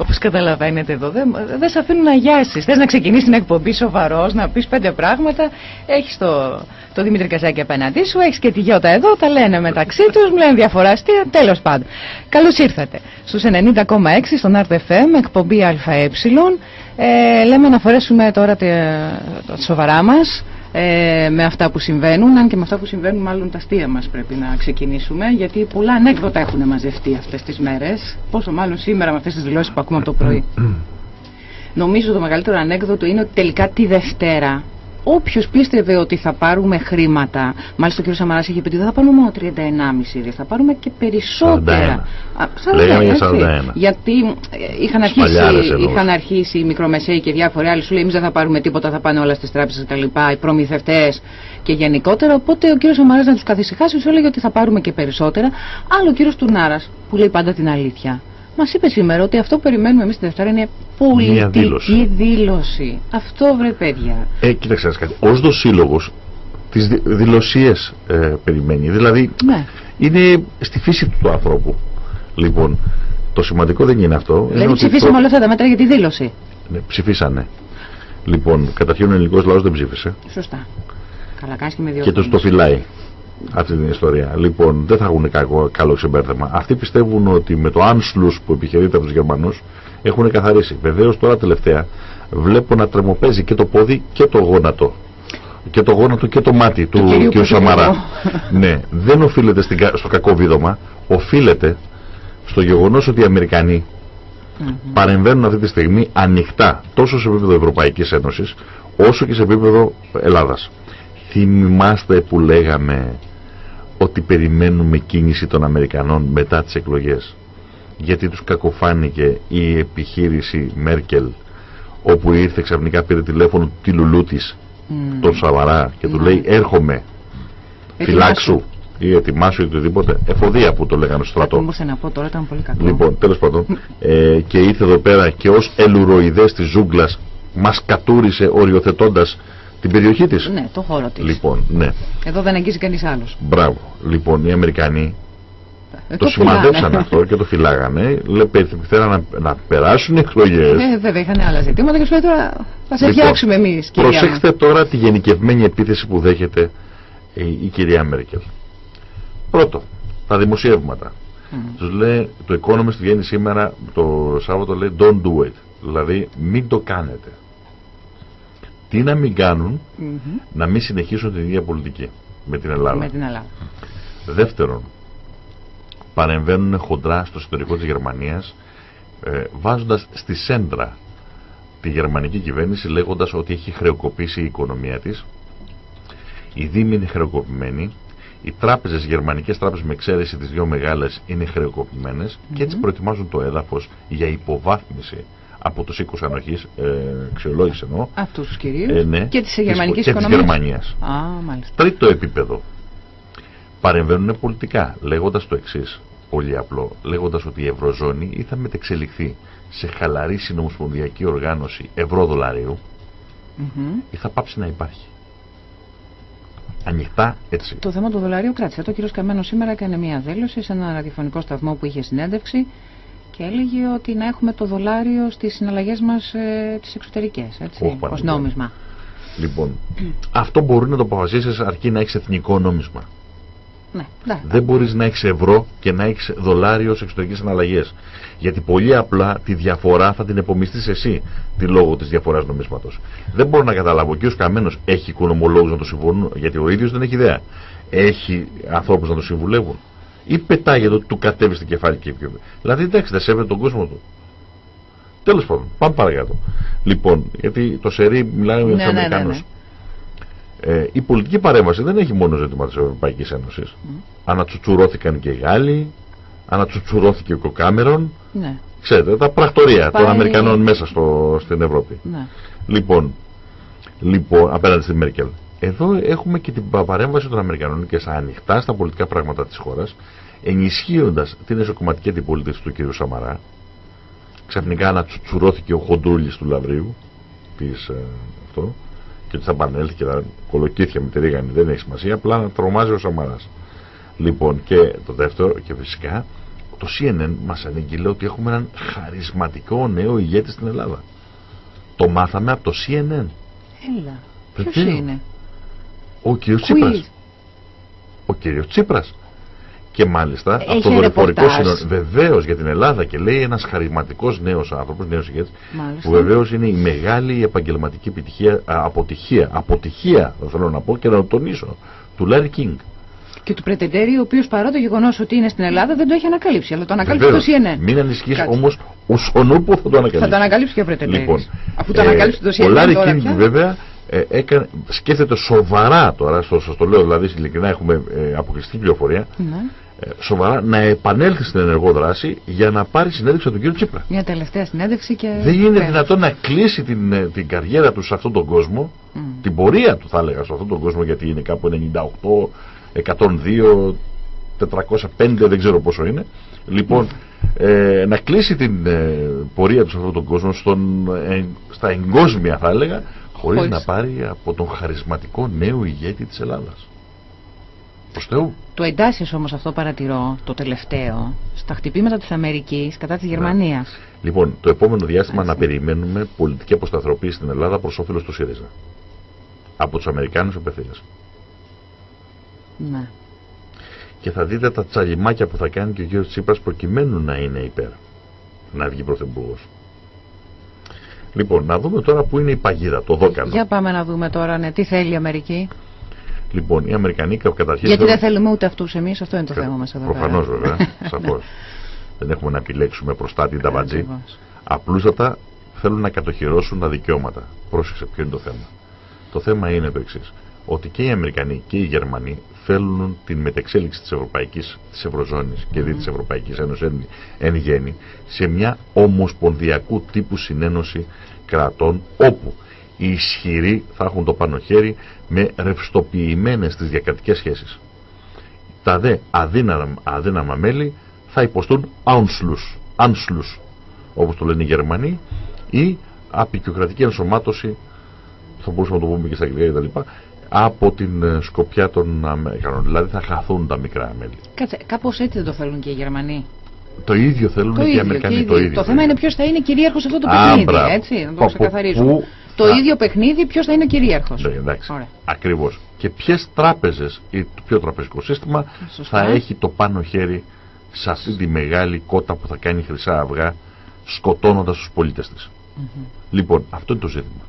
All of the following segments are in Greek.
Όπως καταλαβαίνετε εδώ, δεν, δεν σε αφήνουν να γιάσει. Θες να ξεκινήσεις την εκπομπή σοβαρός, να πεις πέντε πράγματα. Έχεις το, το Δημήτρη Καζάκη απέναντί σου, έχεις και τη Γιώτα εδώ, τα λένε μεταξύ τους, μιλάνε διαφορά αστεία. Τέλος πάντων. Καλώς ήρθατε στους 90,6 στον RTFM, εκπομπή ΑΕ. Ε, λέμε να φορέσουμε τώρα τα σοβαρά μας ε, με αυτά που συμβαίνουν, αν και με αυτά που συμβαίνουν μάλλον τα αστεία μας πρέπει να ξεκινήσουμε, γιατί πολλά ανέκδοτα έχουν μαζευτεί αυτές τις μέρες, πόσο μάλλον σήμερα με αυτές τις δηλώσεις που ακούμε από το πρωί. Νομίζω το μεγαλύτερο ανέκδοτο είναι ότι τελικά τη Δευτέρα Όποιος πίστευε ότι θα πάρουμε χρήματα, μάλιστα ο κ. Σαμαράς είχε πει ότι δεν θα πάρουμε μόνο 31,5 θα πάρουμε και περισσότερα. 41. Λέγαμε για 41. Γιατί ε, είχαν αρχίσει, είχαν αρχίσει οι μικρομεσαίοι και διάφοροι άλλοι, σου λέει: Εμείς δεν θα πάρουμε τίποτα, θα πάνε όλα στις τράπεζες κτλ. Οι προμηθευτές και γενικότερα. Οπότε ο κ. Σαμαράς να τους καθησυχάσει, σου έλεγε ότι θα πάρουμε και περισσότερα. Άλλο ο κ. Τουρνάρας που λέει πάντα την αλήθεια. Μας είπε σήμερα ότι αυτό που περιμένουμε εμείς τη Δευτέρα είναι πολιτική δήλωση. δήλωση. Αυτό βρε παιδιά. Ε, κοίταξε κάτι. Ω δοσύλλογος τις δηλωσίες ε, περιμένει. Δηλαδή ναι. είναι στη φύση του, του ανθρώπου. Λοιπόν, το σημαντικό δεν είναι αυτό. Δηλαδή ψηφίσαμε όλα αυτά τα μέτρα για τη δήλωση. Ναι, ψηφίσανε. Λοιπόν, καταρχήν ο ελληνικός λαός δεν ψήφισε. Σωστά. Καλά, κάνεις και με δύο. Και το το φυλάει αυτή την ιστορία. Λοιπόν, δεν θα έχουν κακό, καλό ξεμπέρδεμα. Αυτοί πιστεύουν ότι με το Anschluss που επιχειρείται από τους Γερμανούς έχουν καθαρίσει. Βεβαίως τώρα τελευταία βλέπω να τρεμοπαίζει και το πόδι και το γόνατο. Και το γόνατο και το μάτι του κ. Σαμαρά. ναι, δεν οφείλεται στο κακό βίδωμα, οφείλεται στο γεγονός ότι οι Αμερικανοί mm παρεμβαίνουν αυτή τη στιγμή ανοιχτά τόσο σε επίπεδο Ευρωπαϊκής Ένωσης όσο και σε επίπεδο Ελλάδας. Θυμάστε που λέγαμε ότι περιμένουμε κίνηση των Αμερικανών μετά τις εκλογές. Γιατί τους κακοφάνηκε η επιχείρηση Μέρκελ όπου ήρθε ξαφνικά πήρε τηλέφωνο του τηλουλού της mm. τον Σαβαρά και του λέει έρχομαι. Φυλάξου ή ετοιμάσου ή οτιδήποτε εφοδία που το λέγανε στο στρατό. Να πω τώρα ήταν πολύ κακό. Λοιπόν τέλος πάντων ε, και ήρθε εδώ πέρα και ως ελουροειδές της ζούγκλας μας κατούρισε οριοθετώντας την περιοχή της; Ναι, το χώρο της. Λοιπόν, ναι. Εδώ δεν αγγίζει κανείς άλλος. Μπράβο. Λοιπόν, οι Αμερικανοί ε, το, το σημαδέψαν αυτό και το φυλάγανε. Θέλαν να, να περάσουν εκλογές. Ε, βέβαια, είχαν άλλα ζητήματα και σου λέει τώρα θα σε λοιπόν, φτιάξουμε εμείς. Προσέξτε τώρα τη γενικευμένη επίθεση που δέχεται η, η κυρία Μέρκελ. Πρώτο, τα δημοσιεύματα. Mm. Τους λέει, το Economist βγαίνει σήμερα, το Σάββατο λέει don't do it. Δηλαδή, μην το κάνετε τι να μην κάνουν να μην συνεχίσουν την ίδια πολιτική με την Ελλάδα. Με την Ελλάδα. Δεύτερον, παρεμβαίνουν χοντρά στο εσωτερικό της Γερμανίας ε, βάζοντας στη σέντρα τη γερμανική κυβέρνηση λέγοντας ότι έχει χρεοκοπήσει η οικονομία της οι δήμοι είναι χρεοκοπημένοι οι τράπεζες, οι γερμανικές τράπεζες με εξαίρεση τις δύο μεγάλες είναι χρεοκοπημένες και έτσι προετοιμάζουν το έδαφος για υποβάθμιση από τους οίκους ανοχής, ε, αξιολόγηση εννοώ. Αυτούς τους κυρίους; Ε, ναι, και της γερμανικής και οικονομίας; Της Γερμανίας. Α, μάλιστα. Τρίτο επίπεδο. Παρεμβαίνουν πολιτικά, λέγοντας το εξής πολύ απλό, λέγοντας ότι η Ευρωζώνη ή θα μετεξελιχθεί σε χαλαρή συνομοσπονδιακή οργάνωση ευρώ-δολαρίου mm -hmm. ή θα πάψει να υπάρχει. Ανοιχτά έτσι. Το θέμα του δολαρίου κράτησε. Το κύριος Καμένο σήμερα έκανε μια δήλωση σε ένα ραδιοφωνικό σταθμό που είχε συνέντευξη και έλεγε ότι να έχουμε το δολάριο στις συναλλαγές μας ε, τις εξωτερικές, έτσι, ως νόμισμα. Λοιπόν, αυτό μπορεί να το αποφασίσεις αρκεί να έχεις εθνικό νόμισμα. Ναι, ναι. Δεν μπορείς να έχεις ευρώ και να έχεις δολάριο σε εξωτερικές συναλλαγές. Γιατί πολύ απλά τη διαφορά θα την επομιστείς εσύ τη λόγω της διαφοράς νομίσματος. Δεν μπορώ να καταλάβω. Ο κ. Καμένος έχει οικονομολόγους να το συμβουλούν, γιατί ο ίδιος δεν έχει ιδέα. Έχει ανθρώπους να το συμβουλεύουν ή πετάγεται ότι του κατέβει στην κεφάλι και πιο. Δηλαδή εντάξει, δεν σέβεται τον κόσμο του. Τέλος πάντων, πάμε παρακάτω. Λοιπόν, γιατί το ΣΕΡΙ μιλάει με του ναι, Αμερικανού. Ναι, ναι, ε, η πολιτική παρέμβαση δεν έχει μόνο ζήτημα της Ευρωπαϊκής Ένωσης. Mm. Ανατσουτσουρώθηκαν και οι Γάλλοι, ανατσουτσουρώθηκε και ο Κάμερον. Ναι. Ξέρετε, τα πρακτορία των Αμερικανών μέσα στο, στην Ευρώπη. Ναι. Λοιπόν, λοιπόν, απέναντι στην Μέρκελ. Εδώ έχουμε και την παρέμβαση των Αμερικανών και στα ανοιχτά στα πολιτικά πράγματα της χώρας ενισχύοντας την εσωκομματική αντιπολίτευση του κ. Σαμαρά ξαφνικά ανατσουτσουρώθηκε ο χοντρούλης του Λαβρίου της, ε, αυτό και ότι θα επανέλθει και θα κολοκύθια με τη Ρίγανη δεν έχει σημασία απλά να τρομάζει ο Σαμαράς λοιπόν και το δεύτερο και φυσικά το CNN μας ανεγγείλε ότι έχουμε έναν χαρισματικό νέο ηγέτη στην Ελλάδα. Το μάθαμε από το CNN. Έλα. Ποιος Βεβαίως. είναι; Ο κύριος Who Τσίπρας. is? Ο κύριος Τσίπρας. Και μάλιστα Έχει αυτό το ρεπορικό ρεπορτάζ. σύνολο βεβαίως για την Ελλάδα και λέει ένας χαρισματικός νέος άνθρωπος, νέος ηγέτης Μάλιστα. που βεβαίως είναι η μεγάλη επαγγελματική επιτυχία, α, αποτυχία, αποτυχία θα θέλω να πω και να το τονίσω του Λάρι Κίνγκ. Και του Πρετεντέρη, ο οποίος παρά το γεγονός ότι είναι στην Ελλάδα δεν το έχει ανακαλύψει, αλλά το ανακάλυψε Βεβαίως. το CNN. Μην ανησυχείς Κάτσε. όμως ουσονούπο θα το ανακαλύψει. Θα το ανακαλύψει και ο Πρετεντέρης. Λοιπόν, Αφού το ε, ανακάλυψε το Ο CNN Λάρι τώρα Κίνγκ πια. βέβαια ε, έκανε, σκέφτεται σοβαρά τώρα, στο, σας το λέω δηλαδή ειλικρινά έχουμε ε, αποκλειστική πληροφορία, Ναι. ε, σοβαρά να επανέλθει στην ενεργό δράση για να πάρει συνέντευξη από τον κύριο Τσίπρα. Μια τελευταία συνέντευξη και. Δεν είναι πέρα. δυνατόν να κλείσει την, ε, την καριέρα του σε αυτόν τον κόσμο, Μμ. την πορεία του θα έλεγα σε αυτόν τον κόσμο γιατί είναι κάπου 98, 102, 405 δεν ξέρω πόσο είναι. Λοιπόν, ε, να κλείσει την ε, πορεία του σε αυτόν τον κόσμο στον, ε, στα εγκόσμια θα έλεγα χωρίς, Χωρίς. να πάρει από τον χαρισματικό νέο ηγέτη της Ελλάδας. Προς Θεού. Το εντάσσεσαι όμως αυτό παρατηρώ, το τελευταίο, στα χτυπήματα της Αμερικής κατά Ναι. τη Γερμανίας. Λοιπόν, το επόμενο διάστημα Έτσι. να περιμένουμε πολιτική αποσταθεροποίηση στην Ελλάδα προς όφελος του ΣΥΡΙΖΑ. Από τους Αμερικάνους απευθείας. Ναι. και θα δείτε τα τσαλιμάκια που θα κάνει και ο κύριος Τσίπρας προκειμένου να είναι υπέρ να βγει πρωθυπουργός. Λοιπόν, να δούμε τώρα που είναι η παγίδα, το δόκανο. Για πάμε να δούμε τώρα ναι, τι θέλει η Αμερική. Λοιπόν, οι Αμερικανοί κα- καταρχήν. Γιατί θέλουν- δεν θέλουμε ούτε αυτούς εμείς, αυτό είναι το θέμα μας εδώ Προφανώς πέρα. βέβαια, σαφώς. δεν έχουμε να επιλέξουμε μπροστά την ταβατζή. Ακριβώς. Απλούστατα θέλουν να κατοχυρώσουν τα δικαιώματα. Πρόσεξε ποιο είναι το θέμα. Το θέμα είναι το εξής. Ότι και οι Αμερικανοί και οι Γερμανοί θέλουν την μετεξέλιξη της Ευρωπαϊκής, της Ευρωζώνης και δι της Ευρωπαϊκής Ένωσης εν, εν γέννη σε μια ομοσπονδιακού τύπου συνένωση κρατών όπου οι ισχυροί θα έχουν το πάνω χέρι με ρευστοποιημένες τις διακρατικές σχέσεις. Τα δε αδύναμα, αδύναμα μέλη θα υποστούν άνσλους, άνσλους όπως το λένε οι Γερμανοί ή απεικιοκρατική ενσωμάτωση θα μπορούσαμε να το πούμε και στα αγγλικά κτλ. Από την ε, σκοπιά των Αμερικανών. Δηλαδή θα χαθούν τα μικρά μέλη. Κάτσε, κάπως έτσι δεν το θέλουν και οι Γερμανοί. Το ίδιο θέλουν Το και οι ίδιο, Αμερικανοί. και οι το ίδιοι. ίδιο. Το θέμα είναι ποιος θα είναι κυρίαρχος σε αυτό το Α, παιχνίδι. μπράβο. Έτσι, να το Από ξεκαθαρίσουμε. πού Το θα- ίδιο παιχνίδι, ποιος θα είναι κυρίαρχος. Ναι, εντάξει. Ωραία. Ακριβώς. Και ποιες τράπεζες ή το πιο τραπεζικό σύστημα Σωστά. θα έχει το πάνω χέρι σε αυτή τη μεγάλη κότα που θα κάνει χρυσά αυγά σκοτώνοντας τους πολίτες της. Μμμ. Λοιπόν, αυτό είναι το ζήτημα.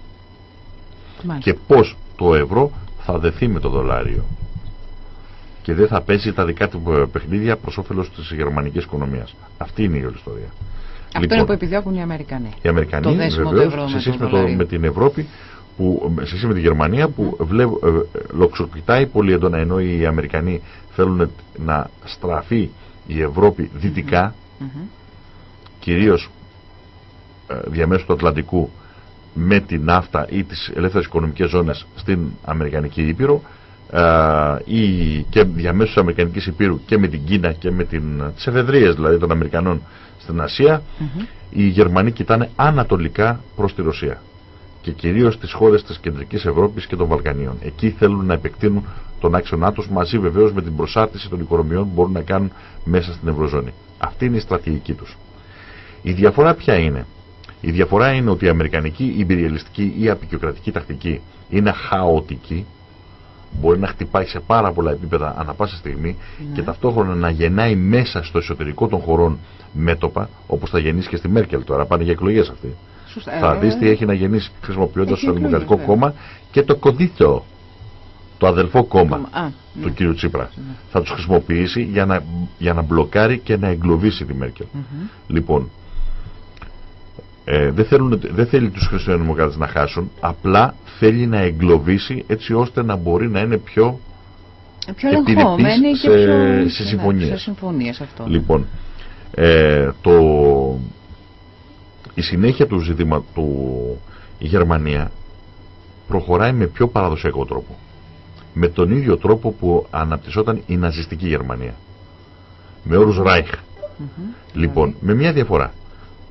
Μάλιστα. Και πώς το ευρώ θα δεθεί με το δολάριο. Και δεν θα πέσει τα δικά του ε, παιχνίδια προς όφελος της γερμανικής οικονομίας. Αυτή είναι η όλη ιστορία. Αυτό είναι που επιδιώκουν οι Αμερικανοί. Οι Αμερικανοί Το δέσιμο του βεβαίως, ευρώ σε με σχέση το με, το, δολάριο. με την Ευρώπη, που, σε σχέση με τη Γερμανία που βλέπω, ε, ε, λοξοκοιτάει πολύ έντονα ενώ οι Αμερικανοί θέλουν να στραφεί η Ευρώπη δυτικά, Μμμ. κυρίως ε, διαμέσου του Ατλαντικού με την ναύτα ή τις ελεύθερες οικονομικές ζώνες στην Αμερικανική Ήπειρο ε, ή και διαμέσου της Αμερικανικής Ήπειρου και με την Κίνα και με την, τις εφεδρείες δηλαδή των Αμερικανών στην Ασία Μμμ. οι Γερμανοί κοιτάνε ανατολικά προς τη Ρωσία και κυρίως τις χώρες της κεντρικής Ευρώπης και των Βαλκανίων. Εκεί θέλουν να επεκτείνουν τον άξονά τους μαζί βεβαίως με την προσάρτηση των οικονομιών που μπορούν να κάνουν μέσα στην Ευρωζώνη. Αυτή είναι η στρατηγική τους. Η διαφορά ποια είναι; Η διαφορά είναι ότι η αμερικανική υπεριαλιστική ή απεικιοκρατική τακτική είναι χαοτική, μπορεί να χτυπάει σε πάρα πολλά επίπεδα ανα πάσα στιγμή Ναι. και ταυτόχρονα να γεννάει μέσα στο εσωτερικό των χωρών μέτωπα, όπως θα γεννήσει και στη Μέρκελ τώρα, πάνε για εκλογές αυτοί. Σωστά. Θα Ε, δεις τι έχει να γεννήσει χρησιμοποιώντας Έχει το Δημοκρατικό εκλογές, Κόμμα και το Κοντίτο, το αδελφό κόμμα Α, του ναι. κύριου Τσίπρα. Ναι. Θα τους χρησιμοποιήσει για να, για να μπλοκάρει και να εγκλωβίσει τη Μέρκελ. Μμμ. Λοιπόν, ε, δεν, θέλουν, δεν θέλει τους χριστιανοδημοκράτες να χάσουν, απλά θέλει να εγκλωβίσει έτσι ώστε να μπορεί να είναι πιο... Ε, Πιο επιρρεπής ελεγχόμενοι και σε- πιο. σε ναι, συμφωνίες. Σε συμφωνίες αυτό. Λοιπόν, ε, το, η συνέχεια του ζητήμα του η Γερμανία προχωράει με πιο παραδοσιακό τρόπο. Με τον ίδιο τρόπο που αναπτυσσόταν η ναζιστική Γερμανία. Με όρους Reich. Μμμ. Λοιπόν, με μια διαφορά.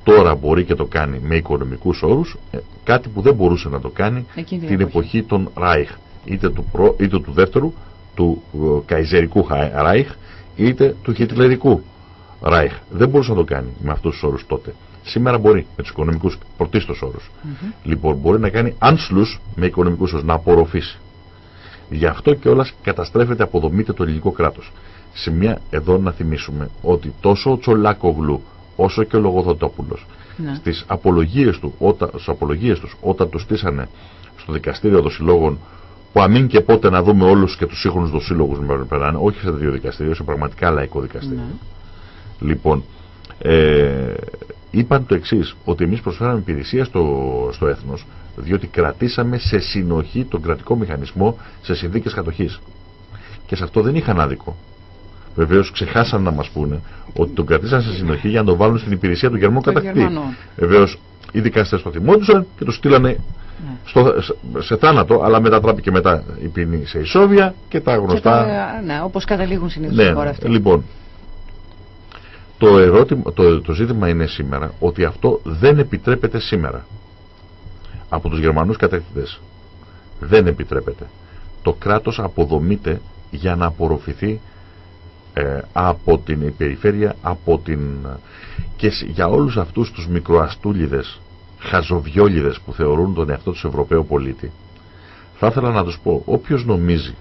Τώρα μπορεί και το κάνει με οικονομικούς όρους, ε, κάτι που δεν μπορούσε να το κάνει Εκείνη την εποχή των Reich. Είτε του, προ, είτε του δεύτερου, του ε, καϊζερικού Χα- Reich, είτε του χιτλερικού Ράιχ δεν μπορούσε να το κάνει με αυτούς τους όρους τότε. Σήμερα μπορεί με τους οικονομικούς πρωτίστως όρους. Λοιπόν, μπορεί να κάνει άνσλους με οικονομικούς όρους, να απορροφήσει. Γι' αυτό και όλα καταστρέφεται, αποδομείται το ελληνικό κράτος. Σε μια εδώ να θυμίσουμε ότι τόσο ο Τσολάκογλου όσο και ο Λογοδοτόπουλο Ναι. στις απολογίες του, όταν, στις απολογίες τους, όταν τους στήσανε στο δικαστήριο των συλλόγων που αμήν και πότε να δούμε όλους και τους σύγχρονους δοσύλλογου να περνάνε, όχι σε δύο δικαστήριο, σε πραγματικά λαϊκό δικαστήριο. Ναι. Λοιπόν, ε, είπαν το εξής, ότι εμείς προσφέραμε υπηρεσία στο, στο έθνος, διότι κρατήσαμε σε συνοχή τον κρατικό μηχανισμό σε συνθήκες κατοχής. Και σε αυτό δεν είχαν άδικο. Βεβαίως ξεχάσαν να μας πούνε ότι τον κρατήσαν σε συνοχή για να τον βάλουν στην υπηρεσία του Γερμανού Των κατακτητή. Γερμανών. Βεβαίως οι δικαστές το θυμόντουσαν και το στείλανε Ναι. στο, σε, σε θάνατο, αλλά μετατράπηκε μετά η ποινή σε ισόβια και τα Και γνωστά. τα, ναι, όπως καταλήγουν συνήθως Ναι, στη χώρα αυτή. λοιπόν. Το, ερώτημα, το, το ζήτημα είναι σήμερα ότι αυτό δεν επιτρέπεται σήμερα από τους Γερμανούς κατακτητές. Δεν επιτρέπεται. Το κράτος αποδομείται για να απορροφηθεί ε, από την περιφέρεια, από την... και σ- για όλους αυτούς τους μικροαστούλιδες, χαζοβιόλιδες που θεωρούν τον εαυτό τους Ευρωπαίο πολίτη. Θα ήθελα να τους πω, όποιος νομίζει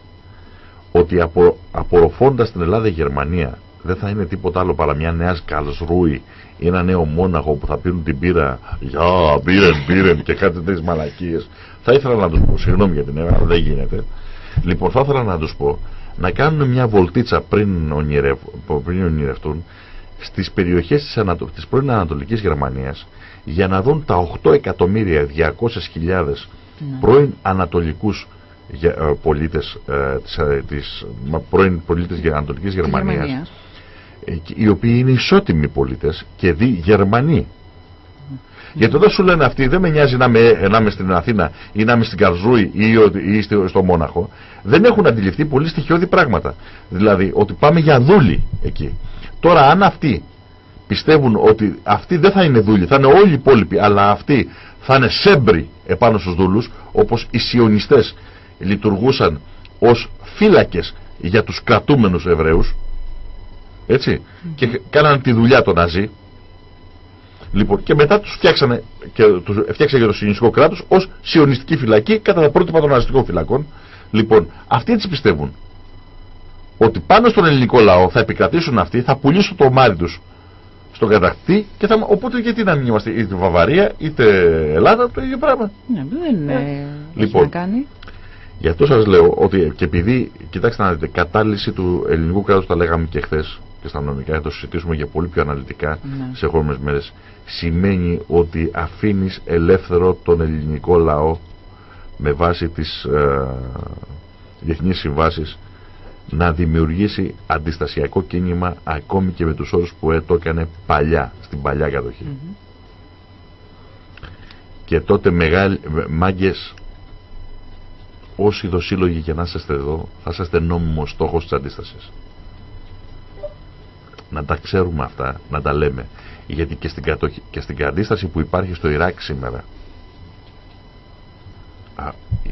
ότι απο, απορροφώντας την Ελλάδα η Γερμανία δεν θα είναι τίποτα άλλο παρά μια νέα Καλσρούη ή ένα νέο μόναχο που θα πίνουν την πύρα για μπύρεν, μπύρεν και κάτι τέτοιες μαλακίες θα ήθελα να τους πω, συγγνώμη για την έρα, αλλά δεν γίνεται λοιπόν θα ήθελα να τους πω να κάνουν μια βολτίτσα πριν, ονειρευ, πριν ονειρευτούν στις περιοχές της, Ανατο... της πρώην Ανατολικής Γερμανίας για να δουν τα 8 εκατομμύρια 200.000 Ναι. πρώην Ανατολικούς γε- ε, πολίτες ε, της, ε, της μα, πρώην πολίτες γε- Ανατολικής Της Γερμανίας, Γερμανίας. ε, και- οι οποίοι είναι ισότιμοι πολίτες και δι Γερμανοί. Γιατί όταν σου λένε αυτοί δεν με νοιάζει να είμαι, ε, να είμαι στην Αθήνα ή να είμαι στην Καρζούη ή, ο- ή στο, στο Μόναχο, δεν έχουν αντιληφθεί πολύ στοιχειώδη πράγματα. Δηλαδή ότι πάμε για δούλοι εκεί. Τώρα αν αυτοί πιστεύουν ότι αυτοί δεν θα είναι δούλοι, θα είναι όλοι οι υπόλοιποι, αλλά αυτοί θα είναι σέμπροι επάνω στους δούλους, όπως οι σιωνιστές λειτουργούσαν ως φύλακες για τους κρατούμενους Εβραίους, έτσι, και κάνανε τη δουλειά των Ναζί, Λοιπόν, και μετά τους φτιάξανε και τους φτιάξανε για το σιωνιστικό κράτος ως σιωνιστική φυλακή κατά τα πρότυπα των ναζιστικών φυλακών. Λοιπόν, αυτοί έτσι πιστεύουν. Ότι πάνω στον ελληνικό λαό θα επικρατήσουν αυτοί, θα πουλήσουν το μάρι τους στον κατακτή και θα, οπότε γιατί να μην είμαστε είτε Βαβαρία είτε Ελλάδα το ίδιο πράγμα. Ναι, δεν ε, έχει Λοιπόν. να κάνει. Γι' αυτό σας λέω ότι και επειδή, κοιτάξτε να δείτε, κατάλυση του ελληνικού κράτους τα λέγαμε και χθες και στα νομικά, θα το συζητήσουμε για πολύ πιο αναλυτικά Ναι. σε επόμενες μέρες, σημαίνει ότι αφήνεις ελεύθερο τον ελληνικό λαό με βάση τις ε, διεθνείς συμβάσεις να δημιουργήσει αντιστασιακό κίνημα ακόμη και με τους όρους που ε, το έκανε παλιά, στην παλιά κατοχή. Μμμ. Και τότε μεγάλοι μάγκες όσοι δοσύλλογοι και να είσαστε εδώ θα είσαστε νόμιμος στόχος της αντίστασης. Να τα ξέρουμε αυτά, να τα λέμε. Γιατί και στην, κατοχή, και στην αντίσταση που υπάρχει στο Ιράκ σήμερα α, οι,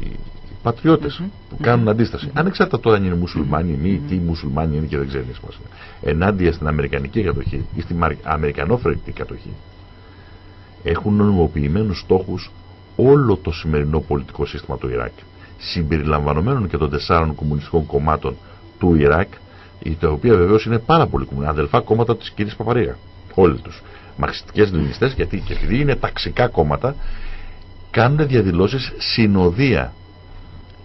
οι πατριώτες Μμμ. που κάνουν αντίσταση ανεξάρτητα τώρα αν είναι μουσουλμάνοι ή μη, τι μουσουλμάνοι είναι και δεν ξέρει σημασία. ενάντια στην Αμερικανική κατοχή ή στην Μαρ- Αμερικανόφερτη κατοχή έχουν νομιμοποιημένους στόχους όλο το σημερινό πολιτικό σύστημα του Ιράκ συμπεριλαμβανομένων και των τεσσάρων κομμουνιστικών κομμάτων του Ιράκ τα οποία βεβαίως είναι πάρα πολύ κομμουνιστικά αδελφά κόμματα της κυρίας Παπαρίγα όλοι τους μαρξιστικές λινιστές γιατί και επειδή είναι ταξικά κόμματα κάνουν διαδηλώσεις συνοδεία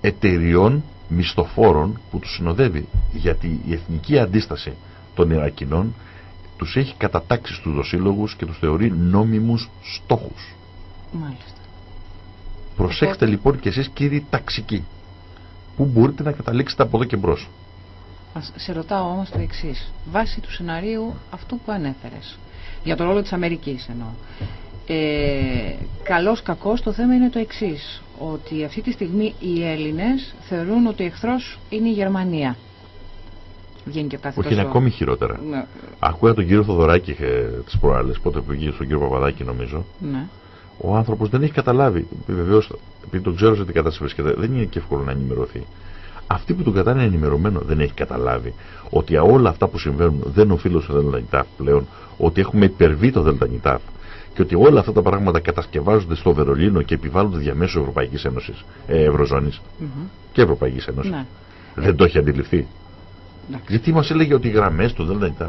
εταιριών μισθοφόρων που τους συνοδεύει γιατί η εθνική αντίσταση των Ιρακινών τους έχει κατατάξει στους δοσύλλογους και τους θεωρεί νόμιμους στόχους. Μάλιστα. Προσέξτε λοιπόν και εσείς κύριοι ταξικοί που μπορείτε να καταλήξετε από εδώ και μπρος. Ας- Σε ρωτάω όμως το εξής. Βάσει του σεναρίου αυτού που ανέφερες. Για το ρόλο της Αμερικής εννοώ. Ε, καλός κακός το θέμα είναι το εξής. Ότι αυτή τη στιγμή οι Έλληνες θεωρούν ότι ο εχθρός είναι η Γερμανία. Βγαίνει και ο κάθε Όχι, είναι τόσο- ακόμη χειρότερα. Ναι, Ακούγα τον κύριο Θοδωράκη ε, τις προάλλες, πότε που πήγε στον κύριο Παπαδάκη νομίζω. ναι. Ο άνθρωπος δεν έχει καταλάβει, βεβαίως, επειδή τον ξέρω σε τι κατάσταση βρίσκεται, δεν είναι και εύκολο να ενημερωθεί. Αυτή που τον κατάνε ενημερωμένο δεν έχει καταλάβει ότι όλα αυτά που συμβαίνουν δεν οφείλουν στο ΔΝΤ πλέον, ότι έχουμε υπερβεί το ΔΝΤ και ότι όλα αυτά τα πράγματα κατασκευάζονται στο Βερολίνο και επιβάλλονται διαμέσου Ευρωπαϊκής Ένωσης, ε, Ευρωζώνης και Ευρωπαϊκής Ένωσης. Ναι. Δεν το έχει αντιληφθεί. Γιατί μας έλεγε ότι οι γραμμές του ΔΝΤ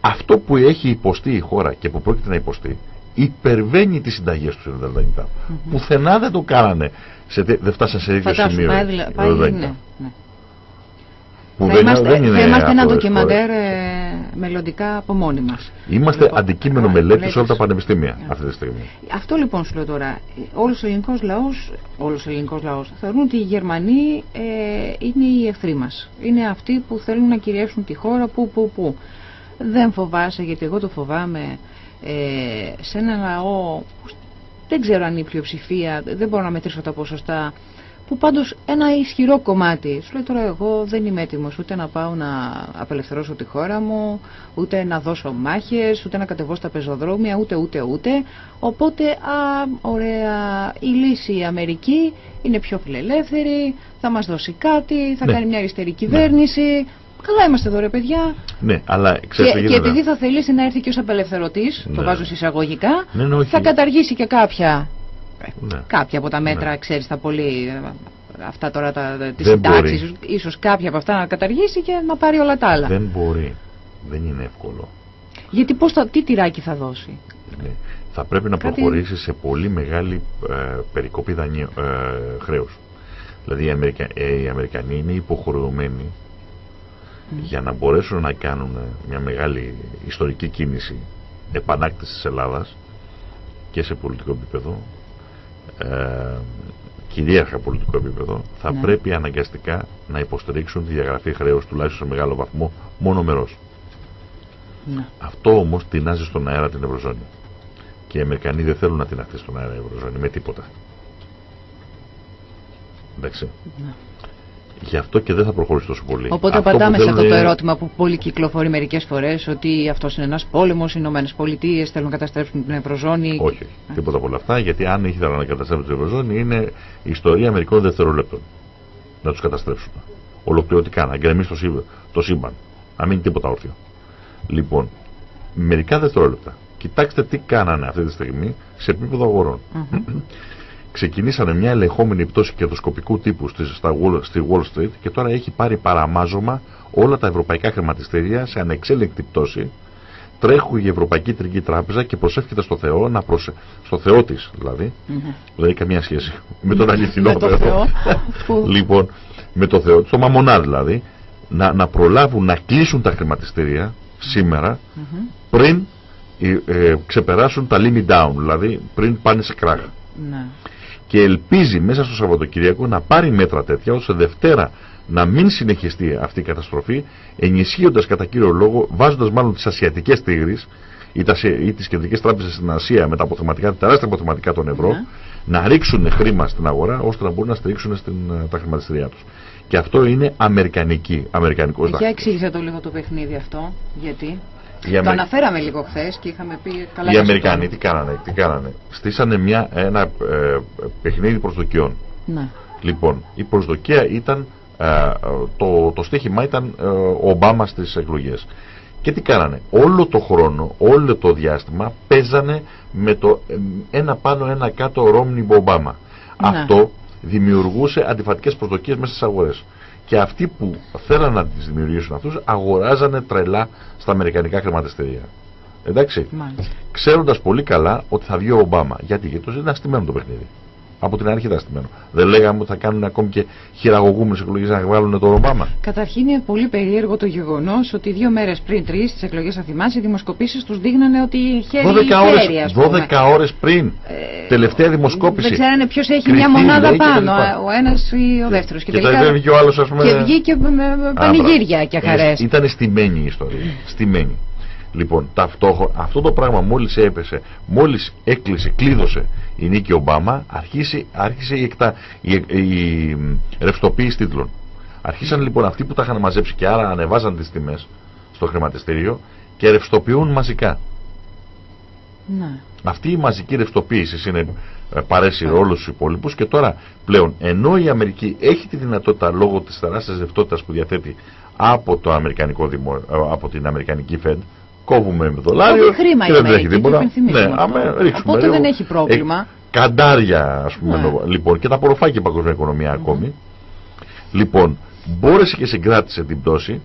αυτό που έχει υποστεί η χώρα και που πρόκειται να υποστεί υπερβαίνει τις συνταγές τους ΔΝΤ. Mm -hmm. Πουθενά δεν το κάνανε. Σε, δεν φτάσαν σε ίδιο σημείο. Πάει, πάει, ναι, ναι. Που θα, δεν, είμαστε, δεν είναι θα είμαστε ένα ντοκιμαντέρ ε, μελλοντικά από μόνοι μας. Είμαστε λοιπόν, αντικείμενο μελέτης σε όλα τα πανεπιστήμια yeah. αυτή τη στιγμή. Αυτό λοιπόν σου λέω τώρα. Όλος ο ελληνικός λαός όλος ο ελληνικός λαός θεωρούν ότι οι Γερμανοί ε, είναι οι εχθροί μας. Είναι αυτοί που θέλουν να κυριεύσουν τη χώρα που, που, που. Δεν φοβάσαι, γιατί εγώ το φοβάμαι ε, σε ένα λαό που δεν ξέρω αν η πλειοψηφία, δεν μπορώ να μετρήσω τα ποσοστά, που πάντως ένα ισχυρό κομμάτι, σου λέει τώρα εγώ δεν είμαι έτοιμος ούτε να πάω να απελευθερώσω τη χώρα μου, ούτε να δώσω μάχες, ούτε να κατεβώ στα πεζοδρόμια, ούτε ούτε ούτε, οπότε α, ωραία, η λύση η Αμερική είναι πιο φιλελεύθερη, θα μας δώσει κάτι, θα ναι. κάνει μια αριστερή κυβέρνηση, Καλά είμαστε εδώ, ρε παιδιά. Ναι, αλλά ξέρετε, και, και επειδή θα θελήσει να έρθει και ως απελευθερωτής, ναι. το βάζω συσσαγωγικά, ναι, ναι, θα καταργήσει και κάποια. Ναι. Κάποια από τα μέτρα, ναι. ξέρεις, τα πολύ. Αυτά τώρα τα, τις συντάξεις, ίσως κάποια από αυτά να καταργήσει και να πάρει όλα τα άλλα. Δεν μπορεί. Δεν είναι εύκολο. Γιατί πώς θα, τι τυράκι θα δώσει; Ναι. Θα πρέπει να Κάτι... προχωρήσει σε πολύ μεγάλη ε, περικοπή δανείου, ε, χρέους. Δηλαδή οι, Αμερικα... ε, οι Αμερικανοί είναι υποχρεωμένοι για να μπορέσουν να κάνουν μια μεγάλη ιστορική κίνηση επανάκτησης της Ελλάδας και σε πολιτικό επίπεδο ε, κυρίαρχα πολιτικό επίπεδο θα ναι. πρέπει αναγκαστικά να υποστηρίξουν τη διαγραφή χρέους τουλάχιστον σε μεγάλο βαθμό μόνο μερός. Ναι. Αυτό όμως τεινάζει στον αέρα την Ευρωζώνη. Και οι Αμερικανοί δεν θέλουν να την στον αέρα η Ευρωζώνη με τίποτα. Εντάξει. Ναι. Γι' αυτό και δεν θα προχωρήσει τόσο πολύ. Οπότε αυτό απαντάμε σε αυτό το ερώτημα που πολύ κυκλοφορεί μερικές φορές ότι αυτός είναι ένας πόλεμος, οι Ηνωμένες Πολιτείες θέλουν να καταστρέψουν την Ευρωζώνη. Όχι, Α. τίποτα από όλα αυτά, γιατί αν ήθελαν να καταστρέψουν την Ευρωζώνη είναι η ιστορία μερικών δευτερολέπτων. Να τους καταστρέψουν. Ολοκληρωτικά, να γκρεμίσει το σύμπαν. Να μην τίποτα όρθιο. Λοιπόν, μερικά δευτερόλεπτα. Κοιτάξτε τι κάνανε αυτή τη στιγμή σε επίπεδο αγορών. Mm -hmm ξεκινήσανε μια ελεγχόμενη πτώση κερδοσκοπικού τύπου στη, στη Wall Street και τώρα έχει πάρει παραμάζωμα όλα τα ευρωπαϊκά χρηματιστήρια σε ανεξέλεγκτη πτώση. Τρέχουν η Ευρωπαϊκή Τρική Τράπεζα και προσεύχεται στο Θεό, να προσε... στο Θεό της δηλαδή. Mm -hmm. Δεν έχει καμία σχέση με τον αληθινό Θεό. λοιπόν, με το Θεό, το Μαμονά δηλαδή, να, να προλάβουν να κλείσουν τα χρηματιστήρια σήμερα πριν ε, ε, ξεπεράσουν τα limit down, δηλαδή πριν πάνε σε κράχα. Ναι και ελπίζει μέσα στο Σαββατοκυριακό να πάρει μέτρα τέτοια ώστε Δευτέρα να μην συνεχιστεί αυτή η καταστροφή ενισχύοντας κατά κύριο λόγο, βάζοντας μάλλον τις ασιατικές τίγρεις ή, τα, ή τις κεντρικές τράπεζες στην Ασία με τα αποθεματικά, τεράστια αποθεματικά των ευρώ ναι. να ρίξουν χρήμα στην αγορά ώστε να μπορούν να στηρίξουν στην, ε, τα χρηματιστηριά τους. Και αυτό είναι αμερικανική, αμερικανικός Για εξήγησε το λίγο το παιχνίδι αυτό, γιατί... Το αναφέραμε λίγο χθες και είχαμε πει καλά. Οι Αμερικανοί τι κάνανε, τι κάνανε. Στήσανε μια, ένα ε, παιχνίδι προσδοκιών. Ναι. Λοιπόν, η προσδοκία ήταν, ε, το, το στίχημα ήταν ε, ο Ομπάμα στις εκλογές. Και τι κάνανε. Όλο το χρόνο, όλο το διάστημα παίζανε με το ένα πάνω ένα κάτω Ρόμνι Ομπάμα. Ναι. Αυτό δημιουργούσε αντιφατικές προσδοκίες μέσα στις αγορές και αυτοί που θέλαν να τις δημιουργήσουν αυτούς αγοράζανε τρελά στα αμερικανικά χρηματιστηρία. Εντάξει, ξέροντας πολύ καλά ότι θα βγει ο Ομπάμα. Γιατί, γιατί το είναι αστημένο το παιχνίδι. Από την αρχή ήταν αστημένο. Δεν λέγαμε ότι θα κάνουν ακόμη και χειραγωγούμενε εκλογές να βγάλουν τον Ομπάμα. Καταρχήν είναι πολύ περίεργο το γεγονός ότι δύο μέρες πριν, τρεις, στι εκλογές, θα θυμάσαι, οι δημοσκοπήσεις τους δείχνανε ότι χέρι 12 ώρες, 12 ώρες πριν. Ε, τελευταία δημοσκόπηση. Δεν ξέρανε ποιος έχει μια μονάδα πάνω, ο ένας ή ο δεύτερος. Και, και, τελικά, και, ο άλλος, ας πούμε, και βγήκε με πανηγύρια και χαρές. Ήταν στημένη η ιστορία. Στημένη. Λοιπόν, ταυτόχρονα αυτό το πράγμα μόλις έπεσε, μόλις έκλεισε, κλείδωσε η νίκη Ομπάμα, άρχισε, άρχισε η, εκτα, η, η, ρευστοποίηση τίτλων. Αρχίσαν λοιπόν αυτοί που τα είχαν μαζέψει και άρα ανεβάζαν τις τιμές στο χρηματιστήριο και ρευστοποιούν μαζικά. Ναι. Αυτή η μαζική ρευστοποίηση είναι ε, παρέσει όλου του υπόλοιπους και τώρα πλέον ενώ η Αμερική έχει τη δυνατότητα λόγω της τεράστια ρευστότητας που διαθέτει από, το αμερικανικό δημο, ε, από την Αμερικανική Fed, κόβουμε με δολάριο Έχει χρήμα και η δεν Αμερική, τρέχει τίποτα. το υπενθυμίζουμε Ναι, αυτό. άμα ρίξουμε Οπότε λίγο. δεν έχει πρόβλημα. Ε, καντάρια, ας πούμε, Ναι. λόγω- λοιπόν, και τα απορροφάει και η παγκόσμια οικονομία ακόμη. Λοιπόν, μπόρεσε και συγκράτησε την πτώση,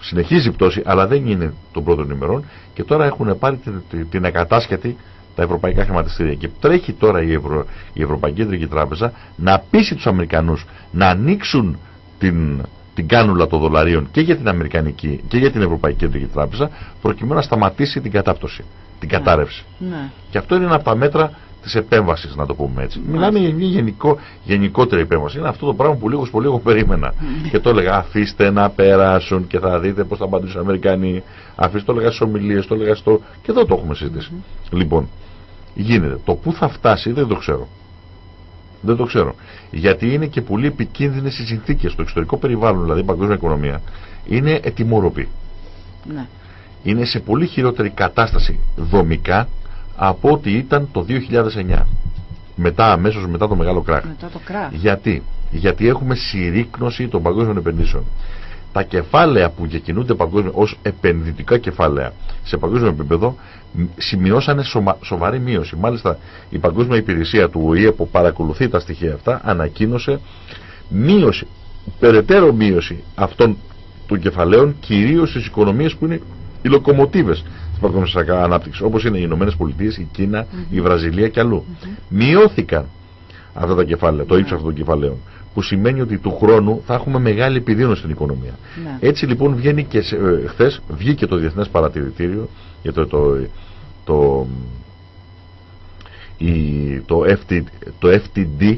συνεχίζει η πτώση, αλλά δεν είναι των πρώτων ημερών και τώρα έχουν πάρει την, την, την ακατάσχετη τα ευρωπαϊκά χρηματιστήρια. Και τρέχει τώρα η, Ευρω, η Ευρωπαϊκή Κεντρική Τράπεζα να πείσει τους Αμερικανούς να ανοίξουν την, την κάνουλα των δολαρίων και για την Αμερικανική και για την Ευρωπαϊκή Κεντρική Τράπεζα προκειμένου να σταματήσει την κατάπτωση, την Ναι. κατάρρευση. Ναι. Και αυτό είναι ένα από τα μέτρα της επέμβασης, να το πούμε έτσι. Μιλάμε για μια γενικό, γενικότερη επέμβαση. Είναι αυτό το πράγμα που λίγος πολύ εγώ περίμενα. και το έλεγα, αφήστε να περάσουν και θα δείτε πώς θα απαντήσουν οι Αμερικανοί. Αφήστε το έλεγα στις ομιλίες, το έλεγα στο. Και εδώ το έχουμε συζητήσει. Λοιπόν, γίνεται. Το πού θα φτάσει δεν το ξέρω. Δεν το ξέρω. Γιατί είναι και πολύ επικίνδυνες οι συνθήκες. Το εξωτερικό περιβάλλον, δηλαδή η παγκόσμια οικονομία, είναι ετοιμόρροπη Ναι. είναι σε πολύ χειρότερη κατάσταση δομικά από ό,τι ήταν το 2009. Μετά, αμέσως μετά το μεγάλο κράχ. Μετά το κράχ. Γιατί; Γιατί έχουμε συρρήκνωση των παγκόσμιων επενδύσεων. Τα κεφάλαια που διακινούνται παγκόσμια ως επενδυτικά κεφάλαια σε παγκόσμιο επίπεδο μ, σημειώσανε σωμα- σοβαρή μείωση. Μάλιστα η παγκόσμια υπηρεσία του ΟΗΕ που παρακολουθεί τα στοιχεία αυτά ανακοίνωσε μείωση, περαιτέρω μείωση αυτών των κεφαλαίων κυρίως στις οικονομίες που είναι οι λοκομοτίβες της παγκόσμιας ανάπτυξης όπως είναι οι Ηνωμένες Πολιτείες, η κινα η Βραζιλία και αλλού. Μειώθηκαν αυτά τα κεφάλαια, το ύψος αυτών των κεφαλαίων. Που σημαίνει ότι του χρόνου θα έχουμε μεγάλη επιδείνωση στην οικονομία. Ναι. Έτσι λοιπόν βγαίνει και σε, ε, χθες βγήκε το Διεθνές Παρατηρητήριο για το, το, το, η, το, FT, το FTD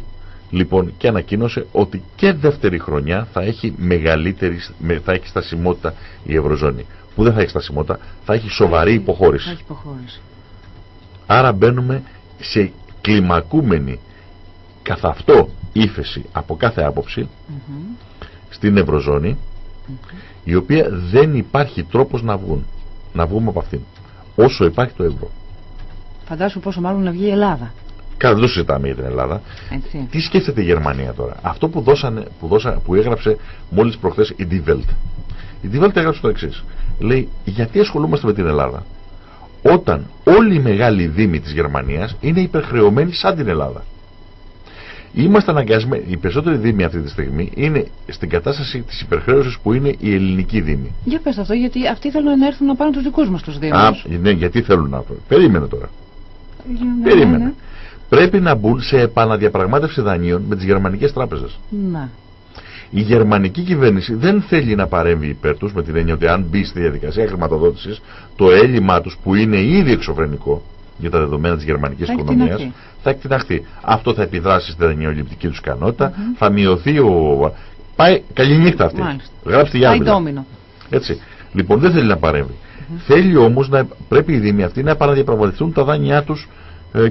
λοιπόν και ανακοίνωσε ότι και δεύτερη χρονιά θα έχει μεγαλύτερη με- θα έχει στασιμότητα η Ευρωζώνη που δεν θα έχει στασιμότητα θα έχει σοβαρή Θα υποχώρηση έχει υποχώρηση. άρα μπαίνουμε σε κλιμακούμενη καθ' αυτό ύφεση από κάθε άποψη Μμμ. στην Ευρωζώνη η οποία δεν υπάρχει τρόπος να βγουν να βγούμε από αυτήν όσο υπάρχει το ευρώ Φαντάσου πόσο μάλλον να βγει η Ελλάδα. Καλά, δεν το συζητάμε για την Ελλάδα. Έτσι. Τι σκέφτεται η Γερμανία τώρα; Αυτό που, δώσανε, που, δώσα, που έγραψε μόλις προχθές η Die Welt. Η Die Welt έγραψε το εξής. Λέει, γιατί ασχολούμαστε με την Ελλάδα. Όταν όλοι οι μεγάλοι δήμοι της Γερμανίας είναι υπερχρεωμένοι σαν την Ελλάδα. Είμαστε αναγκασμένοι, οι περισσότεροι δήμοι αυτή τη στιγμή είναι στην κατάσταση της υπερχρέωσης που είναι η ελληνική δήμη. Για πες αυτό, γιατί αυτοί θέλουν να έρθουν να πάρουν τους δικούς μας τους δήμους. Α, ναι, γιατί θέλουν να Περίμενε τώρα. Για να- Περίμενε. Πρέπει να μπουν σε επαναδιαπραγμάτευση δανείων με τις γερμανικές τράπεζες. Να. Η γερμανική κυβέρνηση δεν θέλει να παρέμβει υπέρ τους με την έννοια ότι αν μπει στη διαδικασία χρηματοδότησης το έλλειμμά τους που είναι ήδη εξωφρενικό για τα δεδομένα της γερμανικής Θα οικονομίας εκτιναχθεί. θα εκτιναχθεί. Αυτό θα επιδράσει στη δανειοληπτική τους ικανότητα, θα μειωθεί ο... Πάει καληνύχτα αυτή. Μάλιστα. Γράψτε Πάει για ντόμινο. έτσι. Λοιπόν, δεν θέλει να παρέμβει. Θέλει όμως να πρέπει οι Δήμοι αυτοί να επαναδιαπραγματευτούν τα δάνειά τους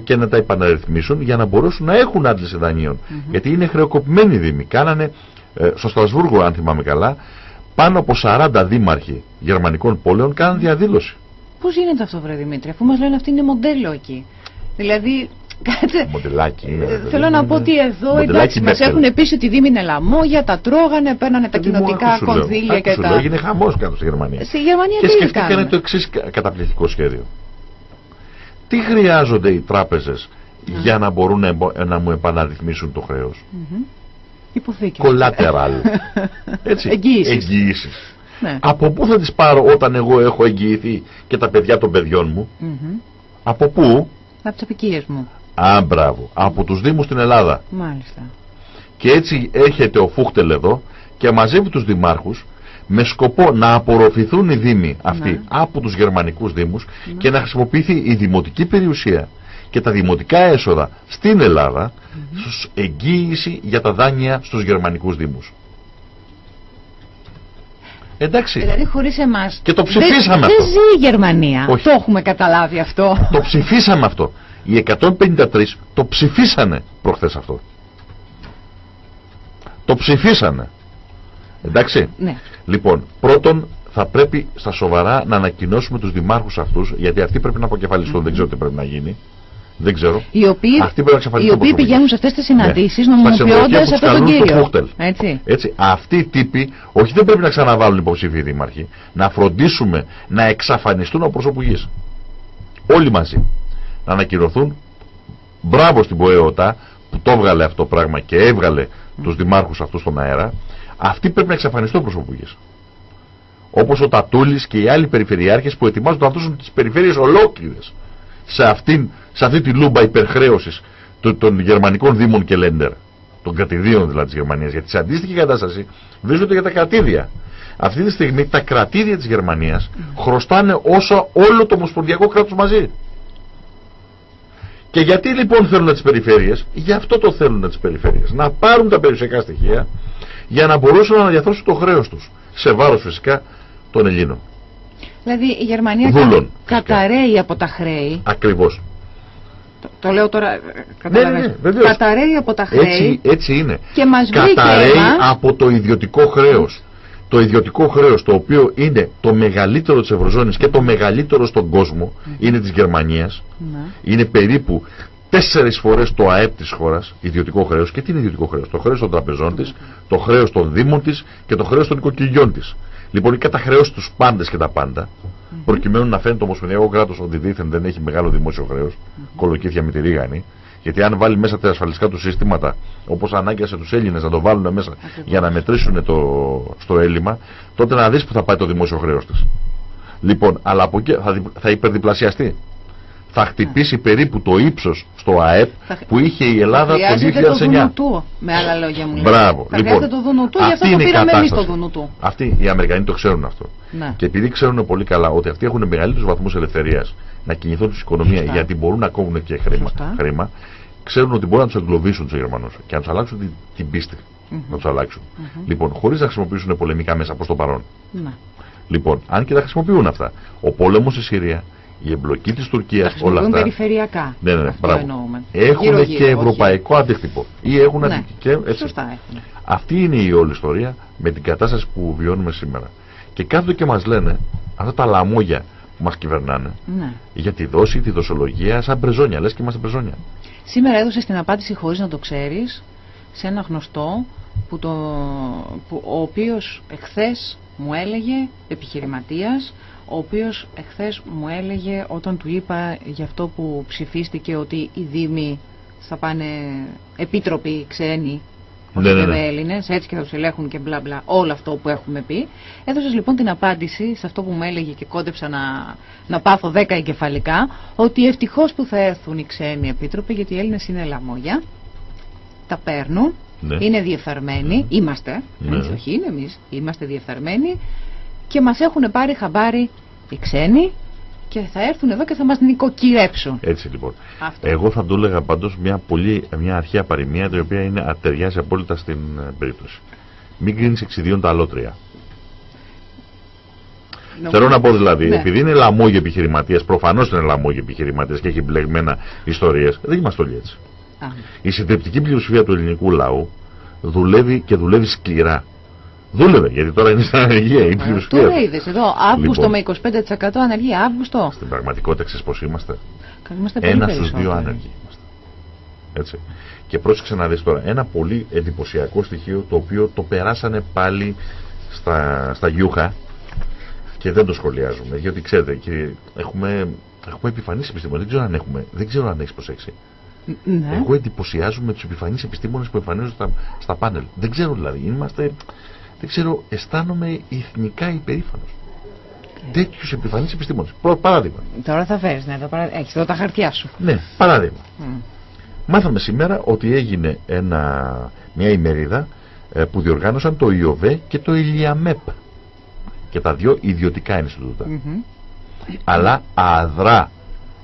και να τα επαναρρυθμίσουν για να μπορέσουν να έχουν άντληση δανείων. Γιατί είναι χρεοκοπημένοι οι Δήμοι. Κάνανε ε, στο Στρασβούργο, αν θυμάμαι καλά, πάνω από 40 δήμαρχοι γερμανικών πόλεων κάναν διαδήλωση. Πώς γίνεται αυτό, βρε Δημήτρη, αφού μας λένε αυτή είναι μοντέλο εκεί. Δηλαδή, κάτσε. Μοντελάκι είναι. Ε, ρε παιδί Θέλω μου, να είναι πω ότι εδώ μοντελάκι εντάξει μας Μέρκελ. έχουν πει ότι οι Δήμοι είναι λαμόγια, τα τρώγανε, παίρνανε τα Ε, τι μου, κοινοτικά άκου σου λέω. κονδύλια Άκου και σου λέω, τα. Έγινε χαμός κάτω στη Γερμανία. Στη Γερμανία Και τι σκεφτήκανε κάνουν. το εξής καταπληκτικό σχέδιο. Τι χρειάζονται οι τράπεζες για να μπορούν να, εμπο- να μου επαναρρυθμίσουν το χρέος; Υποθήκες. Collateral. Έτσι. Εγγύησεις. Εγγύησεις. Ναι. Από πού θα τις πάρω όταν εγώ έχω εγγυηθεί και τα παιδιά των παιδιών μου; Μμμ. Από πού; Από τις απικίες μου. Α, μπράβο. Από τους Δήμους στην Ελλάδα. Μάλιστα. Και έτσι έρχεται ο Φούχτελ εδώ και μαζεύει τους δημάρχους με σκοπό να απορροφηθούν οι δήμοι αυτοί Ναι. από τους γερμανικούς δήμους και να χρησιμοποιηθεί η δημοτική περιουσία και τα δημοτικά έσοδα στην Ελλάδα στους εγγύηση για τα δάνεια στους γερμανικούς δήμους. Εντάξει, Δηλαδή χωρίς εμάς. Και το δεν- ψηφίσαμε Δεν αυτό. ζει η Γερμανία. Όχι. Το έχουμε καταλάβει αυτό. το ψηφίσαμε αυτό. Οι 153 το ψηφίσανε προχθές αυτό. Το ψηφίσανε. Εντάξει. Ναι. Λοιπόν, πρώτον θα πρέπει στα σοβαρά να ανακοινώσουμε τους δημάρχους αυτούς, γιατί αυτοί πρέπει να αποκεφαλιστούν, δεν ξέρω τι πρέπει να γίνει. Δεν ξέρω. Οι οποίοι, Αυτοί πρέπει να εξαφανιστούν οι οποίοι προσωπικά. πηγαίνουν σε αυτές τις συναντήσεις Ναι. νομιμοποιώντας Στα αυτόν τον ξενοδοχεία που τους κύριο. καλούν στο Έτσι. Έτσι, αυτοί οι τύποι, όχι δεν πρέπει να ξαναβάλουν υποψήφιοι δήμαρχοι, να φροντίσουμε να εξαφανιστούν από προσωπουργής. Όλοι μαζί. Να ανακοινωθούν. Μπράβο στην ΠΟΕΟΤΑ που το έβγαλε αυτό το πράγμα και έβγαλε τους δημάρχους αυτούς στον αέρα. Αυτοί πρέπει να εξαφανιστούν προσωπουργής. Όπως ο Τατούλης και οι άλλοι περιφερειάρχες που ετοιμάζουν να δώσουν τις περιφέρειες ολόκληρες σε, αυτήν, σε αυτή τη λούμπα υπερχρέωσης των, των γερμανικών δήμων και λέντερ. Των κρατηδίων δηλαδή της Γερμανίας. Γιατί σε αντίστοιχη κατάσταση βρίσκονται για τα κρατήδια. Αυτή τη στιγμή τα κρατήδια της Γερμανίας χρωστάνε όσο όλο το ομοσπονδιακό κράτος μαζί. Και γιατί λοιπόν θέλουν τις περιφέρειες, γι' αυτό το θέλουν τις περιφέρειες. Να πάρουν τα περιουσιακά στοιχεία για να μπορούσαν να διαθέσουν το χρέος τους. Σε βάρος φυσικά των Ελλήνων. Δηλαδή η Γερμανία Δούλων, κα- φυσικά. καταραίει από τα χρέη. Ακριβώς. Το, το λέω τώρα, ε, Ναι, ναι, καταλαβαίνεις. ναι, βεβαίως. καταραίει από τα χρέη Έτσι, έτσι είναι. και μας βρήκε Καταραίει εμάς. από το ιδιωτικό χρέος. Το ιδιωτικό χρέος το οποίο είναι το μεγαλύτερο της Ευρωζώνης και το μεγαλύτερο στον κόσμο είναι της Γερμανίας. Ναι. Είναι περίπου τέσσερις φορές το ΑΕΠ της χώρας ιδιωτικό χρέος. Και τι είναι ιδιωτικό χρέος; Το χρέος των τραπεζών της, το χρέος των δήμων της και το χρέος των οικοκυριών της. Λοιπόν, είναι καταχρέωση τους πάντες και τα πάντα, προκειμένου να φαίνεται το Ομοσπονδιακό κράτος ότι δίθεν δεν έχει μεγάλο δημόσιο χρέος, κολοκύθια με τη ρίγανη. Γιατί αν βάλει μέσα τα ασφαλιστικά του συστήματα, όπως ανάγκασε τους Έλληνες να το βάλουν μέσα για να μετρήσουν το, στο έλλειμμα, τότε να δεις που θα πάει το δημόσιο χρέος της. Λοιπόν, αλλά από εκεί θα, δι- θα υπερδιπλασιαστεί. Θα χτυπήσει περίπου το ύψος στο ΑΕΠ Θα- που είχε η Ελλάδα το Χρειάζεται το 2009. δουνουτού, με άλλα λόγια μου λέτε. Μπράβο. Θα λοιπόν, χρειάζεται το δουνουτού, γι' αυτή αυτό το είναι η πήραμε εμείς το κατάσταση. δουνουτού. Αυτοί οι Αμερικανοί το ξέρουν αυτό. Ναι. Και επειδή ξέρουν πολύ καλά ότι αυτοί έχουν μεγαλύτερους βαθμούς ελευθερίας να κινηθούν στην οικονομία Σωστά. γιατί μπορούν να κόβουν και χρήμα, Σωστά. χρήμα ξέρουν ότι μπορούν να τους εγκλωβίσουν τους Γερμανούς και να τους αλλάξουν την, την πίστη. Να τους αλλάξουν. Λοιπόν, χωρίς να χρησιμοποιήσουν πολεμικά μέσα προς το παρόν. Ναι. Λοιπόν, αν και τα χρησιμοποιούν αυτά. Ο πόλεμος στη Συρία, η εμπλοκή της Τα Τουρκία, όλα χρησιμοποιούν αυτά. περιφερειακά. Ναι, ναι, ναι, Αυτό μπράβο. εννοούμε. Έχουν Γύρω-γύρω, και όχι. ευρωπαϊκό αντίκτυπο. Ή έχουν Ναι. αντι- και έτσι. Σωστά έχουν. Αυτή είναι η όλη ιστορία με την κατάσταση που βιώνουμε σήμερα. Και κάθονται και μας λένε αυτά τα λαμόγια που μας κυβερνάνε Ναι. για τη δόση, τη δοσολογία, σαν μπρεζόνια. Λες και είμαστε μπρεζόνια. Σήμερα έδωσε την απάντηση χωρίς να το ξέρεις σε ένα γνωστό που το, που, ο οποίος εχθές μου έλεγε επιχειρηματίας ο οποίος εχθές μου έλεγε όταν του είπα για αυτό που ψηφίστηκε ότι οι Δήμοι θα πάνε επίτροποι ξένοι όχι Ναι, ναι, βέβαια ναι. Έλληνες, έτσι και θα τους ελέγχουν και μπλα μπλα, όλο αυτό που έχουμε πει. Έδωσες λοιπόν την απάντηση σε αυτό που μου έλεγε και κόντεψα να, να πάθω 10 εγκεφαλικά, ότι ευτυχώς που θα έρθουν οι ξένοι επίτροποι, γιατί οι Έλληνες είναι λαμόγια, τα παίρνουν, Ναι. είναι διεφθαρμένοι, είμαστε, Ναι. εμείς όχι είναι εμείς, είμαστε διεφθαρμένοι και μας έχουν πάρει χαμπάρι οι ξένοι και θα έρθουν εδώ και θα μας νοικοκυρέψουν. Έτσι λοιπόν. Αυτό. Εγώ θα του έλεγα πάντως μια, πολύ, μια αρχαία παροιμία η οποία είναι, α, ταιριάζει απόλυτα στην ε, περίπτωση. Μην κρίνεις εξιδίων τα αλότρια. Θέλω να πω δηλαδή, Ναι. επειδή είναι λαμόγοι επιχειρηματίε, προφανώς είναι λαμόγοι επιχειρηματίε και έχει μπλεγμένα ιστορίες, δεν είμαστε όλοι έτσι. Α, Η συντριπτική πλειοψηφία του ελληνικού λαού δουλεύει και δουλεύει σκληρά. Δούλευε, γιατί τώρα είναι στην ανεργία η ε, πλειοψηφία. Τώρα είδες εδώ, Αύγουστο Λοιπόν. με 25% ανεργία, Αύγουστο. Στην πραγματικότητα, ξέρεις πώς είμαστε; Είμαστε πολύ Ένας στους περισσότεροι. δύο άνεργοι είμαστε. Έτσι. Και πρόσεξε να δεις τώρα, ένα πολύ εντυπωσιακό στοιχείο το οποίο το περάσανε πάλι στα, στα γιούχα και δεν το σχολιάζουμε. Γιατί ξέρετε, κύριε, έχουμε, έχουμε επιφανείς επιστήμονες. Δεν ξέρω αν έχουμε, δεν ξέρω αν έχεις προσέξει. Ναι. Εγώ εντυπωσιάζομαι τους επιφανείς επιστήμονες που εμφανίζονται στα, στα πάνελ. Δεν ξέρω δηλαδή. Είμαστε. Δεν ξέρω, αισθάνομαι εθνικά υπερήφανος. Τέτοιους επιφανείς επιστήμονες. Παράδειγμα. Τώρα θα φέρεις, ναι, εδώ παρα... έχεις εδώ τα χαρτιά σου. Ναι, παράδειγμα. Μμ. Μάθαμε σήμερα ότι έγινε ένα, μια ημερίδα ε, που διοργάνωσαν το ΙΟΒΕ και το ΙΛΙΑΜΕΠ. Και τα δύο ιδιωτικά Ινστιτούτα. Μμμ. Αλλά αδρά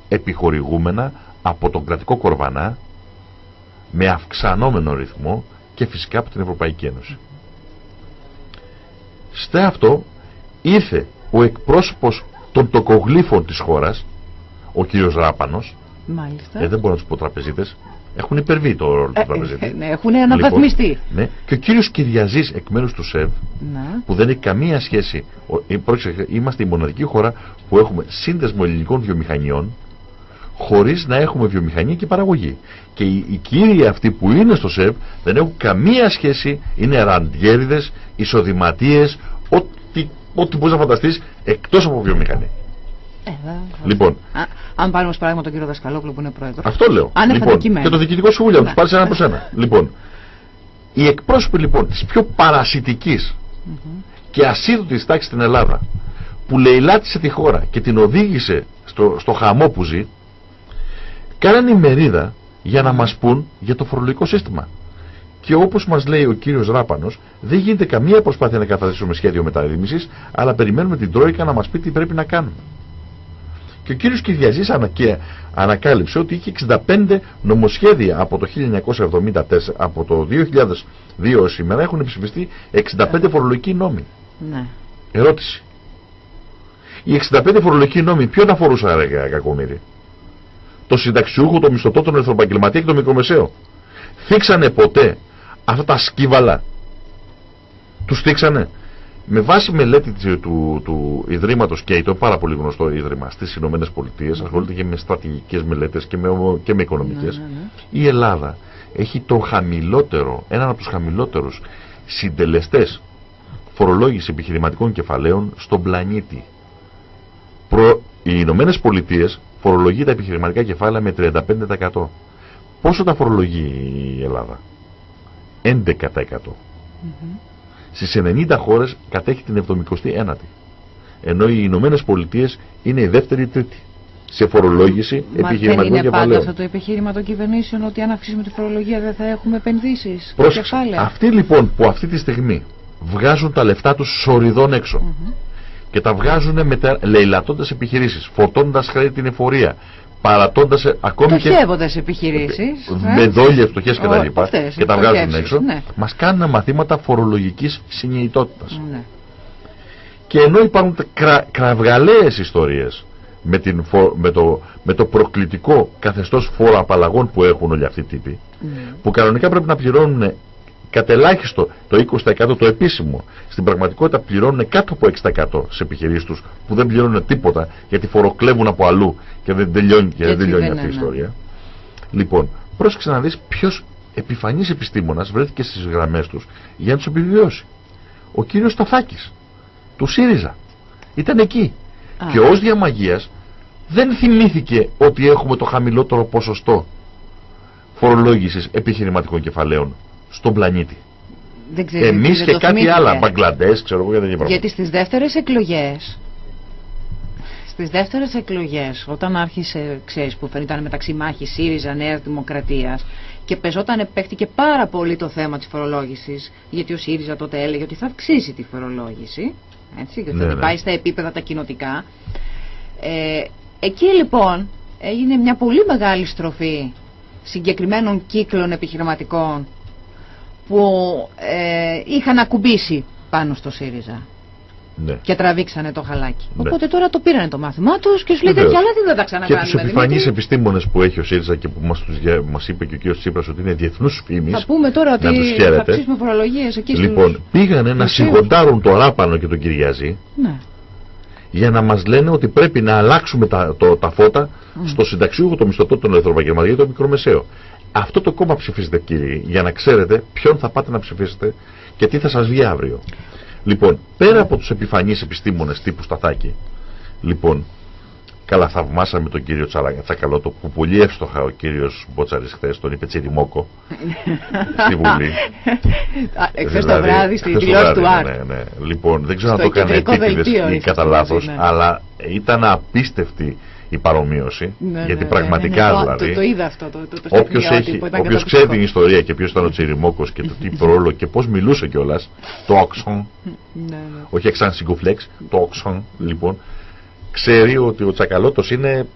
επιχορηγούμενα από τον κρατικό κορβανά με αυξανόμενο ρυθμό και φυσικά από την Ευρωπαϊκή Ένωση. Στε αυτό ήρθε ο εκπρόσωπος των τοκογλύφων της χώρας, ο κύριος Ράπανος, Μάλιστα. ε, δεν μπορώ να τους πω τραπεζίτες. Έχουν υπερβεί το ρόλο του τραπεζίτη. Ναι, έχουν αναβαθμιστεί. Λοιπόν, ναι. Και ο κύριος Κυριαζής εκ μέρους του ΣΕΒ Να. που δεν έχει καμία σχέση. ο- ε, πρόκειται, Είμαστε η μοναδική χώρα που έχουμε σύνδεσμο ελληνικών βιομηχανιών χωρίς να έχουμε βιομηχανία και παραγωγή. Και οι, οι κύριοι αυτοί που είναι στο ΣΕΒ δεν έχουν καμία σχέση, είναι ραντιέριδες, εισοδηματίες, ό,τι, ό,τι μπορείς να φανταστείς εκτός από βιομηχανία. Ε, δα- Λοιπόν, Α, αν πάρουμε ως παράδειγμα τον κύριο Δασκαλόπουλο που είναι πρόεδρος. αυτό λέω. Άνευ λοιπόν, αντικειμένου. και το διοικητικό συμβούλιο, να Ναι. του πάρεις ένα προς ένα. Λοιπόν, οι εκπρόσωποι λοιπόν της πιο παρασιτικής και ασίδωτης τάξης στην Ελλάδα που λαιλάτισε τη χώρα και την οδήγησε στο, στο χαμό που ζει κάνανε ημερίδα για να μας πούν για το φορολογικό σύστημα. Και όπως μας λέει ο κύριος Ράπανος, δεν γίνεται καμία προσπάθεια να καταθέσουμε σχέδιο μεταρρύθμισης, αλλά περιμένουμε την Τρόικα να μας πει τι πρέπει να κάνουμε. Και ο κύριος Κυριαζής ανακέ- ανακάλυψε ότι είχε 65 νομοσχέδια από το 1974, από το 2002 ως σήμερα έχουν ψηφιστεί 65 φορολογικοί νόμοι. Ναι. Ερώτηση. Οι 65 φορολογικοί νόμοι ποιον αφορούσαν ρε κακομύρι. Το συνταξιούχο, το μισθωτό, τον εθνοπαγγελματία και το μικρομεσαίο. Θίξανε ποτέ αυτά τα σκύβαλα. Τους θίξανε. Με βάση μελέτη της- του, του Ιδρύματος Κέιτο, πάρα πολύ γνωστό ίδρυμα στις Ηνωμένες Πολιτείες, ασχολείται και με στρατηγικές μελέτες και με, ομο- και με οικονομικές, Ναι, ναι, ναι. η Ελλάδα έχει το χαμηλότερο, έναν από τους χαμηλότερους συντελεστές φορολόγησης επιχειρηματικών κεφαλαίων στον πλανήτη. Προ... Οι Ηνωμένες Πολιτείες φορολογεί τα επιχειρηματικά κεφάλαια με 35%. Πόσο τα φορολογεί η Ελλάδα; 11%. Στις 90 χώρες κατέχει την 79η. Ενώ οι Ηνωμένες Πολιτείες είναι η δεύτερη ή τρίτη σε φορολόγηση Μα δεν επιχειρηματικών είναι πάντα κεφαλαίων. αυτό το επιχείρημα των κυβερνήσεων ότι αν αυξήσουμε τη φορολογία δεν θα έχουμε επενδύσεις. Πρόσεξε. Κεφάλαια. Αυτοί λοιπόν που αυτή τη στιγμή βγάζουν τα λεφτά τους σοριδών έξω Μμμ. Και τα βγάζουν με τα λαιλατώντας επιχειρήσεις, φορτώνοντας χρέη την εφορία, παρατώντας ε, ακόμη και Στοχεύοντας επιχειρήσεις. ε. με δόλια φτωχές και τα Ω, λοιπά αυτές, και τα οι βγάζουν στοχεύσεις, έξω, ναι. μας κάνουν μαθήματα φορολογικής συνειδητότητας. Ναι. Και ενώ υπάρχουν τα κρα, κραυγαλαίες ιστορίες με, την, φο- με, το, με το προκλητικό καθεστώς φόρο απαλλαγών που έχουν όλοι αυτοί οι τύποι, Ναι. που κανονικά πρέπει να πληρώνουν κατελάχιστο το 20% το επίσημο. Στην πραγματικότητα πληρώνουν κάτω από 6% σε επιχειρήσεις τους που δεν πληρώνουν τίποτα γιατί φοροκλέβουν από αλλού και δεν τελειώνει, και δεν Έτσι τελειώνει δεν αυτή η είναι. ιστορία. Λοιπόν, πρόσεξε να δεις ποιος επιφανής επιστήμονας βρέθηκε στις γραμμές τους για να τους επιβιώσει. Ο κύριος Σταφάκης του ΣΥΡΙΖΑ. Ήταν εκεί. Α. Και ως διαμαγείας δεν θυμήθηκε ότι έχουμε το χαμηλότερο ποσοστό φορολόγησης επιχειρηματικών κεφαλαίων στον πλανήτη. Δεν ξέρω Εμείς γιατί δεν και το κάτι θυμήθηκε. άλλα, Μπαγκλαντές, ξέρω εγώ για τέτοια πράγματα. Γιατί στις δεύτερες εκλογές στις δεύτερες εκλογές όταν άρχισε ξέρεις που ήταν μεταξύ μάχης ΣΥΡΙΖΑ Νέας Δημοκρατίας και πεζόταν παίχτηκε πάρα πολύ το θέμα της φορολόγησης γιατί ο ΣΥΡΙΖΑ τότε έλεγε ότι θα αυξήσει τη φορολόγηση έτσι, και ότι Ναι, θα την ναι. πάει στα επίπεδα τα κοινοτικά ε, εκεί λοιπόν έγινε μια πολύ μεγάλη στροφή συγκεκριμένων κύκλων επιχειρηματικών που ε, είχαν ακουμπήσει πάνω στο ΣΥΡΙΖΑ Ναι. και τραβήξανε το χαλάκι. Ναι. Οπότε τώρα το πήρανε το μάθημά τους και σου λέει Βεβαίως. τέτοια άλλα δεν θα τα Και ξανακάνουμε. τους επιφανείς Δημήτρη. επιστήμονες που έχει ο ΣΥΡΙΖΑ και που μας, τους, γε- μας είπε και ο κ. Τσίπρας ότι είναι διεθνούς φήμης. Θα πούμε τώρα ότι να τους θα χαίρετε. αυξήσουμε φορολογίες εκεί στους- Λοιπόν, πήγανε να στους σιγοντάρουν το Ράπανο και τον Κυριαζή Ναι. για να μας λένε ότι πρέπει να αλλάξουμε τα, το, τα φώτα στο συνταξιούχο, το μισθωτό, τον ελευθεροπαγγελματία και το μικρομεσαίο. Αυτό το κόμμα ψηφίζετε κύριοι, για να ξέρετε ποιον θα πάτε να ψηφίσετε και τι θα σας βγει αύριο. Λοιπόν, πέρα από τους επιφανείς επιστήμονες τύπου Σταθάκη, λοιπόν, καλά θαυμάσαμε τον κύριο Τσαλάγκα Τσακαλώτο που πολύ εύστοχα ο κύριος Μπότσαρης χθες τον είπε Τσιριμόκο στη Βουλή. Εχθέ το Δηλαδή, βράδυ στην χθες το δηλώση του βράδυ, ΑΡΤ. Ναι, ναι. Λοιπόν, δεν ξέρω Στο αν το έκανε κεντρικό επίτηδες δελτίο ή ίσως κατά το λάθο, μαζί, ναι. αλλά ήταν απίστευτη η παρομοίωση. Ναι, γιατί ναι, πραγματικά ναι, ναι. δηλαδή. Το, το είδα αυτό. Το, το, το Όποιος, στοιχειώτη έχει, που ήταν όποιος καταπληκτικό. ξέρει την ιστορία και ποιος ήταν ο Τσιριμόκος και το τι ρόλο και πώς μιλούσε κιόλας, το όξον, Ναι, ναι. όχι εξάν συγκουφλέξ, το όξον, λοιπόν, ξέρει ότι ο Τσακαλώτος είναι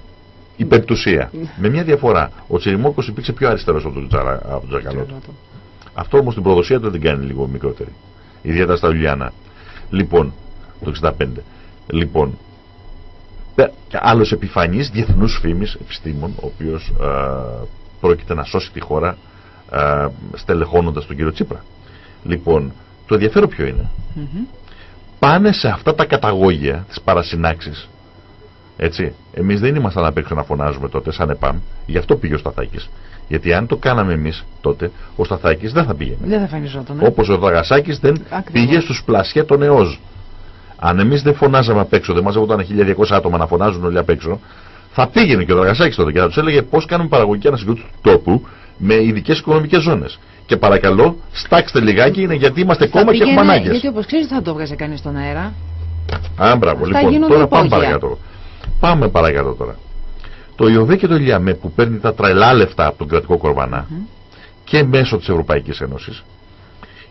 υπερτουσία. Με μια διαφορά. Ο Τσιριμόκος υπήρξε πιο αριστερός από τον, Τσαρα, από τον Τσακαλώτο. Αυτό όμως την προδοσία του δεν την κάνει λίγο μικρότερη. Ιδιαίτερα στα Λιάννα. Λοιπόν, το 65. Λοιπόν, άλλος επιφανής διεθνούς φήμης επιστήμων, ο οποίος α, πρόκειται να σώσει τη χώρα ε, στελεχώνοντας τον κύριο Τσίπρα. Λοιπόν, το ενδιαφέρον ποιο είναι; Πάνε σε αυτά τα καταγόγια της παρασυνάξης. Έτσι. Εμείς δεν ήμασταν απ' έξω να φωνάζουμε τότε σαν ΕΠΑΜ. Γι' αυτό πήγε ο Σταθάκης. Γιατί αν το κάναμε εμείς τότε, ο Σταθάκης δεν θα πήγαινε. Δεν θα εμφανιζόταν. Ε; Όπως ο Δαγασάκης δεν Ακριβώς. πήγε στους πλασιέ των ΕΟΖ. Αν εμείς δεν φωνάζαμε απ' έξω, δεν μαζεύονταν 1200 άτομα να φωνάζουν όλοι απ' έξω, θα πήγαινε και ο Δραγασάκης τότε και θα τους έλεγε πώς κάνουμε παραγωγική ανασυγκρότηση του τόπου με ειδικές οικονομικές ζώνες. Και παρακαλώ, στάξτε λιγάκι, είναι γιατί είμαστε Θα κόμμα και έχουμε πήγαινε, ανάγκες. Γιατί όπως ξέρεις δεν θα το βγάζει κανείς στον αέρα. Α, μπράβο, Αυτά λοιπόν, γίνονται τώρα πάμε υπόγεια. παρακάτω. Πάμε παρακάτω τώρα. Το ΙΟΒΕ και το ΙΛΙΑΜΕ που παίρνει τα τρελά λεφτά από τον κρατικό κορβανά και μέσω της Ευρωπαϊκής Ένωσης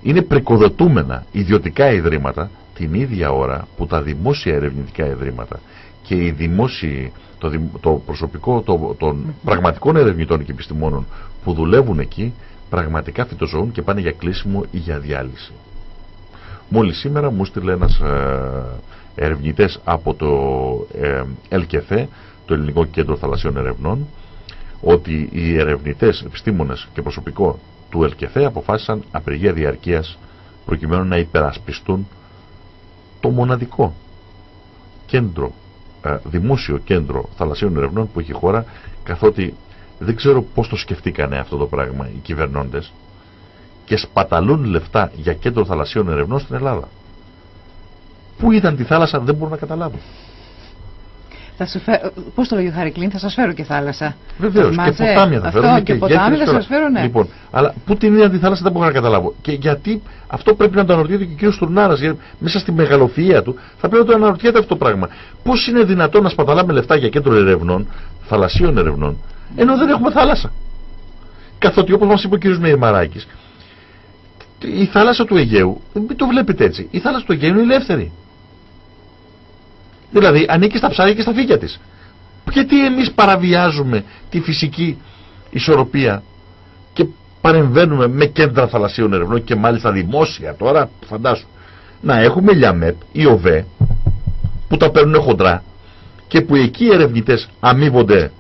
είναι πρικοδοτούμενα ιδιωτικά ιδρύματα την ίδια ώρα που τα δημόσια ερευνητικά ιδρύματα και οι δημόσιοι, το, δημ- το προσωπικό το, των πραγματικών ερευνητών και επιστημόνων που δουλεύουν εκεί πραγματικά φυτοζωούν και πάνε για κλείσιμο ή για διάλυση. Μόλις σήμερα μου στείλε ένας ε, ερευνητές από το ε, ΕΛΚΕΘΕ, το Ελληνικό Κέντρο Θαλασσίων Ερευνών, ότι οι ερευνητές, επιστήμονες και προσωπικό του ΕΛΚΕΘΕ αποφάσισαν απεργία διαρκείας προκειμένου να υπερασπιστούν το μοναδικό κέντρο, ε, δημόσιο κέντρο θαλασσίων ερευνών που έχει η χώρα, καθότι δεν ξέρω πώς το σκεφτήκανε αυτό το πράγμα οι κυβερνώντες και σπαταλούν λεφτά για κέντρο θαλασσίων ερευνών στην Ελλάδα. Πού ήταν τη θάλασσα δεν μπορώ να καταλάβω. Θα σου φέρω, πώς το λέγει ο Χαρικλίν, θα σας φέρω και θάλασσα. Βεβαίως και Θυμάσαι; ποτάμια θα Αυτό, φέρουμε και ποτάμια γέφυρες θα και όλα. σας φέρω, ναι. Λοιπόν, αλλά πού την είδαν τη θάλασσα δεν μπορώ να καταλάβω. Και γιατί αυτό πρέπει να το αναρωτιέται και ο κ. Στουρνάρα. Μέσα στη μεγαλοφυΐα του θα πρέπει να το αναρωτιέται αυτό το πράγμα. Πώς είναι δυνατόν να σπαταλάμε λεφτά για κέντρο ερευνών, θαλασσίων ερευνών, ενώ δεν έχουμε θάλασσα; Καθότι όπως μας είπε ο κ. Μεϊμαράκης, η θάλασσα του Αιγαίου, μην το βλέπετε έτσι, η θάλασσα του Αιγαίου είναι ελεύθερη. Δηλαδή ανήκει στα ψάρια και στα φύκια της. Γιατί εμείς παραβιάζουμε τη φυσική ισορροπία και παρεμβαίνουμε με κέντρα θαλασσίων ερευνών και μάλιστα δημόσια τώρα, φαντάσου. Να έχουμε λιαμέπ ή ΟΒΕ που τα παίρνουν χοντρά και που εκεί οι ερευνητές αμείβονται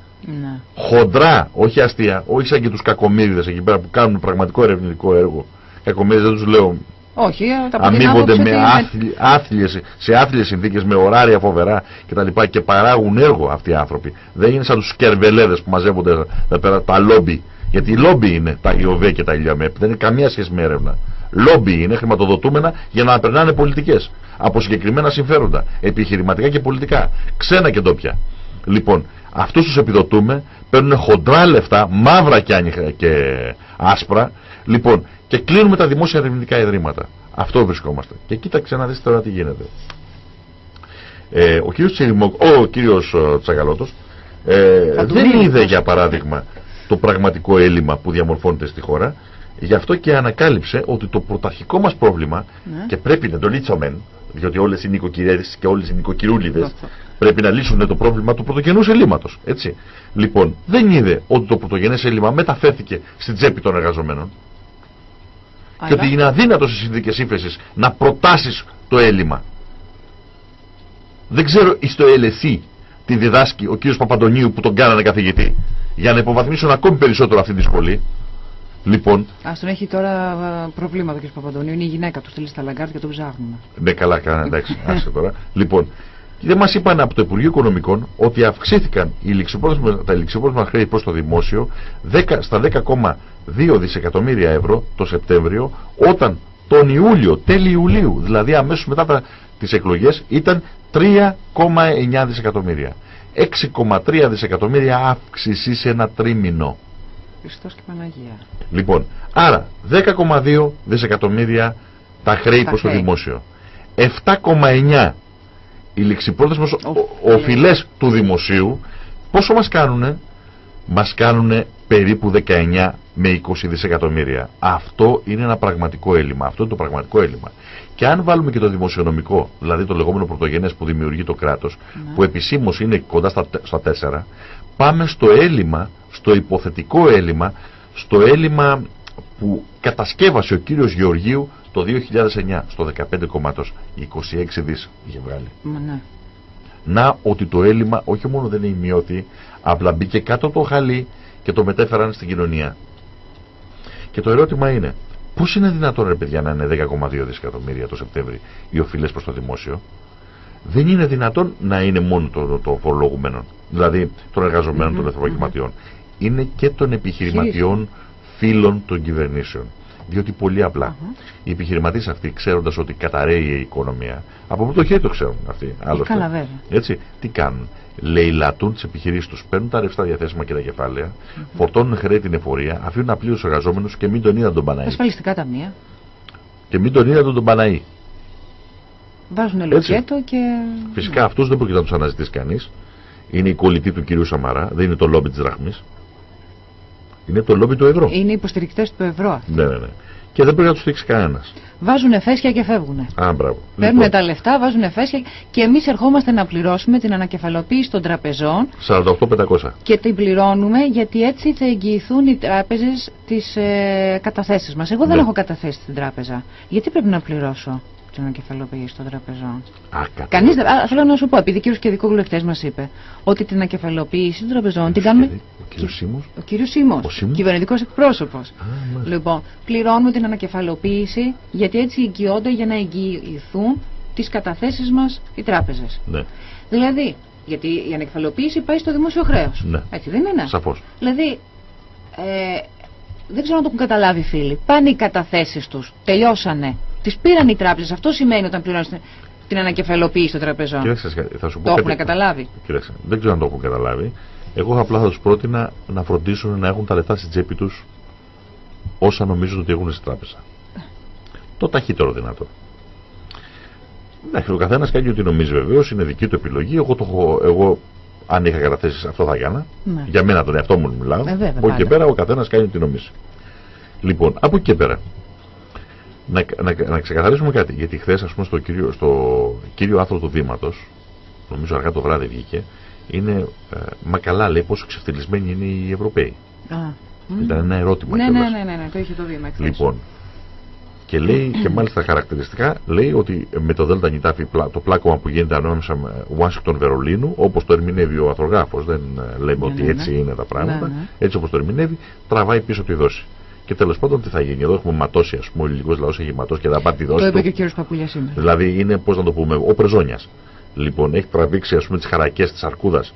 Ναι. χοντρά, όχι αστεία, όχι σαν και τους κακομύριδες εκεί πέρα που κάνουν πραγματικό ερευνητικό έργο. Κακομύριδες δεν τους λέω Όχι, τα από την αμείβονται άποψη με ότι άθλι, άθλιες, σε άθλιες συνθήκες, με ωράρια φοβερά κτλ. Και, και παράγουν έργο αυτοί οι άνθρωποι. Δεν είναι σαν τους σκερβελέδες που μαζεύονται εδώ πέρα, τα λόμπι. Γιατί λόμπι είναι τα ΙΟΒΕ και τα ΙΛΙΑΜΕΠ. Δεν είναι καμία σχέση με έρευνα. Λόμπι είναι χρηματοδοτούμενα για να περνάνε πολιτικές. Από συγκεκριμένα συμφέροντα. Επιχειρηματικά και πολιτικά. Ξένα και ντόπια. Λοιπόν, αυτούς τους επιδοτούμε, παίρνουν χοντρά λεφτά, μαύρα και, άνυχα και άσπρα, λοιπόν, και κλείνουμε τα δημόσια ερευνητικά ιδρύματα. Αυτό βρισκόμαστε. Και κοίταξε να δεις τώρα τι γίνεται. Ε, ο κύριος, Τσιριμο, ο κύριος ε, Τσαγαλώτος ε, Θα του δεν μείνει είδε πώς. για παράδειγμα το πραγματικό έλλειμμα που διαμορφώνεται στη χώρα γι' αυτό και ανακάλυψε ότι το πρωταρχικό μας πρόβλημα Ναι. και πρέπει να το λύσουμε διότι όλες οι νοικοκυρέες και όλες οι νοικοκυρούλιδες Αυτό. πρέπει να λύσουν το πρόβλημα του πρωτογενούς ελλείμματος έτσι. λοιπόν δεν είδε ότι το πρωτογενές έλλειμμα μεταφέρθηκε στην τσέπη των εργαζομένων και Άρα, ότι είναι αδύνατος σε συνθήκες ύφεσης να προτάσεις το έλλειμμα. Δεν ξέρω εις το LSE τη διδάσκει ο κύριος Παπαντονίου που τον κάνανε καθηγητή για να υποβαθμίσουν ακόμη περισσότερο αυτή τη σχολή. Λοιπόν, Ας τον έχει τώρα α, προβλήματα ο κ. Παπαντονίου. Είναι η γυναίκα του στείλει στα λαγκάρτ και τον ψάχνουν. ναι καλά κάνανε εντάξει, άσε τώρα. Λοιπόν, και δεν μας είπαν από το Υπουργείο Οικονομικών ότι αυξήθηκαν οι ληξιπρόθεσμα- τα ληξιπρόθεσμα χρέη προς το δημόσιο 10, στα 10,2 δισεκατομμύρια ευρώ το Σεπτέμβριο όταν τον Ιούλιο, τέλη Ιουλίου, δηλαδή αμέσως μετά τα, τις εκλογές ήταν 3,9 δισεκατομμύρια. 6,3 δισεκατομμύρια αύξηση σε ένα τρίμηνο. Χριστός και Παναγία. Λοιπόν, άρα 10,2 δισεκατομμύρια τα χρέη Τα προς το χρέη. δημόσιο. 7,9 οι ληξιπρόθεσμες ο- Οφειλές. οφειλές του δημοσίου. Πόσο μας κάνουνε; Μας κάνουνε περίπου 19 με 20 δισεκατομμύρια. Αυτό είναι ένα πραγματικό έλλειμμα. Αυτό είναι το πραγματικό έλλειμμα. Και αν βάλουμε και το δημοσιονομικό, δηλαδή το λεγόμενο πρωτογενές που δημιουργεί το κράτος, Ναι. που επισήμως είναι κοντά στα, τε- στα 4, πάμε στο έλλειμμα, στο υποθετικό έλλειμμα, στο έλλειμμα που κατασκεύασε ο κύριος Γεωργίου το 2009 στο 15 κομμάτος 26 δις είχε βγάλει. Μα ναι. Να ότι το έλλειμμα όχι μόνο δεν έχει μειωθεί, απλά μπήκε κάτω το χαλί και το μετέφεραν στην κοινωνία. Και το ερώτημα είναι, πώς είναι δυνατόν, ρε παιδιά, να είναι 10,2 δισεκατομμύρια το Σεπτέμβρη οι οφειλές προς το δημόσιο; Δεν είναι δυνατόν να είναι μόνο το, το φορολογουμένο, δηλαδή των εργαζομένων των εθνοπαγγελματιών. Είναι και των επιχειρηματιών φίλων των κυβερνήσεων. Διότι πολύ απλά οι επιχειρηματίες αυτοί, ξέροντας ότι καταραίει η οικονομία, από πρώτο χέρι το ξέρουν αυτοί. Άλλωστε. Καλά, βέβαια. Έτσι, τι κάνουν; Λαιλατούν τις επιχειρήσεις τους, παίρνουν τα ρευστά διαθέσιμα και τα κεφάλαια, mm -hmm. φορτώνουν χρέη την εφορία, αφήνουν απλήρου εργαζόμενους και μην τον είδαν τον Παναή. Ασφαλιστικά ταμεία. Και μην τον είδαν τον Παναή. Βάζουν λοκέτο και. Φυσικά αυτούς δεν πρόκειται να τους αναζητήσει κανείς. Είναι η κολλητή του κυρίου Σαμαρά, δεν είναι το λόμπι της δραχμή. Είναι το λόμπι του ευρώ. Είναι υποστηρικτές του ευρώ. Ναι, ναι, ναι. Και δεν πρέπει να τους στήξει κανένας. Βάζουν εφέσια και φεύγουν. Α, μπράβο. Παίρνουν λοιπόν. τα λεφτά, βάζουν εφέσια και εμείς ερχόμαστε να πληρώσουμε την ανακεφαλοποίηση των τραπεζών. 48.500. Και την πληρώνουμε γιατί έτσι θα εγγυηθούν οι τράπεζες τις ε, καταθέσεις μας. Εγώ δεν ναι. έχω καταθέσει στην τράπεζα. Γιατί πρέπει να πληρώσω; Την ανακεφαλοποίηση των τραπεζών. Κανείς δεν. Θέλω να σου πω, επειδή κύριος και δικό βουλευτέ μας είπε ότι την ανακεφαλοποίηση των τραπεζών την κάνουμε. Ο κύριος Σίμω. Ο κύριος Σίμω. Κυβερνητικός εκπρόσωπος. Λοιπόν, πληρώνουμε την ανακεφαλοποίηση γιατί έτσι εγγυώνται για να εγγυηθούν τις καταθέσεις μας οι τράπεζες. Ναι. Δηλαδή, γιατί η ανακεφαλοποίηση πάει στο δημόσιο χρέος. Ναι. Έτσι δεν είναι; Σαφώς. Δηλαδή, ε, δεν ξέρω αν το έχουν καταλάβει φίλοι. Πάνε οι καταθέσεις τους, τελειώσανε τις πήραν οι τράπεζες. Αυτό σημαίνει όταν πληρώνεις την ανακεφαλοποίηση των τραπεζών. Κοίταξε, θα σου πω το έχουν καταλάβει. Κοίταξε, δεν ξέρω αν το έχουν καταλάβει. Εγώ απλά θα τους πρότεινα να φροντίσουν να έχουν τα λεφτά στην τσέπη τους όσα νομίζουν ότι έχουν στην τράπεζα. Το ταχύτερο δυνατό. Εντάξει, ο καθένας κάνει ό,τι νομίζει βεβαίως, είναι δική του επιλογή. Εγώ, το έχω, εγώ αν είχα καταθέσεις αυτό θα έκανα. Ναι. Για μένα τον εαυτό μου μιλάω. Ε, από εκεί και πέρα ο καθένας κάνει ό,τι νομίζει. Λοιπόν, από εκεί και πέρα, να, να, να ξεκαθαρίσουμε κάτι. Γιατί χθες, ας πούμε, στο κύριο, στο κύριο άθρο του Δήματο, νομίζω αργά το βράδυ βγήκε, είναι. Ε, μα καλά λέει πόσο ξεφτυλισμένοι είναι οι Ευρωπαίοι. Α, Ήταν ένα ερώτημα. Ναι, ναι, ναι, ναι, ναι, το είχε το Δήμα. Λοιπόν, και λέει, και μάλιστα χαρακτηριστικά, λέει ότι με το ΔΝΤ το πλάκωμα που γίνεται ανάμεσα με Ουάσιγκτον Βερολίνου, όπως το ερμηνεύει ο αθρογράφος, δεν ε, λέμε ναι, ότι ναι, έτσι ναι. είναι τα πράγματα, έτσι όπως το ερμηνεύει, τραβάει πίσω τη δόση. Και τέλος πάντων τι θα γίνει. Εδώ έχουμε ματώσει, ας πούμε, ο ελληνικός λαός έχει ματώσει και θα πάρει τη δόση. Το είπε και ο κύριος Παπούλιας σήμερα. Δηλαδή είναι, πώς να το πούμε, ο Πρεζόνιας. Λοιπόν, έχει τραβήξει, ας πούμε, τις χαρακές της αρκούδας.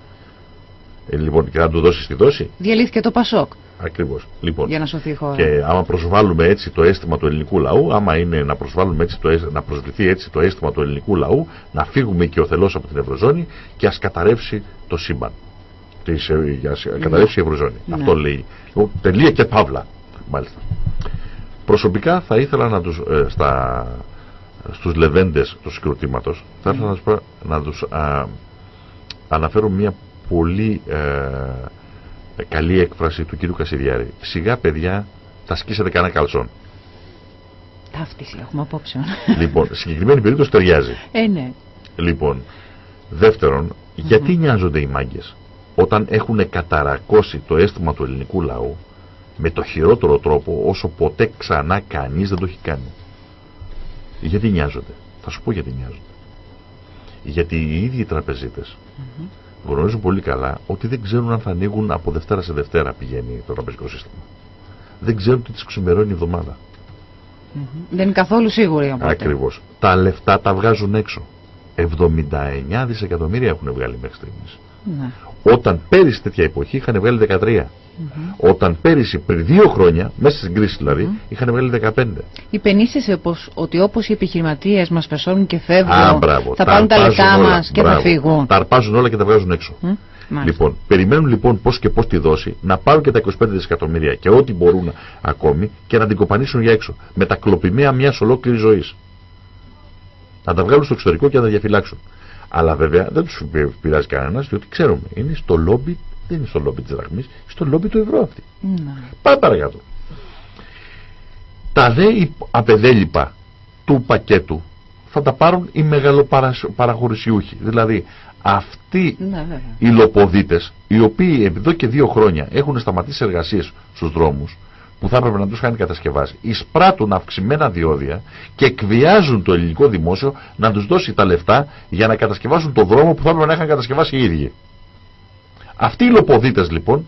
Ε, λοιπόν, και θα του δώσει τη δόση. Διαλύθηκε το Πασόκ. Ακριβώς. Λοιπόν, για να σωθεί η χώρα. Και άμα προσβάλλουμε έτσι το αίσθημα του ελληνικού λαού, άμα είναι να προσβάλλουμε έτσι το, να προσβληθεί έτσι το αίσθημα του ελληνικού λαού, να φύγουμε και ο θελός από την Ευρωζώνη και ας καταρρεύσει το σύμπαν. Της, ε, για, ναι. καταρρεύσει η Ευρωζώνη. Ναι. Αυτό λέει. Λοιπόν, τελεία και παύλα. Μάλιστα. Προσωπικά θα ήθελα να τους, ε, στα, στους λεβέντες του συγκροτήματος θα ήθελα να, να τους α, αναφέρω μια πολύ ε, καλή έκφραση του κύριου Κασιδιάρη. Σιγά παιδιά θα σκίσετε κανένα καλσόν. Ταύτιση έχουμε απόψε. Λοιπόν, συγκεκριμένη περίπτωση ταιριάζει. Ε, ναι. Λοιπόν, δεύτερον, γιατί νοιάζονται οι μάγκες όταν έχουν καταρακώσει το αίσθημα του ελληνικού λαού με το χειρότερο τρόπο όσο ποτέ ξανά κανείς δεν το έχει κάνει. Γιατί νοιάζονται; Θα σου πω γιατί νοιάζονται. Γιατί οι ίδιοι οι τραπεζίτες mm γνωρίζουν πολύ καλά ότι δεν ξέρουν αν θα ανοίγουν από Δευτέρα σε Δευτέρα πηγαίνει το τραπεζικό σύστημα. Δεν ξέρουν τι τις ξημερώνει η εβδομάδα. Δεν είναι καθόλου σίγουροι οπότε. Ακριβώς. Τα λεφτά τα βγάζουν έξω. 79 δισεκατομμύρια έχουν βγάλει μέχρι στιγμής. Ναι. Όταν πέρυσι τέτοια εποχή είχαν βγάλει 13. Όταν πέρυσι πριν δύο χρόνια, μέσα στην κρίση δηλαδή, mm είχαν βγάλει 15. Υπενήσεσαι ότι όπως οι επιχειρηματίες μας πεσώνουν και φεύγουν, Α, μπράβο, θα πάρουν τα λεφτά μας και θα φύγουν. Τα αρπάζουν όλα και τα βγάζουν έξω. Λοιπόν, περιμένουν λοιπόν πώς και πώς τη δώσει να πάρουν και τα 25 δισεκατομμύρια και ό,τι μπορούν ακόμη και να την κοπανίσουν για έξω. Με τα κλοπημαία μιας ολόκληρης ζωής. Να τα βγάλουν στο εξωτερικό και να τα διαφυλάξουν. Αλλά βέβαια δεν τους πειράζει κανένας, διότι ξέρουμε, είναι στο λόμπι, δεν είναι στο λόμπι της δραχμής, στο λόμπι του ευρώ αυτή. Ναι. Πάμε παρακάτω. Τα δε απεδέλειπα του πακέτου θα τα πάρουν οι μεγαλοπαραχωρησιούχοι. Δηλαδή αυτοί ναι, οι λοποδίτες οι οποίοι εδώ και δύο χρόνια έχουν σταματήσει εργασίες στους δρόμους που θα έπρεπε να τους είχαν κατασκευάσει, εισπράττουν αυξημένα διόδια και εκβιάζουν το ελληνικό δημόσιο να τους δώσει τα λεφτά για να κατασκευάσουν το δρόμο που θα έπρεπε να είχαν κατασκευάσει οι ίδιοι. Αυτοί οι λοποδίτες λοιπόν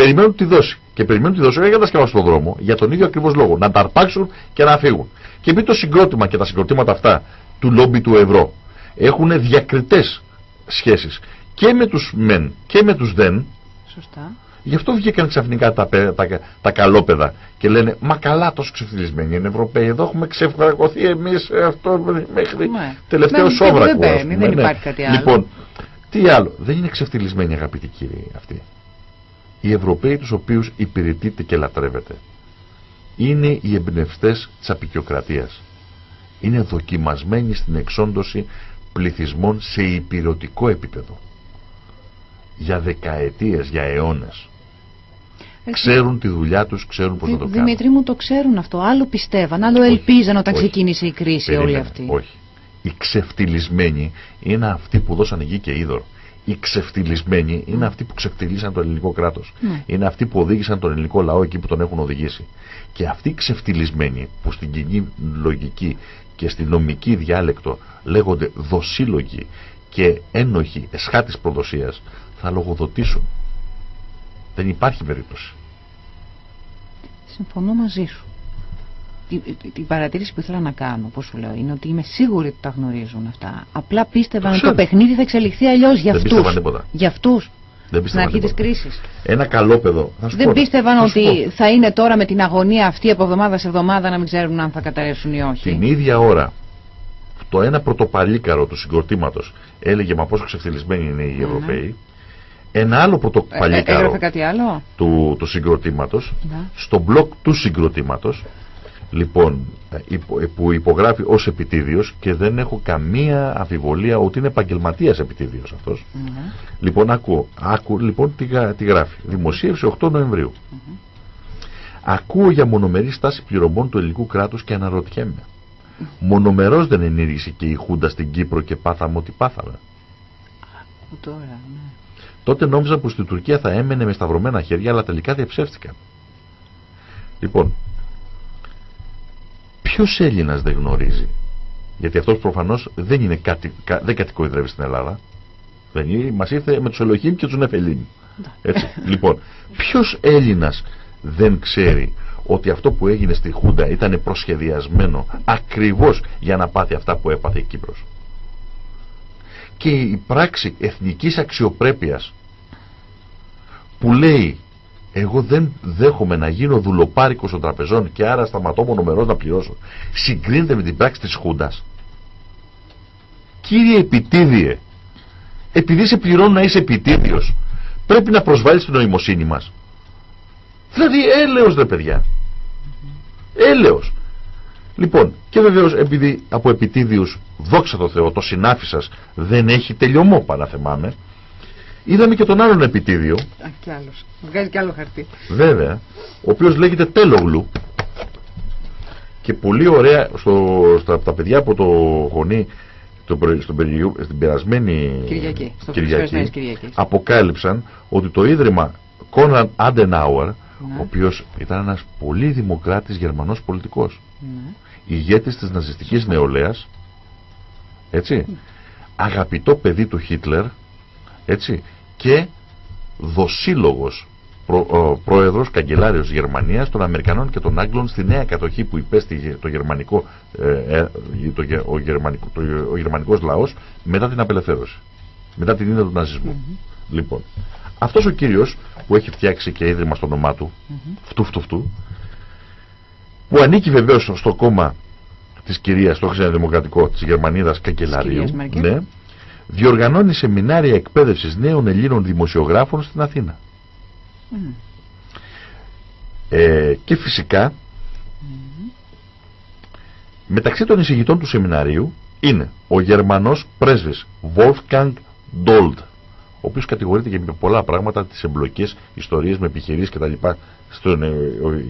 Περιμένουν τη δόση. Και περιμένουν τη δόση όχι για να σκεφάσουν στον δρόμο, για τον ίδιο ακριβώς λόγο. Να τα αρπάξουν και να φύγουν. Και επειδή το συγκρότημα και τα συγκροτήματα αυτά του λόμπι του ευρώ έχουν διακριτές σχέσεις και με τους μεν και με τους δεν. Σωστά. Γι' αυτό βγήκαν ξαφνικά τα, τα, τα καλόπεδα και λένε Μα καλά, τόσο ξεφτυλισμένοι είναι Ευρωπαίοι. Εδώ έχουμε ξεφραγωθεί εμείς αυτό μέχρι ναι. τελευταίο ναι, σόβρακο. Δεν, δεν ναι. υπάρχει κάτι άλλο. Λοιπόν, τι άλλο. Δεν είναι ξεφτυλισμένοι αγαπητοί κύριοι αυτοί. Οι Ευρωπαίοι τους οποίους υπηρετείτε και λατρεύετε είναι οι εμπνευστές της απεικιοκρατίας. Είναι δοκιμασμένοι στην εξόντωση πληθυσμών σε υπηρετικό επίπεδο. Για δεκαετίες, για αιώνες. Ξέρουν τη δουλειά τους, ξέρουν πώς να το κάνουν. Δημήτρη μου το ξέρουν αυτό. Άλλο πιστεύαν, άλλο όχι, ελπίζαν όταν όχι, ξεκίνησε η κρίση Περίμενε, όλη αυτή. Όχι. Οι ξεφτυλισμένοι είναι αυτοί που δώσαν γη και είδωρ. Οι ξεφτυλισμένοι είναι αυτοί που ξεφτυλίσαν το ελληνικό κράτος. Ναι. Είναι αυτοί που οδήγησαν τον ελληνικό λαό εκεί που τον έχουν οδηγήσει. Και αυτοί οι ξεφτυλισμένοι που στην κοινή λογική και στην νομική διάλεκτο λέγονται δοσύλλογοι και ένοχοι εσχάτης προδοσίας θα λογοδοτήσουν. Δεν υπάρχει περίπτωση. Συμφωνώ μαζί σου. Την παρατήρηση που ήθελα να κάνω, όπως σου λέω, είναι ότι είμαι σίγουρη ότι τα γνωρίζουν αυτά. Απλά πίστευαν ότι το παιχνίδι θα εξελιχθεί αλλιώς για αυτούς. Για αυτούς. Στην αρχή της κρίσης. Ένα καλό παιδό. Δεν πίστευαν ότι θα είναι τώρα με την αγωνία αυτή από εβδομάδα σε εβδομάδα να μην ξέρουν αν θα καταρρεύσουν ή όχι. Την ίδια ώρα το ένα πρωτοπαλίκαρο του συγκροτήματος έλεγε Μα πόσο ξεφτυλισμένοι είναι οι Ευρωπαίοι. Ένα άλλο πρωτοπαλίκαρο ε, του, του συγκροτήματος, ναι. στο μπλοκ του συγκροτήματος, λοιπόν, ε, που υπογράφει ως επιτίδιος και δεν έχω καμία αμφιβολία ότι είναι επαγγελματίας επιτίδιος αυτός. Ναι. Λοιπόν, ακούω, άκου, λοιπόν, τι, τι γράφει. Δημοσίευσε 8 Νοεμβρίου. Ακούω για μονομερή στάση πληρωμών του ελληνικού κράτους και αναρωτιέμαι. Μονομερός δεν ενήργησε και η Χούντα στην Κύπρο και πάθαμε ό,τι πάθαμε. Τώρα, ναι. Τότε νόμιζα πως στην Τουρκία θα έμενε με σταυρωμένα χέρια, αλλά τελικά διαψεύστηκαν. Λοιπόν, ποιος Έλληνας δεν γνωρίζει, γιατί αυτός προφανώς δεν, είναι κάτι, δεν κατοικοειδρεύει στην Ελλάδα, δεν είναι, μας ήρθε με τους Ελοχήμ και τους Νεφελίμ. Έτσι. λοιπόν, ποιος Έλληνας δεν ξέρει ότι αυτό που έγινε στη Χούντα ήταν προσχεδιασμένο ακριβώς για να πάθει αυτά που έπαθε η Κύπρος; Και η πράξη εθνικής αξιοπρέπειας που λέει εγώ δεν δέχομαι να γίνω δουλοπάρικος των τραπεζών και άρα σταματώ μονομερός να πληρώσω συγκρίνεται με την πράξη της Χούντας. Κύριε επιτίδιε επειδή σε πληρώνω να είσαι επιτίδιος πρέπει να προσβάλλεις την νοημοσύνη μας. Δηλαδή έλεος ρε παιδιά. Έλεος. Λοιπόν, και βεβαίως επειδή από επιτίδιους, δόξα τω Θεώ, το συνάφι σας δεν έχει τελειωμό παραθεμάμε, είδαμε και τον άλλον επιτίδιο. Α, κι άλλος. Βγάζει κι άλλο χαρτί. Βέβαια, ο οποίος λέγεται Τέλογλου. Και πολύ ωραία στο, στα, τα παιδιά από το γονεί το, στο, στην περασμένη Κυριακή, στο Κυριακής, αποκάλυψαν ότι το Ίδρυμα Κόναν Αντενάουερ ναι. ο οποίος ήταν ένας πολύ δημοκράτης γερμανός πολιτικός ναι. ηγέτης της ναζιστικής νεολαίας έτσι ναι. αγαπητό παιδί του Χίτλερ έτσι και δοσύλλογος προ, πρόεδρος, καγκελάριος Γερμανίας των Αμερικανών και των Άγγλων στη νέα κατοχή που υπέστη το γερμανικό, ε, ε το, ο, γερμανικό, το, ο γερμανικός λαός μετά την απελευθέρωση μετά την ίνδια του ναζισμού λοιπόν αυτός ο κύριος που έχει φτιάξει και ίδρυμα στο όνομά του, mm φτού φτού φτού, που ανήκει βεβαίως στο κόμμα της κυρίας, το χριστιανοδημοκρατικό της Γερμανίδας Κακελάριου, ναι, διοργανώνει σεμινάρια εκπαίδευσης νέων Ελλήνων δημοσιογράφων στην Αθήνα. Ε, και φυσικά μεταξύ των εισηγητών του σεμιναρίου είναι ο Γερμανός πρέσβης Wolfgang Dold ο οποίος κατηγορείται και με πολλά πράγματα, τις εμπλοκές, ιστορίες με επιχειρήσεις κτλ. Στον, ε,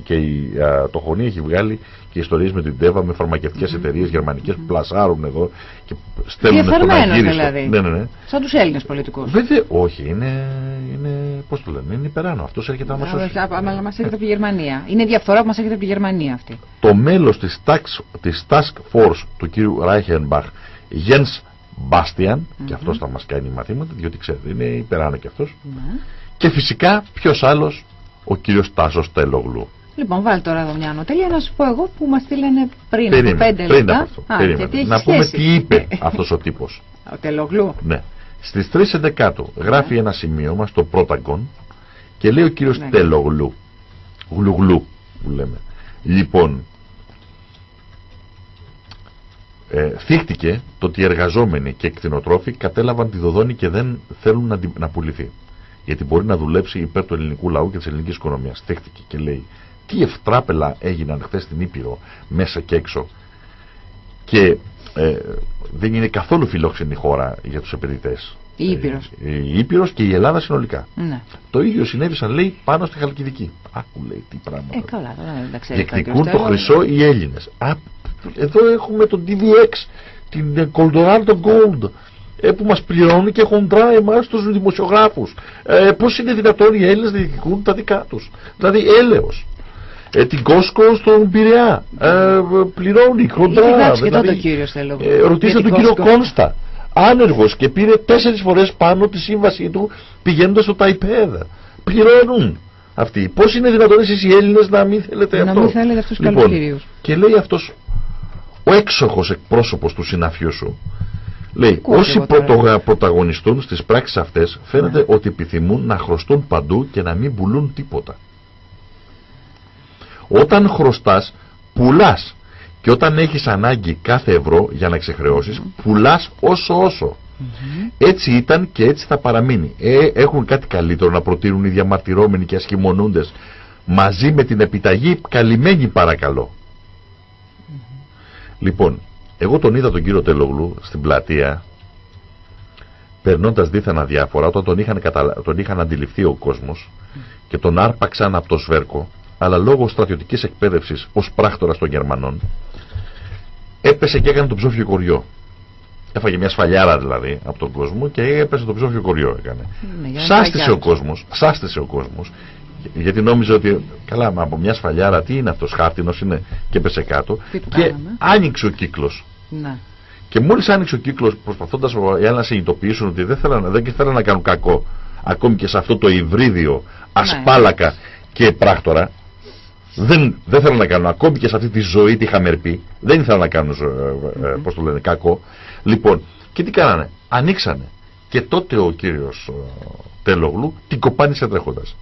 και η, το Χωνί έχει βγάλει και ιστορίες με την ΤΕΒΑ, με φαρμακευτικές mm -hmm. εταιρείες γερμανικές που πλασάρουν εδώ και στέλνουν στον αγύριστο. δηλαδή. Ναι, ναι, ναι. Σαν τους Έλληνες πολιτικούς. Βέβαια, όχι, είναι, είναι πώς το λένε, είναι υπεράνω. Αυτός έρχεται να μα σώσει. Αλλά μας έρχεται από τη Γερμανία. Είναι διαφορά που μας έρχεται από τη Γερμανία αυτή. Το μέλος της Task Force του κύριου Ράιχενμπαχ, Jens Μπάστιαν, mm -hmm. και αυτός θα μας κάνει μαθήματα, διότι ξέρετε, είναι υπεράνω κι αυτός. Mm -hmm. Και φυσικά, ποιος άλλος; Ο κύριος Τάσος Τέλογλου. Λοιπόν, βάλει τώρα εδώ μια ανωτελεία να σου πω εγώ που μας στείλανε πριν Περίμενε, από πέντε πριν λεπτά. από αυτό, Α, περίμενε. γιατί έχει να πούμε σχέση. τι είπε αυτός ο τύπος. Ο Τελογλού. Ναι. Στις 3 Εντεκάτου γράφει ένα σημείωμα στο Πρόταγκον και λέει ο κύριος Ναι. Τέλογλου. Γλουγλου που λέμε. Λοιπόν, ε, θύχτηκε το ότι οι εργαζόμενοι και κτηνοτρόφοι κατέλαβαν τη δοδόνη και δεν θέλουν να, την- να πουληθεί. Γιατί μπορεί να δουλέψει υπέρ του ελληνικού λαού και της ελληνικής οικονομίας. Θύχτηκε και λέει τι ευτράπελα έγιναν χθες στην Ήπειρο μέσα και έξω και ε, δεν είναι καθόλου φιλόξενη χώρα για τους επενδυτές. Η Ήπειρος. Ε, η Ήπειρος και η Ελλάδα συνολικά. Ναι. Το ίδιο συνέβησαν λέει πάνω στη Χαλκιδική. Άκου λέει τι πράγμα. Ε, καλά, τώρα δεν τα ξέρει. Διεκδικούν το χρυσό οι Έλληνες. Α, εδώ έχουμε τον DVX, την ε, Coldorado Gold, ε, που μας πληρώνουν και χοντρά εμάς τους δημοσιογράφους. Ε, πώς είναι δυνατόν οι Έλληνες να διεκδικούν τα δικά τους; Δηλαδή έλεος. Ε, την Κόσκο στον Πειραιά. Ε, πληρώνει χοντρά. Είχε γράψει και δηλαδή, τότε ο κύριος Τελογλου. ε, ρωτήστε Για τον την κύριο Costco. Κόνστα. Άνεργος και πήρε τέσσερις φορές πάνω τη σύμβασή του πηγαίνοντας στο Ταϊπέδ. Πληρώνουν αυτοί. Πώς είναι δυνατόν εσείς οι Έλληνες να μην θέλετε Να αυτό; μην θέλετε αυτούς τους λοιπόν, καλούς κυρίους. Και λέει αυτός ο έξοχος εκπρόσωπος του συναφιού σου. Λέει, Ακούω κι όσοι εγώ τώρα. πρωτογα- πρωταγωνιστούν στις πράξεις αυτές φαίνεται ότι επιθυμούν να χρωστούν παντού και να μην πουλούν τίποτα. Όταν χρωστάς, πουλάς. Και όταν έχεις ανάγκη κάθε ευρώ για να ξεχρεώσεις, πουλάς όσο όσο. Έτσι ήταν και έτσι θα παραμείνει. Ε, έχουν κάτι καλύτερο να προτείνουν οι διαμαρτυρόμενοι και ασχημονούντες μαζί με την επιταγή καλυμμένη παρακαλώ. Λοιπόν, εγώ τον είδα τον κύριο Τελογλου στην πλατεία περνώντας δίθεν αδιάφορα όταν τον είχαν, καταλα... τον είχαν αντιληφθεί ο κόσμος και τον άρπαξαν από το σβέρκο αλλά λόγω στρατιωτικής εκπαίδευσης ως πράκτορας των Γερμανών έπεσε και έκανε το ψόφιο κοριό. Έφαγε μια σφαλιάρα δηλαδή από τον κόσμο και έπεσε το ψόφιο κοριό έκανε. Ναι, για να Σάστησε πάει κι ο άλλος. κόσμος, σάστησε ο κόσμος γιατί νόμιζε ότι καλά μα από μια σφαλιάρα τι είναι αυτός χάρτινος είναι και έπεσε κάτω. Τι του και κάναμε; άνοιξε ο κύκλος. Ναι. και μόλις άνοιξε ο κύκλος προσπαθώντας οι άλλοι να συνειδητοποιήσουν ότι δεν θέλαν, δεν θέλαν να κάνουν κακό ακόμη και σε αυτό το υβρίδιο ασπάλακα και πράκτορα δεν, δεν θέλουν να κάνουν. Ακόμη και σε αυτή τη ζωή τη χαμερπή δεν ήθελαν να κάνουν ε, ε, πώς το λένε κακό. Λοιπόν και τι κάνανε ανοίξανε. Και τότε ο κύριος ε, Τέλογλου την κοπάνισε τρέχοντας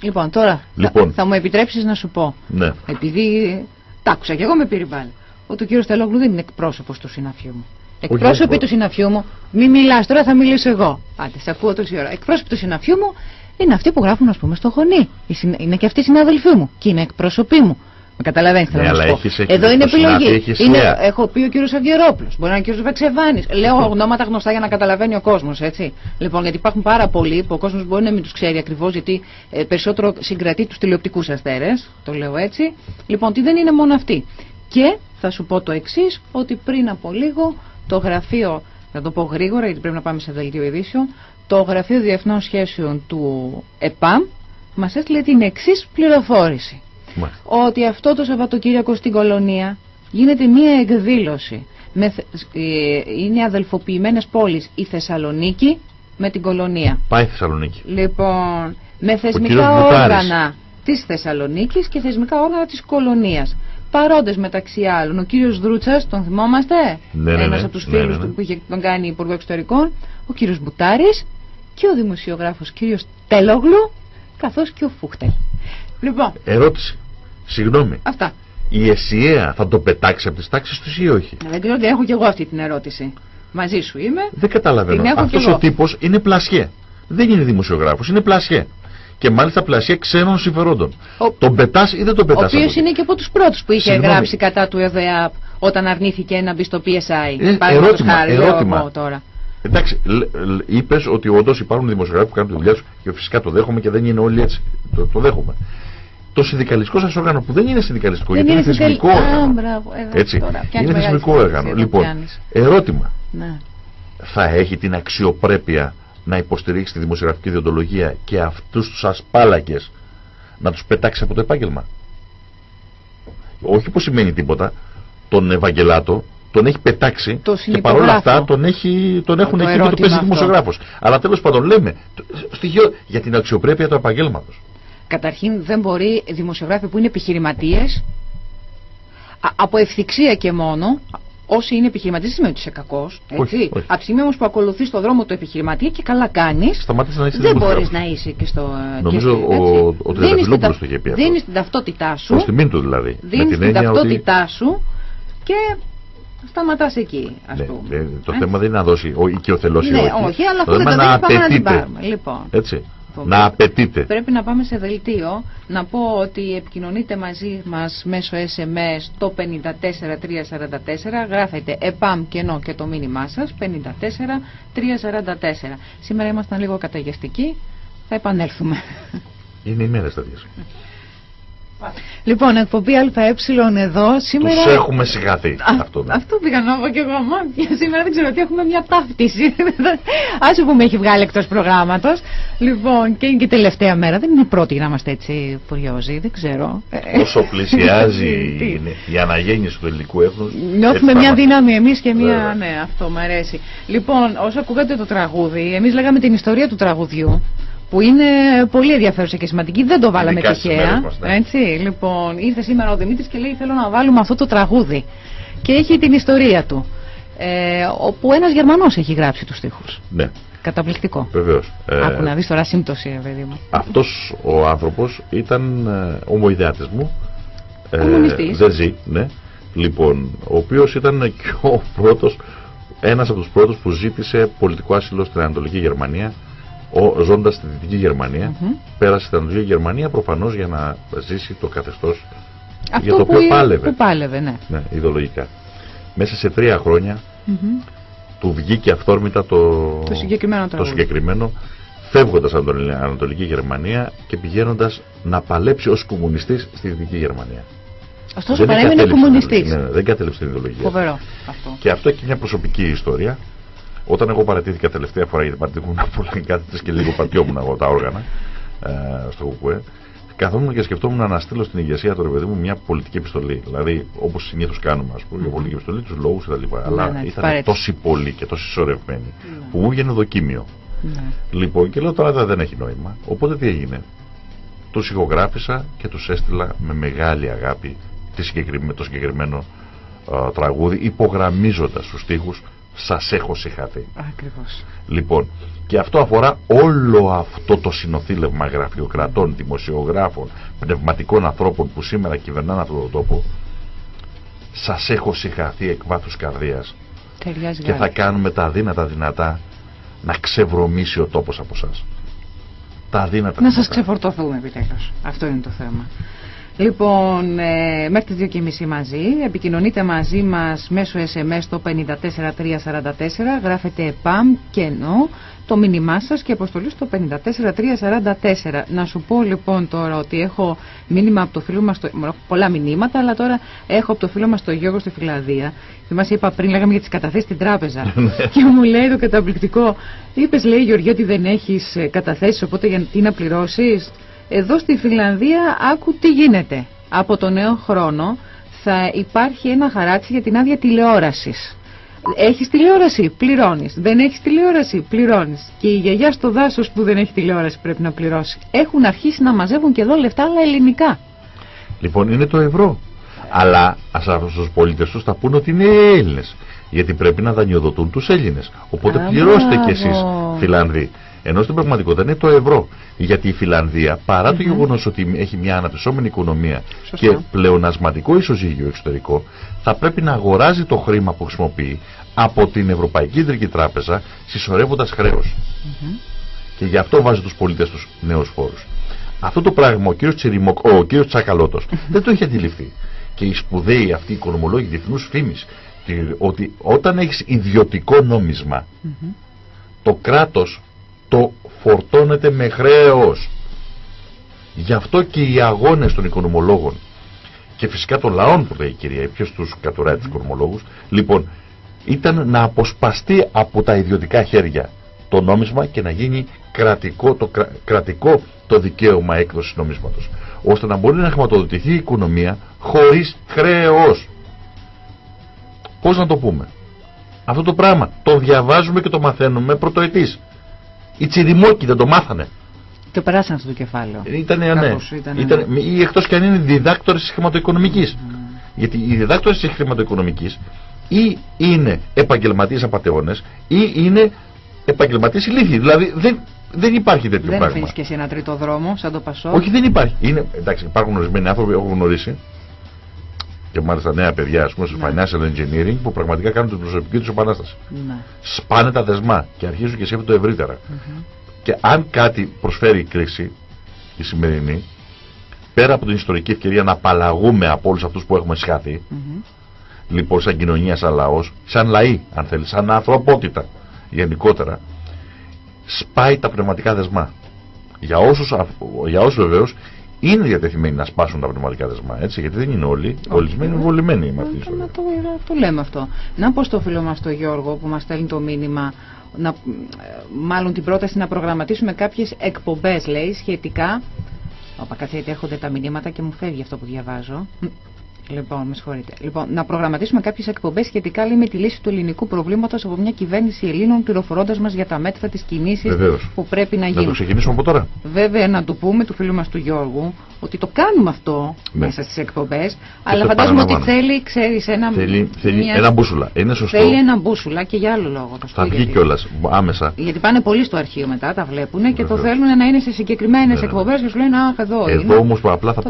Λοιπόν, τώρα Λοιπόν. Θα, θα μου επιτρέψεις να σου πω. ναι Επειδή τ' άκουσα και εγώ με πυρηβάλλει. Ότι ο κύριος Τελόγλου δεν είναι εκπρόσωπος του συναφιού μου. Όχι, Εκπρόσωποι όχι. του συναφιού μου, μη μιλάς, τώρα θα μιλήσω εγώ. Άντε, σε ακούω τόση ώρα. Εκπρόσωποι του συναφιού μου είναι αυτοί που γράφουν, ας πούμε, στο χωνί. Οι συνα- Είναι και αυτοί οι συναδελφοί μου. Και είναι εκπρόσωποι μου. Με καταλαβαίνεις, θέλω Ναι, να σου αλλά πω. έχεις- έχεις- Εδώ είναι το συνάφι επιλογή. έχεις Είναι, θέα. έχω πει ο κύριος Αυγερόπουλο. Μπορεί να είναι ο κύριος Βαξεβάνη. Λέω ονόματα γνωστά για να καταλαβαίνει ο κόσμος, έτσι. Λοιπόν, γιατί υπάρχουν πάρα πολλοί που ο κόσμος μπορεί να μην τους ξέρει ακριβώς, γιατί ε, περισσότερο συγκρατεί τους τηλεοπτικούς αστέρες. Το λέω έτσι. Λοιπόν, ότι δεν είναι μόνο αυτοί. Και θα σου πω το εξής, ότι πριν από λίγο το γραφείο, θα το πω γρήγορα, γιατί πρέπει να πάμε σε δελτίο ειδήσεων, το γραφείο Διεθνών Σχέσεων του ΕΠΑΜ μας έστειλε την εξής πληροφόρηση Μάλιστα. Ότι αυτό το Σαββατοκύριακο στην κολονία γίνεται μία εκδήλωση. Με, θε- ε, είναι αδελφοποιημένες πόλεις η Θεσσαλονίκη με την κολονία. πάει στη Θεσσαλονίκη Λοιπόν, με κύριος θεσμικά Μπουτάρης. όργανα της Θεσσαλονίκης και θεσμικά όργανα της κολονίας. Παρόντες μεταξύ άλλων, ο κύριος Δρούτσας, τον θυμόμαστε, Ναι, ναι, ένας ναι. από τους Ναι, φίλους ναι, ναι. του που είχε τον κάνει Υπουργό Εξωτερικών, ο κύριος Μπουτάρης και ο δημοσιογράφος κύριος Τελόγλου, καθώς και ο Φούχτελ. Λοιπόν, ερώτηση συγγνώμη αυτά. η ΕΣΥΑ θα το πετάξει από τις τάξεις τους ή όχι; Δεν ξέρω, δεν έχω και εγώ αυτή την ερώτηση. Μαζί σου είμαι. Δεν καταλαβαίνω. Την έχω Αυτός κι εγώ. ο τύπος είναι πλασιέ. Δεν είναι δημοσιογράφος, είναι πλασιέ. Και μάλιστα πλασιέ ξένων συμφερόντων. Ο- Τον πετάς ή δεν τον Ο πετά. οποίο είναι και από τους πρώτους που είχε Συγγνώμη. γράψει κατά του ΕΔΕΑΠ όταν αρνήθηκε να μπει στο PSI. Ε, Παραδείγματος ερώτημα, χάρη, λέω ερώτημα. εγώ τώρα. Εντάξει, είπες ότι όντως υπάρχουν δημοσιογράφοι που κάνουν τη δουλειά τους και φυσικά το δέχομαι και δεν είναι όλοι έτσι. Το, το δέχομαι. Το συνδικαλιστικό σας όργανο που δεν είναι συνδικαλιστικό Δεν γιατί είναι είναι θεσμικό συνδικαλ- Α, όργανο. μπράβο, εδώ Έτσι. τώρα, πιάνεις Είναι μεγάλη θεσμικό συζήτηση όργανο. εδώ, Λοιπόν, πιάνεις. ερώτημα. Ναι. Θα έχει την αξιοπρέπεια να υποστηρίξει τη δημοσιογραφική διοντολογία και αυτούς τους ασπάλακε να τους πετάξει από το επάγγελμα; Όχι που σημαίνει τίποτα. Τον Ευαγγελάτο τον έχει πετάξει Το και παρόλα συνυπογράφω. αυτά τον, έχει, τον έχουν Το εκεί και το ερώτημα παίζει αυτό. δημοσιογράφος. Αλλά τέλος πάντων λέμε το- στοιχείο για την αξιοπρέπεια του επαγγέλματος. Καταρχήν δεν μπορεί δημοσιογράφοι που είναι επιχειρηματίες από ευθυξία και μόνο, όσοι είναι επιχειρηματίες, δεν σημαίνει ότι είσαι κακός. Από τη στιγμή όμως που ακολουθείς το δρόμο του επιχειρηματία και καλά κάνεις, δεν μπορείς να είσαι και στο. Νομίζω και, ο, ο Τριανταφυλόπουλο το είχε πει αυτό. Δίνεις την ταυτότητά σου. Προς τιμήν του δηλαδή. Δίνεις την, την ταυτότητά ότι... σου και σταματάς εκεί, ας ναι, πούμε. Ναι, το ε; θέμα δεν είναι να δώσει ο οικειοθελός ναι, όχι. όχι, αλλά αυτό δεν θα πάμε να την πάρουμε. Λοιπόν. Έτσι. Να απαιτείτε. Πρέπει να πάμε σε δελτίο. Να πω ότι επικοινωνείτε μαζί μας μέσω SMS το 54344. Γράφετε ΕΠΑΜ κενό και το μήνυμά σας 54344. Σήμερα ήμασταν λίγο καταγεστικοί. Θα επανέλθουμε. Είναι οι μέρες τέτοιες. Λοιπόν, εκπομπή ΑΕ εδώ σήμερα. Τους έχουμε σιγαθεί. αυτό, ναι. αυτό πήγα να πω και εγώ. Μα σήμερα δεν ξέρω τι έχουμε μια ταύτιση. Α πούμε, έχει βγάλει εκτός προγράμματος. Λοιπόν, και είναι και τελευταία μέρα. Δεν είναι η πρώτη να είμαστε έτσι φουριόζοι. Δεν ξέρω. Όσο πλησιάζει η αναγέννηση του ελληνικού έθνους. Νιώθουμε μια δύναμη εμείς και μια. Ναι, αυτό μου αρέσει. Λοιπόν, όσο ακούγατε το τραγούδι, εμείς λέγαμε την ιστορία του τραγουδιού που είναι πολύ ενδιαφέρουσα και σημαντική. Δεν το βάλαμε τυχαία. Ναι. Έτσι, λοιπόν, ήρθε σήμερα ο Δημήτρης και λέει: Θέλω να βάλουμε αυτό το τραγούδι. Και έχει την ιστορία του. Ε, όπου ένας Γερμανός έχει γράψει τους στίχους. Ναι. Καταπληκτικό. Βεβαίως. Ε, Άκου να δεις τώρα σύμπτωση, παιδί μου. Αυτός ο άνθρωπος ήταν ε, ομοειδεάτη μου. Ε, δεν ζει, ναι. Λοιπόν, ο οποίος ήταν και ο πρώτος, ένας από τους πρώτους που ζήτησε πολιτικό άσυλο στην Ανατολική Γερμανία ο, ζώντας στη Δυτική Γερμανία, mm -hmm. πέρασε στην Ανατολική Γερμανία προφανώς για να ζήσει το καθεστώς για το οποίο πάλευε. Που πάλευε, ναι. ναι. ιδεολογικά. Μέσα σε τρία χρόνια mm -hmm. του βγήκε αυθόρμητα το, το συγκεκριμένο, το συγκεκριμένο φεύγοντας από την Ανατολική Γερμανία και πηγαίνοντας να παλέψει ως κομμουνιστής στη Δυτική Γερμανία. Ωστόσο παρέμεινε κομμουνιστής. Ναι, ναι, δεν κατέληψε την ιδεολογία. Φοβερό αυτό. Και αυτό έχει μια προσωπική ιστορία όταν εγώ παρατήθηκα τελευταία φορά, γιατί παρατήθηκα πολλά κάθετε και λίγο πατιόμουν εγώ τα όργανα ε, στο ΚΚΕ, καθόμουν και σκεφτόμουν να στείλω στην ηγεσία του ρε μου μια πολιτική επιστολή. Δηλαδή, όπως συνήθως κάνουμε, ας πούμε, για πολιτική επιστολή, τους λόγους κτλ. Ναι, Αλλά ναι, ήταν τόσοι πολλοί και τόσοι σωρευμένοι, ναι. που μου βγαίνει δοκίμιο. Ναι. Λοιπόν, και λέω τώρα δεν έχει νόημα. Οπότε τι έγινε. Τους ηχογράφησα και τους έστειλα με μεγάλη αγάπη το συγκεκριμένο uh, τραγούδι, υπογραμμίζοντας τους τοίχου σας έχω συγχαθεί. Ακριβώς. Λοιπόν, και αυτό αφορά όλο αυτό το συνοθήλευμα γραφειοκρατών, δημοσιογράφων, πνευματικών ανθρώπων που σήμερα κυβερνάνε αυτόν τον τόπο. Σας έχω συγχαθεί εκ βάθους καρδίας. Και θα κάνουμε τα δύνατα δυνατά να ξεβρωμήσει ο τόπος από εσά. Τα δύνατα Να σας ξεφορτωθούμε επιτέλους. Αυτό είναι το θέμα. Λοιπόν, ε, μέχρι τις 2.30 μαζί, επικοινωνείτε μαζί μας μέσω SMS το 54344, γράφετε ΠΑΜ και ενώ το μήνυμά σας και αποστολή στο 54344. Να σου πω λοιπόν τώρα ότι έχω μήνυμα από το φίλο μας, το, πολλά μηνύματα, αλλά τώρα έχω από το φίλο μας το Γιώργο στη Φιλανδία. Θυμάσαι είπα πριν, λέγαμε για τις καταθέσεις στην τράπεζα ναι. και μου λέει το καταπληκτικό, είπες λέει Γεωργία ότι δεν έχεις ε, καταθέσεις, οπότε για τι να πληρώσεις; Εδώ στη Φιλανδία άκου τι γίνεται. Από το νέο χρόνο θα υπάρχει ένα χαράτσι για την άδεια τηλεόρασης. Έχεις τηλεόραση, πληρώνεις. Δεν έχεις τηλεόραση, πληρώνεις. Και η γιαγιά στο δάσος που δεν έχει τηλεόραση πρέπει να πληρώσει. Έχουν αρχίσει να μαζεύουν και εδώ λεφτά, αλλά ελληνικά. Λοιπόν, είναι το ευρώ. Αλλά στους πολίτες τους θα πούνε ότι είναι Έλληνες. Γιατί πρέπει να δανειοδοτούν τους Έλληνες. Οπότε πληρώστε κι εσείς, Φιλανδοί. Ενώ στην πραγματικότητα είναι το ευρώ. Γιατί η Φιλανδία, παρά το γεγονός ότι έχει μια αναπτυσσόμενη οικονομία και πλεονασματικό ισοζύγιο εξωτερικό, θα πρέπει να αγοράζει το χρήμα που χρησιμοποιεί από την Ευρωπαϊκή Κεντρική Τράπεζα, συσσωρεύοντας χρέος. Και γι' αυτό βάζει τους πολίτες τους νέους φόρους. Αυτό το πράγμα ο κ. Τσιριμοκ, ο κ. Τσακαλώτος δεν το έχει αντιληφθεί. Και οι σπουδαίοι αυτοί οι οικονομολόγοι διεθνούς φήμης, ότι όταν έχεις ιδιωτικό νόμισμα, το κράτος το φορτώνεται με χρέος. Γι' αυτό και οι αγώνες των οικονομολόγων και φυσικά των λαών που λέει η κυρία, ποιος τους κατουράει τους οικονομολόγους, λοιπόν, ήταν να αποσπαστεί από τα ιδιωτικά χέρια το νόμισμα και να γίνει κρατικό το, κρατικό το δικαίωμα έκδοσης νομίσματος ώστε να μπορεί να χρηματοδοτηθεί η οικονομία χωρίς χρέος. Πώς να το πούμε; Αυτό το πράγμα το διαβάζουμε και το μαθαίνουμε πρωτοετής. Οι τσιριμόκοι δεν το μάθανε. Το περάσαν αυτό το κεφάλαιο. Ήταν, ναι. Ήταν, ή εκτός και αν είναι διδάκτορες της χρηματοοικονομικής. Γιατί οι διδάκτορες της χρηματοοικονομικής ή είναι επαγγελματίες απαταιώνες ή είναι επαγγελματίες ηλίθιοι. Δηλαδή δεν, δεν υπάρχει τέτοιο δεν πράγμα. Δεν και εσύ ένα τρίτο δρόμο, σαν το Πασό. Όχι, δεν υπάρχει. Είναι, εντάξει, υπάρχουν ορισμένοι άνθρωποι που έχω γνωρίσει και μάλιστα νέα παιδιά, ας πούμε, στο ναι. financial engineering που πραγματικά κάνουν την προσωπική τους επανάσταση. Ναι. Σπάνε τα δεσμά και αρχίζουν και σκέφτονται ευρύτερα. Mm -hmm. Και αν κάτι προσφέρει η κρίση, η σημερινή, πέρα από την ιστορική ευκαιρία να απαλλαγούμε από όλους αυτούς που έχουμε σχάθει, mm -hmm. λοιπόν, σαν κοινωνία, σαν λαός, σαν λαοί, αν θέλεις, σαν ανθρωπότητα γενικότερα, σπάει τα πνευματικά δεσμά. Για όσους, για όσους βεβαίως είναι διατεθειμένοι να σπάσουν τα πνευματικά δεσμά, έτσι, γιατί δεν είναι όλοι, ολισμένοι βολημένοι με αυτή την ιστορία. Το, το λέμε αυτό. Να πω στο φίλο μας τον Γιώργο που μας στέλνει το μήνυμα, να, μάλλον την πρόταση να προγραμματίσουμε κάποιες εκπομπές, λέει, σχετικά... Όπα, κάτσε γιατί έρχονται τα μηνύματα και μου φεύγει αυτό που διαβάζω. Λοιπόν, με συγχωρείτε. Λοιπόν, να προγραμματίσουμε κάποιες εκπομπές σχετικά λέει, με τη λύση του ελληνικού προβλήματος από μια κυβέρνηση Ελλήνων, πληροφορώντας μας για τα μέτρα της κινήσης που πρέπει να γίνουν. Να το ξεκινήσουμε από τώρα. Βέβαια, να το πούμε του φίλου μας του Γιώργου ότι το κάνουμε αυτό ναι. μέσα στις εκπομπές, αλλά φαντάζομαι ότι θέλει, ξέρεις, ένα. Θέλει, θέλει μια... ένα μπούσουλα. Είναι σωστό. Θέλει ένα μπούσουλα και για άλλο λόγο. Θα βγει κιόλας άμεσα. Γιατί πάνε πολύ στο αρχείο μετά, τα βλέπουν και το θέλουν να είναι σε συγκεκριμένες εκπομπές και σου λένε Αχ, εδώ. Εδώ όμως απλά θα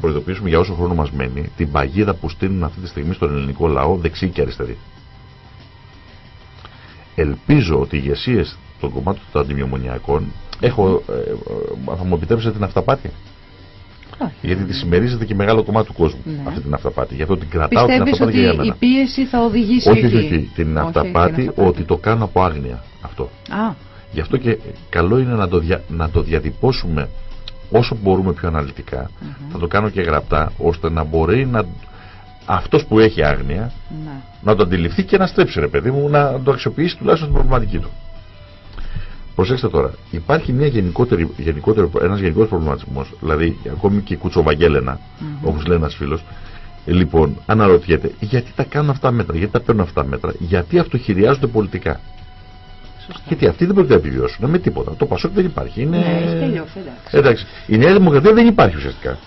προειδοποιήσουμε για όσο χρόνο μας μένει την παγίδα που στείλουν αυτή τη στιγμή στον ελληνικό λαό δεξί και αριστερή. Ελπίζω ότι οι ηγεσίες των κομμάτων των αντιμιομονιακών έχω, ε, ε, θα μου επιτρέψετε την αυταπάτη. Γιατί τη συμμερίζεται και μεγάλο κομμάτι του κόσμου ναι. αυτή την αυταπάτη. Γι' αυτό την κρατάω Πιστεύεις την αυταπάτη ότι η πίεση θα οδηγήσει όχι, όχι, όχι, την αυταπάτη ότι το κάνω από άγνοια αυτό. Α. Γι' αυτό και καλό είναι να το, δια, να το διατυπώσουμε όσο μπορούμε πιο αναλυτικά, θα το κάνω και γραπτά, ώστε να μπορεί να, αυτός που έχει άγνοια ναι. να το αντιληφθεί και να στρέψει ρε παιδί μου, να το αξιοποιήσει τουλάχιστον την προβληματική του. Προσέξτε τώρα, υπάρχει μια γενικότερη, γενικότερη, ένας γενικός προβληματισμός, δηλαδή ακόμη και κουτσοβαγγέλενα, mm -hmm. όπως λέει ένας φίλος, λοιπόν, αναρωτιέται γιατί τα κάνουν αυτά μέτρα, γιατί τα παίρνουν αυτά μέτρα, γιατί αυτοχειριάζονται πολιτικά; Σωστά. Γιατί αυτοί δεν πρόκειται να επιβιώσουν με τίποτα. Το Πασόκ δεν υπάρχει. Είναι... Ναι, τελειώσει, εντάξει. εντάξει. Η Νέα Δημοκρατία δεν υπάρχει ουσιαστικά.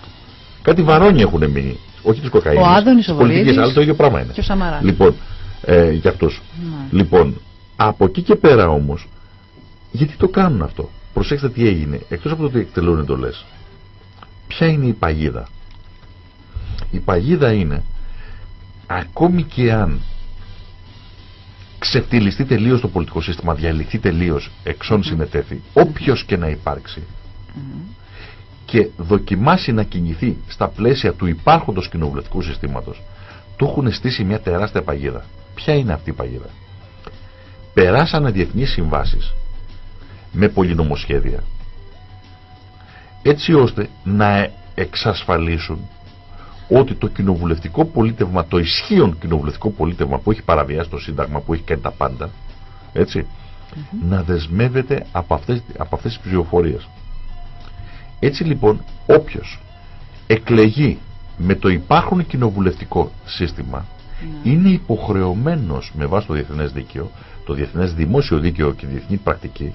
Κάτι βαρόνι έχουν μείνει. Όχι της κοκαίνης. Ο Άδωνης, ο Πολιτικέ, αλλά το ίδιο πράγμα είναι. Και ο Σαμαράς. Λοιπόν, ε, για αυτούς. Ναι. Λοιπόν, από εκεί και πέρα όμως, γιατί το κάνουν αυτό; Προσέξτε τι έγινε. Εκτός από το ότι εκτελούν εντολές, ποια είναι η παγίδα; Η παγίδα είναι ακόμη και αν ξεφτυλιστεί τελείως το πολιτικό σύστημα, διαλυθεί τελείως εξών mm -hmm. συνετέθη, όποιος και να υπάρξει, και δοκιμάσει να κινηθεί στα πλαίσια του υπάρχοντος κοινοβουλευτικού συστήματος, του έχουν στήσει μια τεράστια παγίδα. Ποια είναι αυτή η παγίδα; Περάσανε διεθνείς συμβάσεις με πολυνομοσχέδια έτσι ώστε να εξασφαλίσουν ότι το κοινοβουλευτικό πολίτευμα, το ισχύον κοινοβουλευτικό πολίτευμα που έχει παραβιάσει το Σύνταγμα, που έχει κάνει τα πάντα, έτσι, να δεσμεύεται από αυτές, από αυτές τις ψηφοφορίες. Έτσι λοιπόν όποιος εκλεγεί με το υπάρχον κοινοβουλευτικό σύστημα ναι. είναι υποχρεωμένος με βάση το διεθνές δίκαιο, το διεθνές δημόσιο δίκαιο και διεθνή πρακτική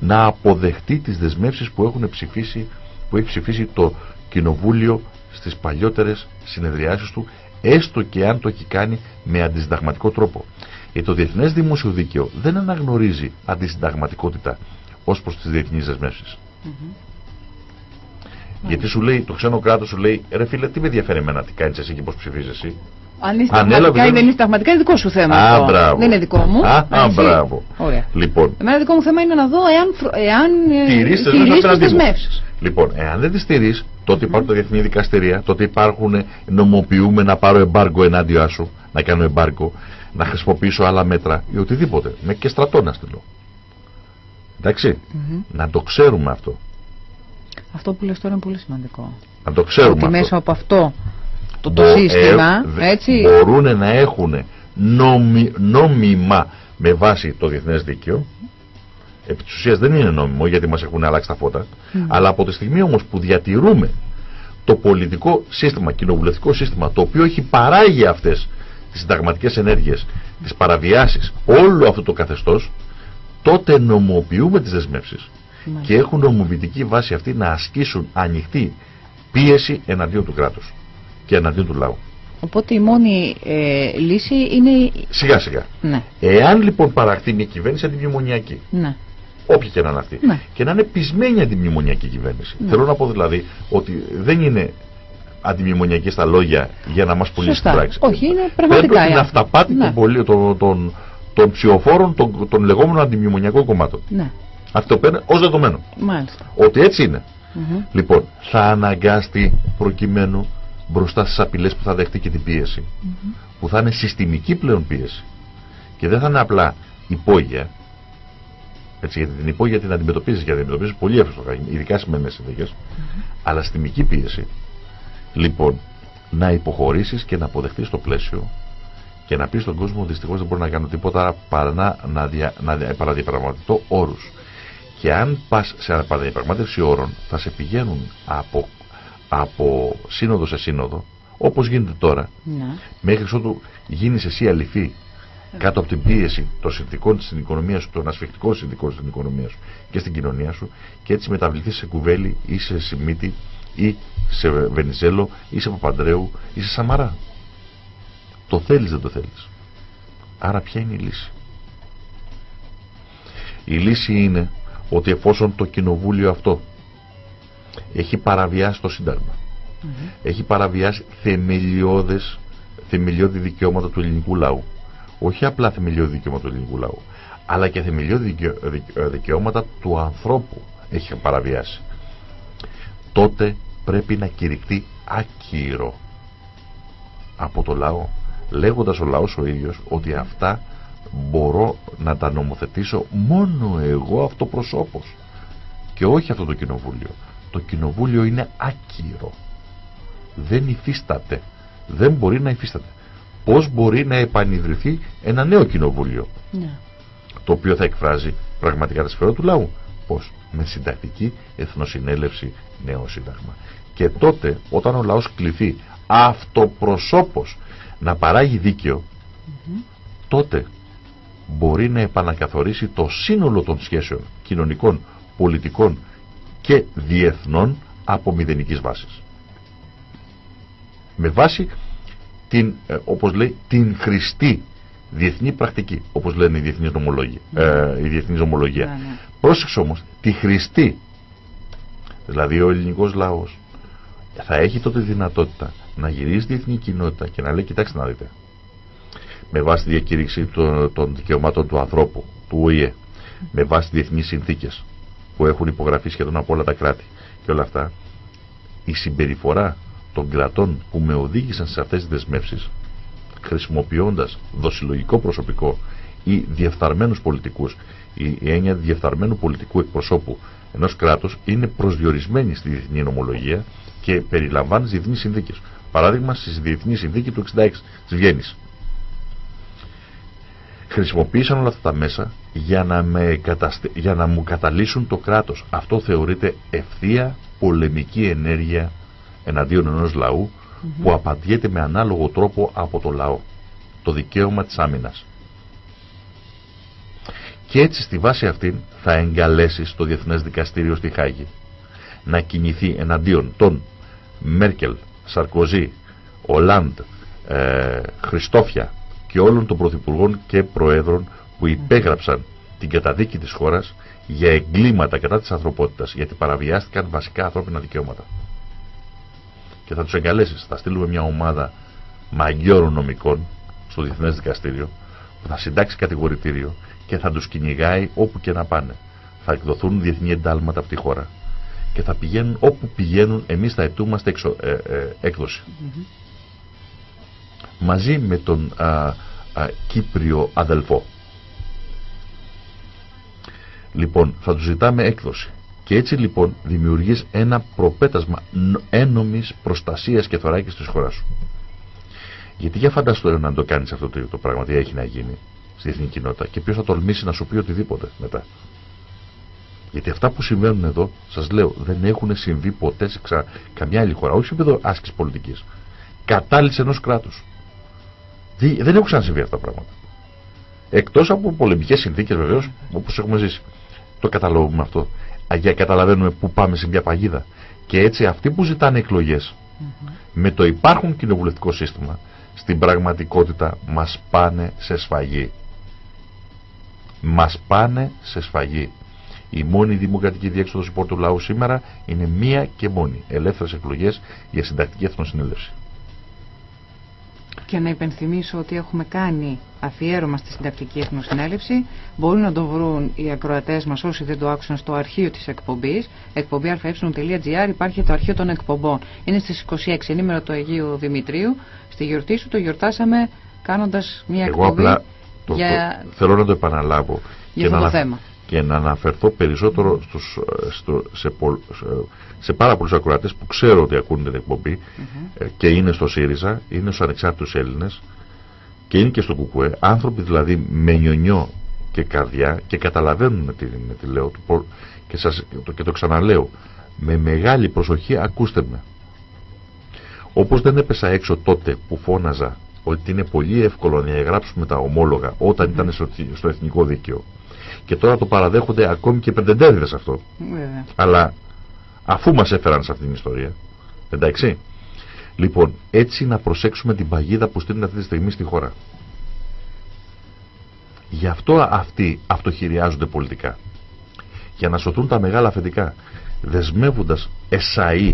να αποδεχτεί τις δεσμεύσεις που, έχουν ψηφίσει, που έχει ψηφίσει το κοινοβούλιο στις παλιότερες συνεδριάσεις του έστω και αν το έχει κάνει με αντισυνταγματικό τρόπο. Γιατί το διεθνές δημόσιο δίκαιο δεν αναγνωρίζει αντισυνταγματικότητα ως προς τις διεθνείς δεσμεύσεις. Γιατί σου λέει, το ξένο κράτος σου λέει, ρε φίλε, τι με ενδιαφέρει εμένα τι κάνεις εσύ και πώς ψηφίζεις εσύ; Αν είσαι πραγματικά ή δεν είναι πραγματικά, είναι δικό σου θέμα. Α, αυτό. Μπράβο. Δεν είναι δικό μου. Α, α μπράβο. Ωραία. Λοιπόν. Εμένα δικό μου θέμα είναι να δω εάν, εάν τηρείς τις δεσμεύσεις. Λοιπόν, εάν δεν τις στηρεί, τότε υπάρχουν τα διεθνή δικαστηρία, τότε υπάρχουν νομοποιούμε να πάρω εμπάργκο ενάντια σου, να κάνω εμπάργκο, να χρησιμοποιήσω άλλα μέτρα ή οτιδήποτε. Με και στρατό να στείλω. Εντάξει. Να το ξέρουμε αυτό. Αυτό που λες τώρα είναι πολύ σημαντικό. Να το ξέρουμε Ότι μέσα από αυτό το, το σύστημα ε, έτσι... μπορούν να έχουν νόμι, νόμιμα με βάση το διεθνές δίκαιο. Επί της ουσίας δεν είναι νόμιμο γιατί μας έχουν αλλάξει τα φώτα. Αλλά από τη στιγμή όμως που διατηρούμε το πολιτικό σύστημα, κοινοβουλευτικό σύστημα το οποίο έχει παράγει αυτές τις συνταγματικές ενέργειες, τις παραβιάσεις όλο αυτό το καθεστώς τότε νομοποιούμε τις δεσμεύσεις. Και έχουν νομιμητική βάση αυτή να ασκήσουν ανοιχτή πίεση εναντίον του κράτους και εναντίον του λαού. Οπότε η μόνη ε, λύση είναι... Σιγά σιγά. Ναι. Εάν λοιπόν παραχθεί μια κυβέρνηση αντιμνημονιακή, ναι. όποια και να είναι αυτή, Ναι. και να είναι πεισμένη αντιμνημονιακή κυβέρνηση. Ναι. Θέλω να πω δηλαδή ότι δεν είναι αντιμνημονιακή στα λόγια για να μας πουλήσει Σωστά. την πράξη. Όχι, είναι πραγματικά Παίρνουν την η αυταπάτη Ναι. των, πολι- των, των, των ψηφοφόρων των, των λεγόμενων αντιμνημονιακών κομμάτων. Ναι, Αυτό παίρνει ως δεδομένο. μάλιστα. Ότι έτσι είναι. Μμμ. Λοιπόν, θα αναγκάστη προκειμένου μπροστά στις απειλές που θα δεχτεί και την πίεση, που θα είναι συστημική πλέον πίεση. Και δεν θα είναι απλά υπόγεια, έτσι, γιατί την υπόγεια την αντιμετωπίζεις και την αντιμετωπίζεις πολύ εύκολα, ειδικά σε μενές συνθήκες, αλλά συστημική πίεση, λοιπόν, να υποχωρήσεις και να αποδεχτείς το πλαίσιο και να πεις στον κόσμο δυστυχώς δεν μπορώ να κάνω τίποτα παρά να, να, δια, να δια- παραδιαπραγματευτώ όρους. Και αν πας σε παραδιαπραγμάτευση όρων θα σε πηγαίνουν από, από σύνοδο σε σύνοδο όπως γίνεται τώρα Ναι. μέχρι ότου γίνεις εσύ αληθή κάτω από την πίεση των συνθηκών στην οικονομία σου, των ασφιχτικών συνθηκών στην οικονομία σου και στην κοινωνία σου και έτσι μεταβληθείς σε κουβέλη ή σε Σιμίτη ή σε Βενιζέλο ή σε Παπαντρέου ή σε Σαμαρά. Το θέλεις δεν το θέλεις. Άρα ποια είναι η λύση; Η λύση είναι ότι εφόσον το κοινοβούλιο αυτό έχει παραβιάσει το Σύνταγμα, έχει παραβιάσει θεμελιώδες, θεμελιώδη δικαιώματα του ελληνικού λαού, όχι απλά θεμελιώδη δικαιώματα του ελληνικού λαού, αλλά και θεμελιώδη δικαι- δικαι- δικαιώματα του ανθρώπου έχει παραβιάσει, τότε πρέπει να κηρυχτεί άκυρο από το λαό, λέγοντας ο λαός ο ίδιος ότι αυτά μπορώ να τα νομοθετήσω μόνο εγώ αυτοπροσώπως και όχι αυτό το κοινοβούλιο. Το κοινοβούλιο είναι άκυρο. Δεν υφίσταται. Δεν μπορεί να υφίσταται. Πώς μπορεί να επανειδρυθεί ένα νέο κοινοβούλιο Ναι. το οποίο θα εκφράζει πραγματικά τα συμφέροντα του λαού; Πώς; Με συντακτική εθνοσυνέλευση νέο σύνταγμα. Και τότε όταν ο λαός κληθεί αυτοπροσώπως να παράγει δίκαιο τότε μπορεί να επανακαθορίσει το σύνολο των σχέσεων κοινωνικών, πολιτικών και διεθνών από μηδενικής βάσης. Με βάση την, ε, όπως λέει, την χρηστή διεθνή πρακτική, όπως λένε οι διεθνείς νομολόγοι, ε, η διεθνής νομολογία. Ναι, ναι. Πρόσεξε όμως, τη χρηστή, δηλαδή ο ελληνικός λαός, θα έχει τότε δυνατότητα να γυρίσει στη διεθνή κοινότητα και να λέει, κοιτάξτε να δείτε, με βάση τη διακήρυξη των, των δικαιωμάτων του ανθρώπου, του ΟΗΕ, με βάση διεθνείς συνθήκες που έχουν υπογραφεί σχεδόν από όλα τα κράτη και όλα αυτά, η συμπεριφορά των κρατών που με οδήγησαν σε αυτές τις δεσμεύσεις, χρησιμοποιώντας δοσιλογικό προσωπικό ή διεφθαρμένους πολιτικούς, η, η έννοια διεφθαρμένου πολιτικού εκπροσώπου ενός κράτους είναι προσδιορισμένη στη διεθνή νομολογία και περιλαμβάνει τις διεθνείς συνθήκες. Παράδειγμα, στη διεθνή συνθήκη του 66 της Βιέννης χρησιμοποίησαν όλα αυτά τα μέσα για να, με καταστε- για να μου καταλύσουν το κράτος. Αυτό θεωρείται ευθεία πολεμική ενέργεια εναντίον ενός λαού που απαντιέται με ανάλογο τρόπο από το λαό. Το δικαίωμα της άμυνας. Και έτσι στη βάση αυτήν θα εγκαλέσεις στο Διεθνές Δικαστήριο στη Χάγη να κινηθεί εναντίον των Μέρκελ, Σαρκοζή, Ολάντ, ε, Χριστόφια και όλων των πρωθυπουργών και προέδρων που υπέγραψαν την καταδίκη της χώρας για εγκλήματα κατά της ανθρωπότητας γιατί παραβιάστηκαν βασικά ανθρώπινα δικαιώματα. Και θα τους εγκαλέσεις, θα στείλουμε μια ομάδα μαγιόρων νομικών στο Διεθνές Δικαστήριο που θα συντάξει κατηγορητήριο και θα τους κυνηγάει όπου και να πάνε. Θα εκδοθούν διεθνή εντάλματα από τη χώρα και θα πηγαίνουν όπου πηγαίνουν εμείς θα ετούμαστε εξο, ε, ε, έκδοση. Μαζί με τον α, α, Κύπριο αδελφό. Λοιπόν, θα τους ζητάμε έκδοση. Και έτσι λοιπόν δημιουργείς ένα προπέτασμα νο- ένομης προστασίας και θωράκης της χώρας σου. Γιατί για φανταστώ να το κάνεις αυτό το, το πράγμα, τι έχει να γίνει στη διεθνή κοινότητα και ποιος θα τολμήσει να σου πει οτιδήποτε μετά. Γιατί αυτά που συμβαίνουν εδώ, σας λέω, δεν έχουν συμβεί ποτέ σε ξα... καμιά άλλη χώρα, όχι σε επίπεδο άσκησης πολιτικής. Κατάλυση ενός κράτους. Δι- Δεν έχουν ξανασυμβεί αυτά τα πράγματα. Εκτός από πολεμικές συνθήκες βεβαίως, όπως έχουμε ζήσει. Το καταλαβαίνουμε αυτό. για καταλαβαίνουμε πού πάμε σε μια παγίδα. Και έτσι αυτοί που ζητάνε εκλογές με το υπάρχον κοινοβουλευτικό σύστημα στην πραγματικότητα μας πάνε σε σφαγή. Μας πάνε σε σφαγή. Η μόνη δημοκρατική διέξοδος υπό του λαού σήμερα είναι μία και μόνη. Ελεύθερες εκλογές για συντακτική εθνοσυνέλευση. Και να υπενθυμίσω ότι έχουμε κάνει αφιέρωμα στη συντακτική εθνοσυνέλευση. Μπορούν να το βρουν οι ακροατές μας όσοι δεν το άκουσαν στο αρχείο της εκπομπής. Εκπομπή αε.gr υπάρχει το αρχείο των εκπομπών. Είναι στις 26 ενήμερο του Αγίου Δημητρίου. Στη γιορτή σου το γιορτάσαμε κάνοντας μια Εγώ εκπομπή. απλά το, για... το, θέλω να το επαναλάβω. Για αυτό το θέμα και να αναφερθώ περισσότερο στους, στο, σε, σε, σε, πάρα πολλούς ακροατές που ξέρω ότι ακούν την εκπομπή και είναι στο ΣΥΡΙΖΑ, είναι στους ανεξάρτητους Έλληνες και είναι και στο ΚΚΕ, άνθρωποι δηλαδή με νιονιό και καρδιά και καταλαβαίνουν με τι, με τι λέω και, σας, το, και το ξαναλέω με μεγάλη προσοχή ακούστε με. Όπως δεν έπεσα έξω τότε που φώναζα ότι είναι πολύ εύκολο να εγγράψουμε τα ομόλογα όταν ήταν στο, στο εθνικό δίκαιο και τώρα το παραδέχονται ακόμη και πεντεντέδιδες αυτό. Βέβαια. Αλλά αφού μας έφεραν σε αυτήν την ιστορία, εντάξει. Λοιπόν, έτσι να προσέξουμε την παγίδα που στείλουν αυτή τη στιγμή στη χώρα. Γι' αυτό αυτοί αυτοχειριάζονται πολιτικά. Για να σωθούν τα μεγάλα αφεντικά. Δεσμεύοντας εσαΐ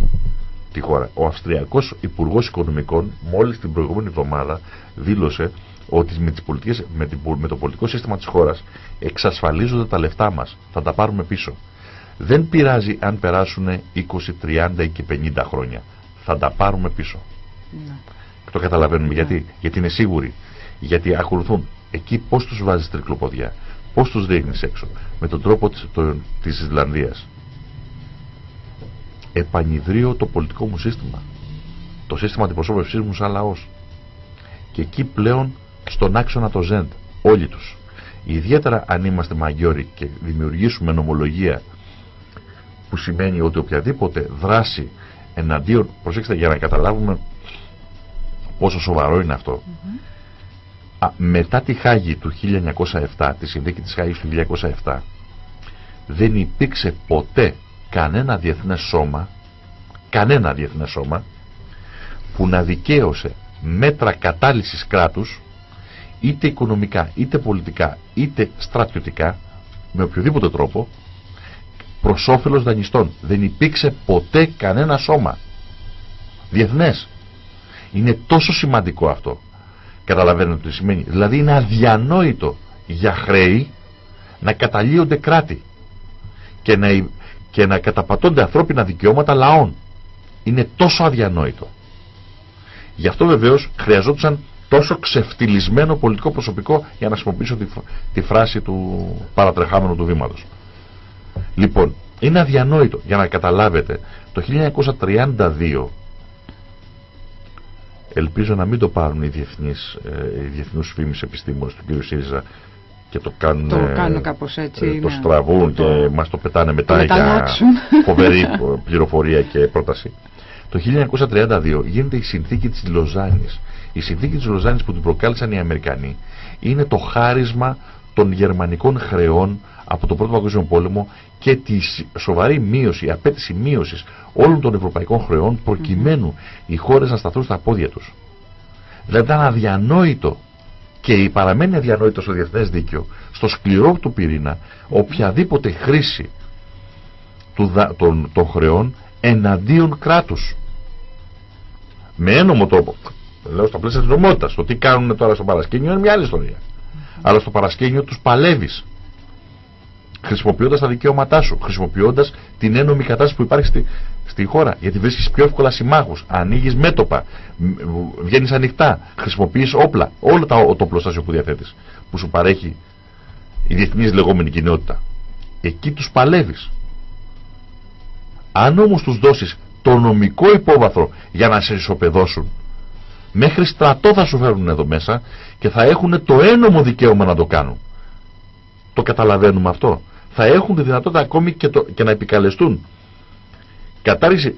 τη χώρα. Ο Αυστριακός Υπουργός Οικονομικών μόλις την προηγούμενη εβδομάδα δήλωσε ότι με, τις πολιτικές, με, την, με το πολιτικό σύστημα της χώρας εξασφαλίζονται τα λεφτά μας. Θα τα πάρουμε πίσω. Δεν πειράζει αν περάσουν 20, 30 και 50 χρόνια. Θα τα πάρουμε πίσω. Ναι. Το καταλαβαίνουμε ναι. γιατί. Γιατί είναι σίγουροι. Γιατί ακολουθούν εκεί πώς τους βάζεις τρικλοποδιά. Πώς τους δείχνεις έξω. Με τον τρόπο της, το, της Ισλανδίας. Επανειδρύω το πολιτικό μου σύστημα. Το σύστημα αντιπροσώπευσής μου σαν λαός. Και εκεί πλέον στον άξονα το ζέντ, όλοι τους. Ιδιαίτερα αν είμαστε μαγιόροι και δημιουργήσουμε νομολογία που σημαίνει ότι οποιαδήποτε δράση εναντίον, προσέξτε για να καταλάβουμε πόσο σοβαρό είναι αυτό. Α, μετά τη Χάγη του 1907, τη συνδίκη της Χάγης του 1907, δεν υπήρξε ποτέ κανένα διεθνές σώμα, κανένα διεθνές σώμα, που να δικαίωσε μέτρα κατάλυσης κράτους είτε οικονομικά, είτε πολιτικά, είτε στρατιωτικά, με οποιοδήποτε τρόπο, προς όφελος δανειστών. Δεν υπήρξε ποτέ κανένα σώμα. Διεθνές. Είναι τόσο σημαντικό αυτό. Καταλαβαίνετε τι σημαίνει. Δηλαδή είναι αδιανόητο για χρέη να καταλύονται κράτη και να, και να καταπατώνται ανθρώπινα δικαιώματα λαών. Είναι τόσο αδιανόητο. Γι' αυτό βεβαίως χρειαζόντουσαν τόσο ξεφτυλισμένο πολιτικό προσωπικό για να χρησιμοποιήσω τη, τη φράση του παρατρεχάμενου του βήματος. Λοιπόν, είναι αδιανόητο για να καταλάβετε το 1932 ελπίζω να μην το πάρουν οι, διεθνείς, ε, οι διεθνούς φήμης επιστήμονες του κ. ΣΥΡΙΖΑ και το κάνουν, το κάνουν κάπως έτσι, ε, το ναι. στραβούν το, και μας το πετάνε μετά για φοβερή πληροφορία και πρόταση. Το 1932 γίνεται η συνθήκη της Λοζάνης η συνθήκη της Λοζάνης που την προκάλεσαν οι Αμερικανοί είναι το χάρισμα των γερμανικών χρεών από τον Πρώτο Παγκόσμιο Πόλεμο και τη σοβαρή μείωση, η απέτηση μείωσης όλων των ευρωπαϊκών χρεών προκειμένου οι χώρες να σταθούν στα πόδια τους. Δηλαδή ήταν αδιανόητο και παραμένει αδιανόητο στο διεθνές δίκαιο, στο σκληρό του πυρήνα, οποιαδήποτε χρήση του, των, των χρεών εναντίον κράτους. Με ένομο τρόπο λέω στα πλαίσια της νομότητας. Το τι κάνουν τώρα στο παρασκήνιο είναι μια άλλη ιστορία. Αλλά στο παρασκήνιο τους παλεύεις. Χρησιμοποιώντας τα δικαιώματά σου, χρησιμοποιώντας την ένομη κατάσταση που υπάρχει στη, στη χώρα. Γιατί βρίσκεις πιο εύκολα συμμάχους, ανοίγεις μέτωπα, βγαίνεις ανοιχτά, χρησιμοποιείς όπλα, όλα τα, το πλωστάσιο που διαθέτεις, που σου παρέχει η διεθνής λεγόμενη κοινότητα. Εκεί τους παλεύεις. Αν όμως τους δώσεις το νομικό υπόβαθρο για να σε ισοπεδώσουν, Μέχρι στρατό θα σου φέρουν εδώ μέσα και θα έχουν το ένομο δικαίωμα να το κάνουν. Το καταλαβαίνουμε αυτό. Θα έχουν τη δυνατότητα ακόμη και, το, και να επικαλεστούν. Κατάργηση,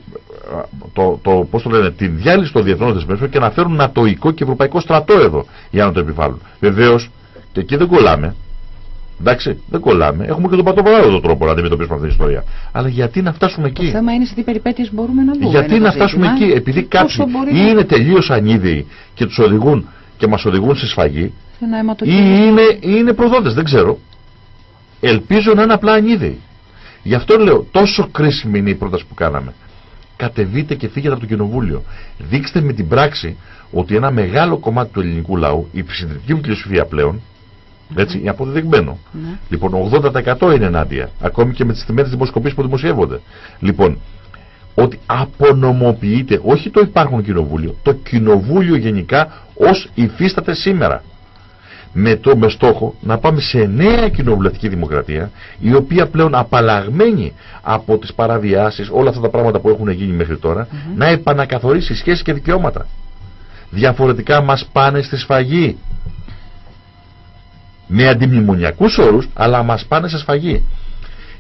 το, το, πώς το λένε, την διάλυση των διεθνών δεσμεύσεων και να φέρουν ατοικό και ευρωπαϊκό στρατό εδώ για να το επιβάλλουν. Βεβαίως, και εκεί δεν κολλάμε. Εντάξει, δεν κολλάμε. Έχουμε και τον πατοπαράδοτο τρόπο να αντιμετωπίσουμε αυτή την ιστορία. Αλλά γιατί να φτάσουμε εκεί; Το θέμα είναι σε τι περιπέτειες μπορούμε να δούμε. Γιατί είναι να το φτάσουμε ζήτημα. εκεί, επειδή Και πόσο κάποιοι μπορεί ή να- είναι τελείως ανίδεοι και τους οδηγούν και μας οδηγούν σε σφαγή, σε ένα ή αιματοκίνητο. είναι, ή είναι προδότες, δεν ξέρω. Ελπίζω να είναι απλά ανίδεοι. Γι' αυτό λέω, τόσο κρίσιμη είναι η πρόταση που κάναμε. Κατεβείτε και φύγετε από το κοινοβούλιο. Δείξτε με την πράξη ότι ένα μεγάλο κομμάτι του ελληνικού λαού, η συντηρητική μου πλειοψηφία πλέον, έτσι, είναι αποδεδειγμένο. Ναι. Λοιπόν, 80% είναι ενάντια. Ακόμη και με τις τιμές δημοσκοπήσει που δημοσιεύονται. Λοιπόν, ότι απονομοποιείται όχι το υπάρχον κοινοβούλιο, το κοινοβούλιο γενικά ως υφίσταται σήμερα. Με, το, με στόχο να πάμε σε νέα κοινοβουλευτική δημοκρατία, η οποία πλέον απαλλαγμένη από τις παραβιάσεις, όλα αυτά τα πράγματα που έχουν γίνει μέχρι τώρα, να επανακαθορίσει σχέσεις και δικαιώματα. Διαφορετικά μας πάνε στη σφαγή. Με αντιμνημονιακούς όρους, αλλά μας πάνε σε σφαγή.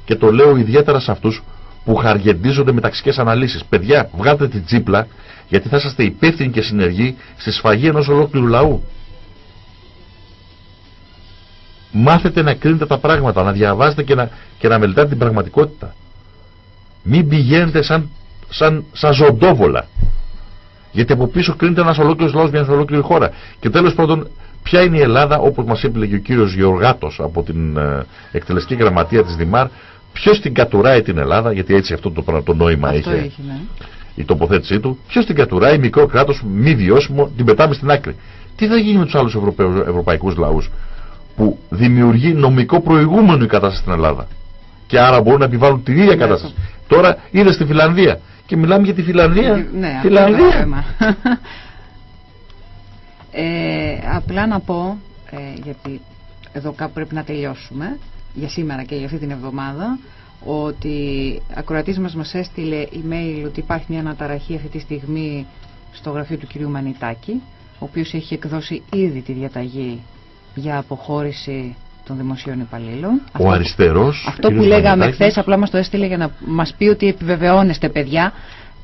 Και το λέω ιδιαίτερα σε αυτούς που χαργεντίζονται με ταξικές αναλύσεις. Παιδιά, βγάλτε την τσίπλα, γιατί θα είσαστε υπεύθυνοι και συνεργοί στη σφαγή ενός ολόκληρου λαού. Μάθετε να κρίνετε τα πράγματα, να διαβάζετε και να, και να μελετάτε την πραγματικότητα. Μην πηγαίνετε σαν, σαν, σαν ζωντόβολα. Γιατί από πίσω κρίνεται ένας ολόκληρος λαός, μια ολόκληρη χώρα. Και τέλος πάντων, ποια είναι η Ελλάδα, όπως μας είπε και ο κύριος Γεωργάτος από την ε, εκτελεστική γραμματεία της Δημάρ, ποιος την κατουράει την Ελλάδα, γιατί έτσι αυτό το, πράγμα- το νόημα Αυτό είχε έχει, ναι. η τοποθέτησή του, ποιος την κατουράει, μικρό κράτος, μη βιώσιμο, την πετάμε στην άκρη. Τι θα γίνει με τους άλλους ευρωπαϊκούς λαούς που δημιουργεί νομικό προηγούμενο η κατάσταση στην Ελλάδα. Και άρα μπορούν να επιβάλλουν την ίδια Ναι, κατάσταση. Τώρα είδε στη Φιλανδία. Και μιλάμε για τη Φιλανδία. Ναι, αυτό είναι το Φιλανδία. Θέμα. ε, απλά να πω, ε, γιατί εδώ κάπου πρέπει να τελειώσουμε, για σήμερα και για αυτή την εβδομάδα, ότι ακροατής μας μας έστειλε email ότι υπάρχει μια αναταραχή αυτή τη στιγμή στο γραφείο του κυρίου Μανιτάκη, ο οποίος έχει εκδώσει ήδη τη διαταγή για αποχώρηση των δημοσίων υπαλλήλων. Ο αριστερός. Αυτό που λέγαμε χθες, απλά μας το έστειλε για να μας πει ότι επιβεβαιώνεστε, παιδιά.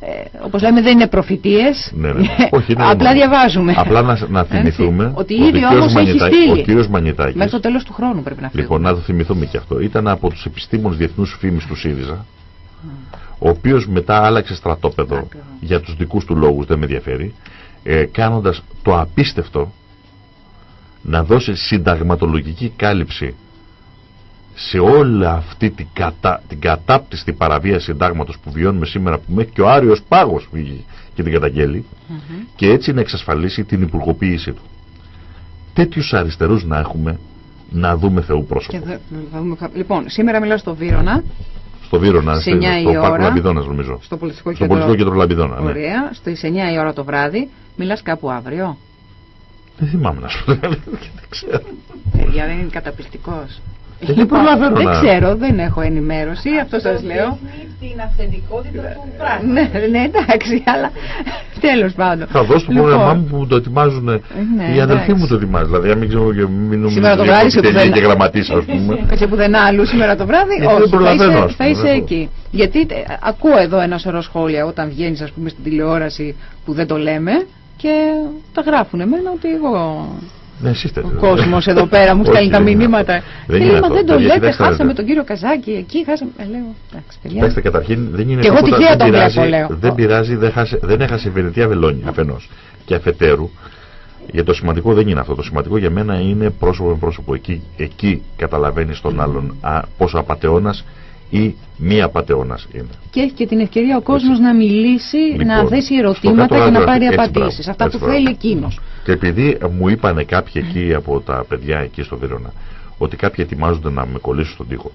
Ε, Όπως λέμε, δεν είναι προφητείες. Ναι, ναι, ναι. Όχι, είναι απλά μόνο. διαβάζουμε. Απλά να, να Έτσι. θυμηθούμε Ότι ο ήδη κύριος όμως έχει Μανιτάκης- στείλει. Ο κύριος Μανιτάκης, Μέχρι το τέλος του χρόνου πρέπει να φύγει. Λοιπόν, να το θυμηθούμε και αυτό. Ήταν από τους επιστήμονες διεθνούς φήμης του ΣΥΡΙΖΑ, ο οποίος μετά άλλαξε στρατόπεδο Ακριβώς. για τους δικούς του λόγους, δεν με ενδιαφέρει, ε, κάνοντας το απίστευτο να δώσει συνταγματολογική κάλυψη σε όλη αυτή την, κατα... την κατάπτυστη παραβίαση συντάγματος που βιώνουμε σήμερα που μέχρι και ο Άριος Πάγος βγήκε και την καταγγέλει Μμμ. και έτσι να εξασφαλίσει την υπουργοποίησή του. Τέτοιους αριστερούς να έχουμε να δούμε Θεού πρόσωπο. Και δε- θα δούμε κα- Λοιπόν, σήμερα μιλάω στο Βύρονα, Στο Βύρονα, σε στο, 9 η στο Πάρκο ώρα. Λαμπιδόνας νομίζω. στο πολιτικό Στο κέντρο. πολιτικό κέντρο Λαμπιδόνα. Ναι. Ωραία, στις 9 η ώρα το βράδυ. Μιλάς κάπου αύριο; Δεν θυμάμαι να σου πω. δεν ξέρω. Παιδιά, δεν είναι καταπληκτικός. Ε, δεν προλαβαίνω Δεν να- ξέρω, δεν έχω ενημέρωση, αυτό σας λέω. την αυθεντικότητα του πράγματος. Ναι, ναι, εντάξει, αλλά τέλος πάντων. Θα δώσω του Λοιπόν, πρόγραμμά μου που μου το ετοιμάζουν. ναι, οι αδελφοί εντάξει. μου το ετοιμάζουν. Δηλαδή, αν μην ξέρω και μην νομίζω Σήμερα το ότι βράδυ έχω σε επιτελεία πουθενά. και γραμματής, ας πούμε. Και σε πουθενά αλλού σήμερα το βράδυ, Γιατί δεν όχι, θα προλαβαίνω, είσαι, ας θα πούμε, είσαι δεν εκεί. Γιατί ε, ακούω εδώ ένα σωρό σχόλια όταν βγαίνεις, ας πούμε, στην τηλεόραση που δεν το λέμε και τα γράφουν εμένα ότι εγώ. Ναι, εσείς Ο θέλετε. κόσμος εδώ πέρα μου Όχι, στέλνει τα δεν είναι μηνύματα. αυτό. Και Δεν λέει, είναι μα αυτό. δεν το Γιατί λέτε, δεν χάσαμε ξέρετε. τον κύριο Καζάκη εκεί, χάσαμε. Ε, λέω, εντάξει, παιδιά. Κοιτάξτε, καταρχήν δεν είναι Και εγώ τίποτα, τυχαία δεν τον πειράζει, βλέπω, λέω. Δεν πειράζει, δεν, χάσε, δεν έχασε η Βενετία Βελόνια αφενός. Και αφετέρου, για το σημαντικό δεν είναι αυτό. Το σημαντικό για μένα είναι πρόσωπο με πρόσωπο. Εκεί, εκεί καταλαβαίνεις τον άλλον α, πόσο απαταιώνας ή μη απαταιώνας είναι. Και έχει και την ευκαιρία ο κόσμος να μιλήσει, Λοιπόν, να θέσει στο ερωτήματα κάτω και να άκρο, πάρει έτσι, απαντήσεις. μπράβο, Αυτά έτσι, που μπράβο. θέλει εκείνος. Και επειδή μου είπανε κάποιοι εκεί από τα παιδιά εκεί στο Βίρονα ότι κάποιοι ετοιμάζονται να με κολλήσουν στον τοίχο.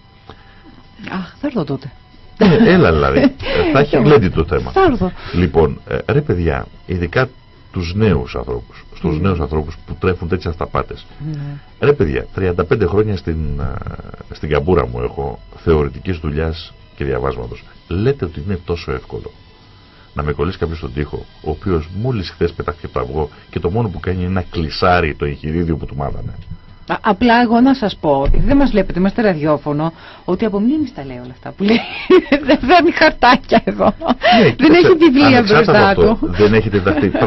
Αχ, θα έρθω τότε. Ε, Έλα δηλαδή. Ε, Θα έχει γλέντι το θέμα. Θα έρθω. Λοιπόν, ε, ρε παιδιά, ειδικά τους νέους ανθρώπους, στους Mm. νέους ανθρώπους που τρέφουν τέτοιες αυταπάτες. Ναι. Ρε παιδιά, 35 χρόνια στην, α, στην καμπούρα μου έχω θεωρητικής δουλειάς και διαβάσματος. Λέτε ότι είναι τόσο εύκολο να με κολλήσει κάποιος στον τοίχο, ο οποίος μόλις χθες πετάχτηκε από το αυγό και το μόνο που κάνει είναι να κλεισάρει το εγχειρίδιο που του μάθανε. Α- Απλά εγώ να σας πω, επειδή δεν μας βλέπετε, είμαστε ραδιόφωνο, ότι από μνήμης τα λέει όλα αυτά που λέει. δεν φέρνει χαρτάκια εδώ. Ναι, δεν κοίταξε, έχει βιβλία ανεξάρτητα μπροστά από αυτό, του. Δεν έχετε διδαχθεί.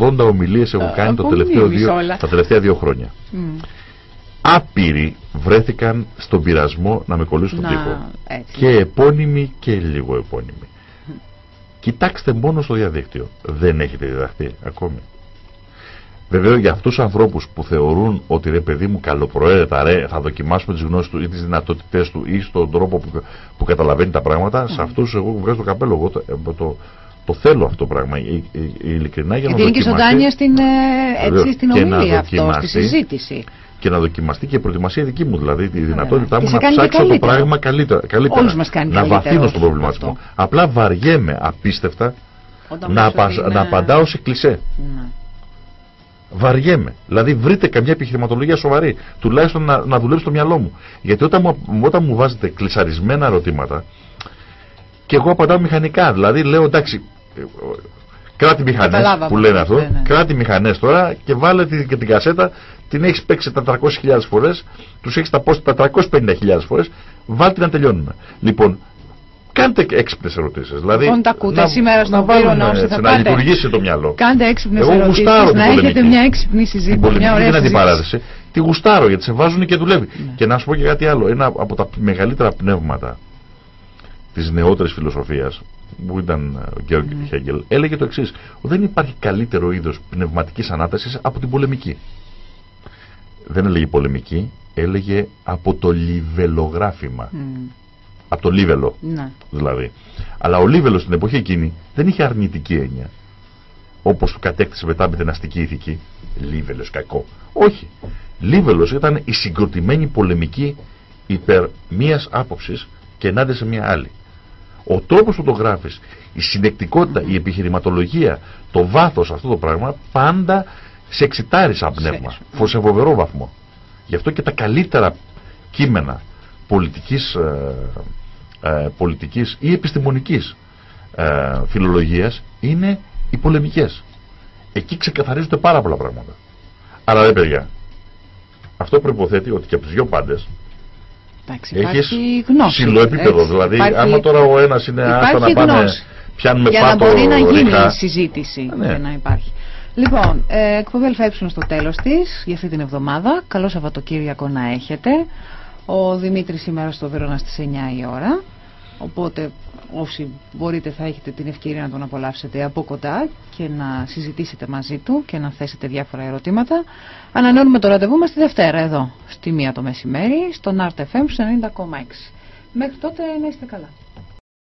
380 ομιλίες έχω κάνει το Από τελευταίο μνήμης δύο, όλα. τα τελευταία δύο χρόνια. Μμ. άπειροι βρέθηκαν στον πειρασμό να με κολλήσουν στον Να, τοίχο. έτσι. Και επώνυμοι και λίγο επώνυμοι. Κοιτάξτε μόνο στο διαδίκτυο. Δεν έχετε διδαχθεί ακόμη. Βεβαίως για αυτούς τους ανθρώπους που θεωρούν ότι ρε παιδί μου καλοπροαίρετα ρε, θα δοκιμάσουμε τις γνώσεις του ή τις δυνατότητές του ή στον τρόπο που, που καταλαβαίνει τα πράγματα, σε αυτούς εγώ βγάζω το καπέλο. Εγώ το, ε, το, το θέλω αυτό το πράγμα. Ε, ε, ε, ειλικρινά για Γιατί να είναι και δοκιμαστεί ζωντάνια στην, ε, Βεβαίως. έτσι, στην Και να ομιλία αυτό, στη δοκιμαστεί. συζήτηση. Και να δοκιμαστεί και η προετοιμασία δική μου. Δηλαδή τη δυνατότητά Και μου σε να κάνει και ψάξω το καλύτερο. πράγμα καλύτερα. καλύτερα Όλους μας κάνει να καλύτερο βαθύνω στον προβληματισμό. αυτό. Απλά βαριέμαι απίστευτα Όταν να, λες ότι απα- είναι- να απαντάω σε κλισέ. Ναι. Βαριέμαι. Δηλαδή βρείτε καμιά επιχειρηματολογία σοβαρή. Τουλάχιστον να, να δουλέψει το μυαλό μου. Γιατί όταν μου, όταν μου βάζετε κλεισαρισμένα ερωτήματα και εγώ απαντάω μηχανικά. Δηλαδή λέω εντάξει, ε, κράτη μηχανές Καταλάβαμε που λένε αυτό, αυτό. ναι, ναι. Κράτη μηχανές τώρα και βάλε τη, και την κασέτα. Την έχεις παίξει 400.000 φορές. Τους έχεις ταπώσει 450.000 φορές. Βάλτε να τελειώνουμε. Λοιπόν, κάντε έξυπνες ερωτήσεις. Δηλαδή, Λοιπόν, τα ακούτε να- σήμερα στον να βάλουμε Πύρονα όσοι έτσι, θα να πάτε. λειτουργήσει το μυαλό. Κάντε έξυπνες Εγώ ερωτήσεις, γουστάρω την να έχετε πολεμική. μια έξυπνη Την συζήτηση. πολεμική Μια δεν ωραία είναι συζήτηση. αντιπαράθεση. Τη γουστάρω γιατί σε βάζουν και δουλεύει. Και να σου πω και κάτι άλλο. Ένα από τα μεγαλύτερα πνεύματα της νεότερης φιλοσοφίας που ήταν ο Γκέοργκ Χέγκελ έλεγε το εξής. Δεν υπάρχει καλύτερο είδος πνευματικής ανάτασης από την πολεμική. Δεν έλεγε πολεμική, έλεγε από το λιβελογράφημα. Μμ, Από το λίβελο Ναι. δηλαδή. Αλλά ο Λίβελος στην εποχή εκείνη δεν είχε αρνητική έννοια. Όπως του κατέκτησε μετά με την αστική ηθική. Λίβελος κακό. Όχι. Λίβελος ήταν η συγκροτημένη πολεμική υπέρ μίας άποψης και ενάντια σε μια άλλη. Ο τρόπος που το γράφεις, η συνεκτικότητα, η επιχειρηματολογία, το βάθος αυτό το πράγμα πάντα σε εξητάρει σαν πνεύμα. Σε- Φο- Σε φοβερό βαθμό. Γι' αυτό και τα καλύτερα κείμενα πολιτικής, ε, ε, πολιτικής ή επιστημονικής ε, φιλολογίας είναι οι πολεμικές. Εκεί ξεκαθαρίζονται πάρα πολλά πράγματα. Αλλά ρε παιδιά, αυτό προϋποθέτει ότι και από τους δυο πάντες Εντάξει, έχεις υπάρχει γνώση. ψηλό επίπεδο. έτσι. Δηλαδή, Υπάρχει- άμα τώρα ο ένας είναι άστα να υπάρχει πάνε, γνώση. πιάνουμε για να πάτο μπορεί να γίνει ρίχα. η συζήτηση Ναι. και να υπάρχει. Λοιπόν, ε, εκπομπή ΑΕ στο τέλος της για αυτή την εβδομάδα. Καλό Σαββατοκύριακο να έχετε. Ο Δημήτρης σήμερα στο Βέρονα στις 9 η ώρα. Οπότε όσοι μπορείτε θα έχετε την ευκαιρία να τον απολαύσετε από κοντά και να συζητήσετε μαζί του και να θέσετε διάφορα ερωτήματα. Ανανεώνουμε το ραντεβού μας τη Δευτέρα εδώ, στη μία το μεσημέρι, στον RTFM 90,6. Μέχρι τότε να είστε καλά.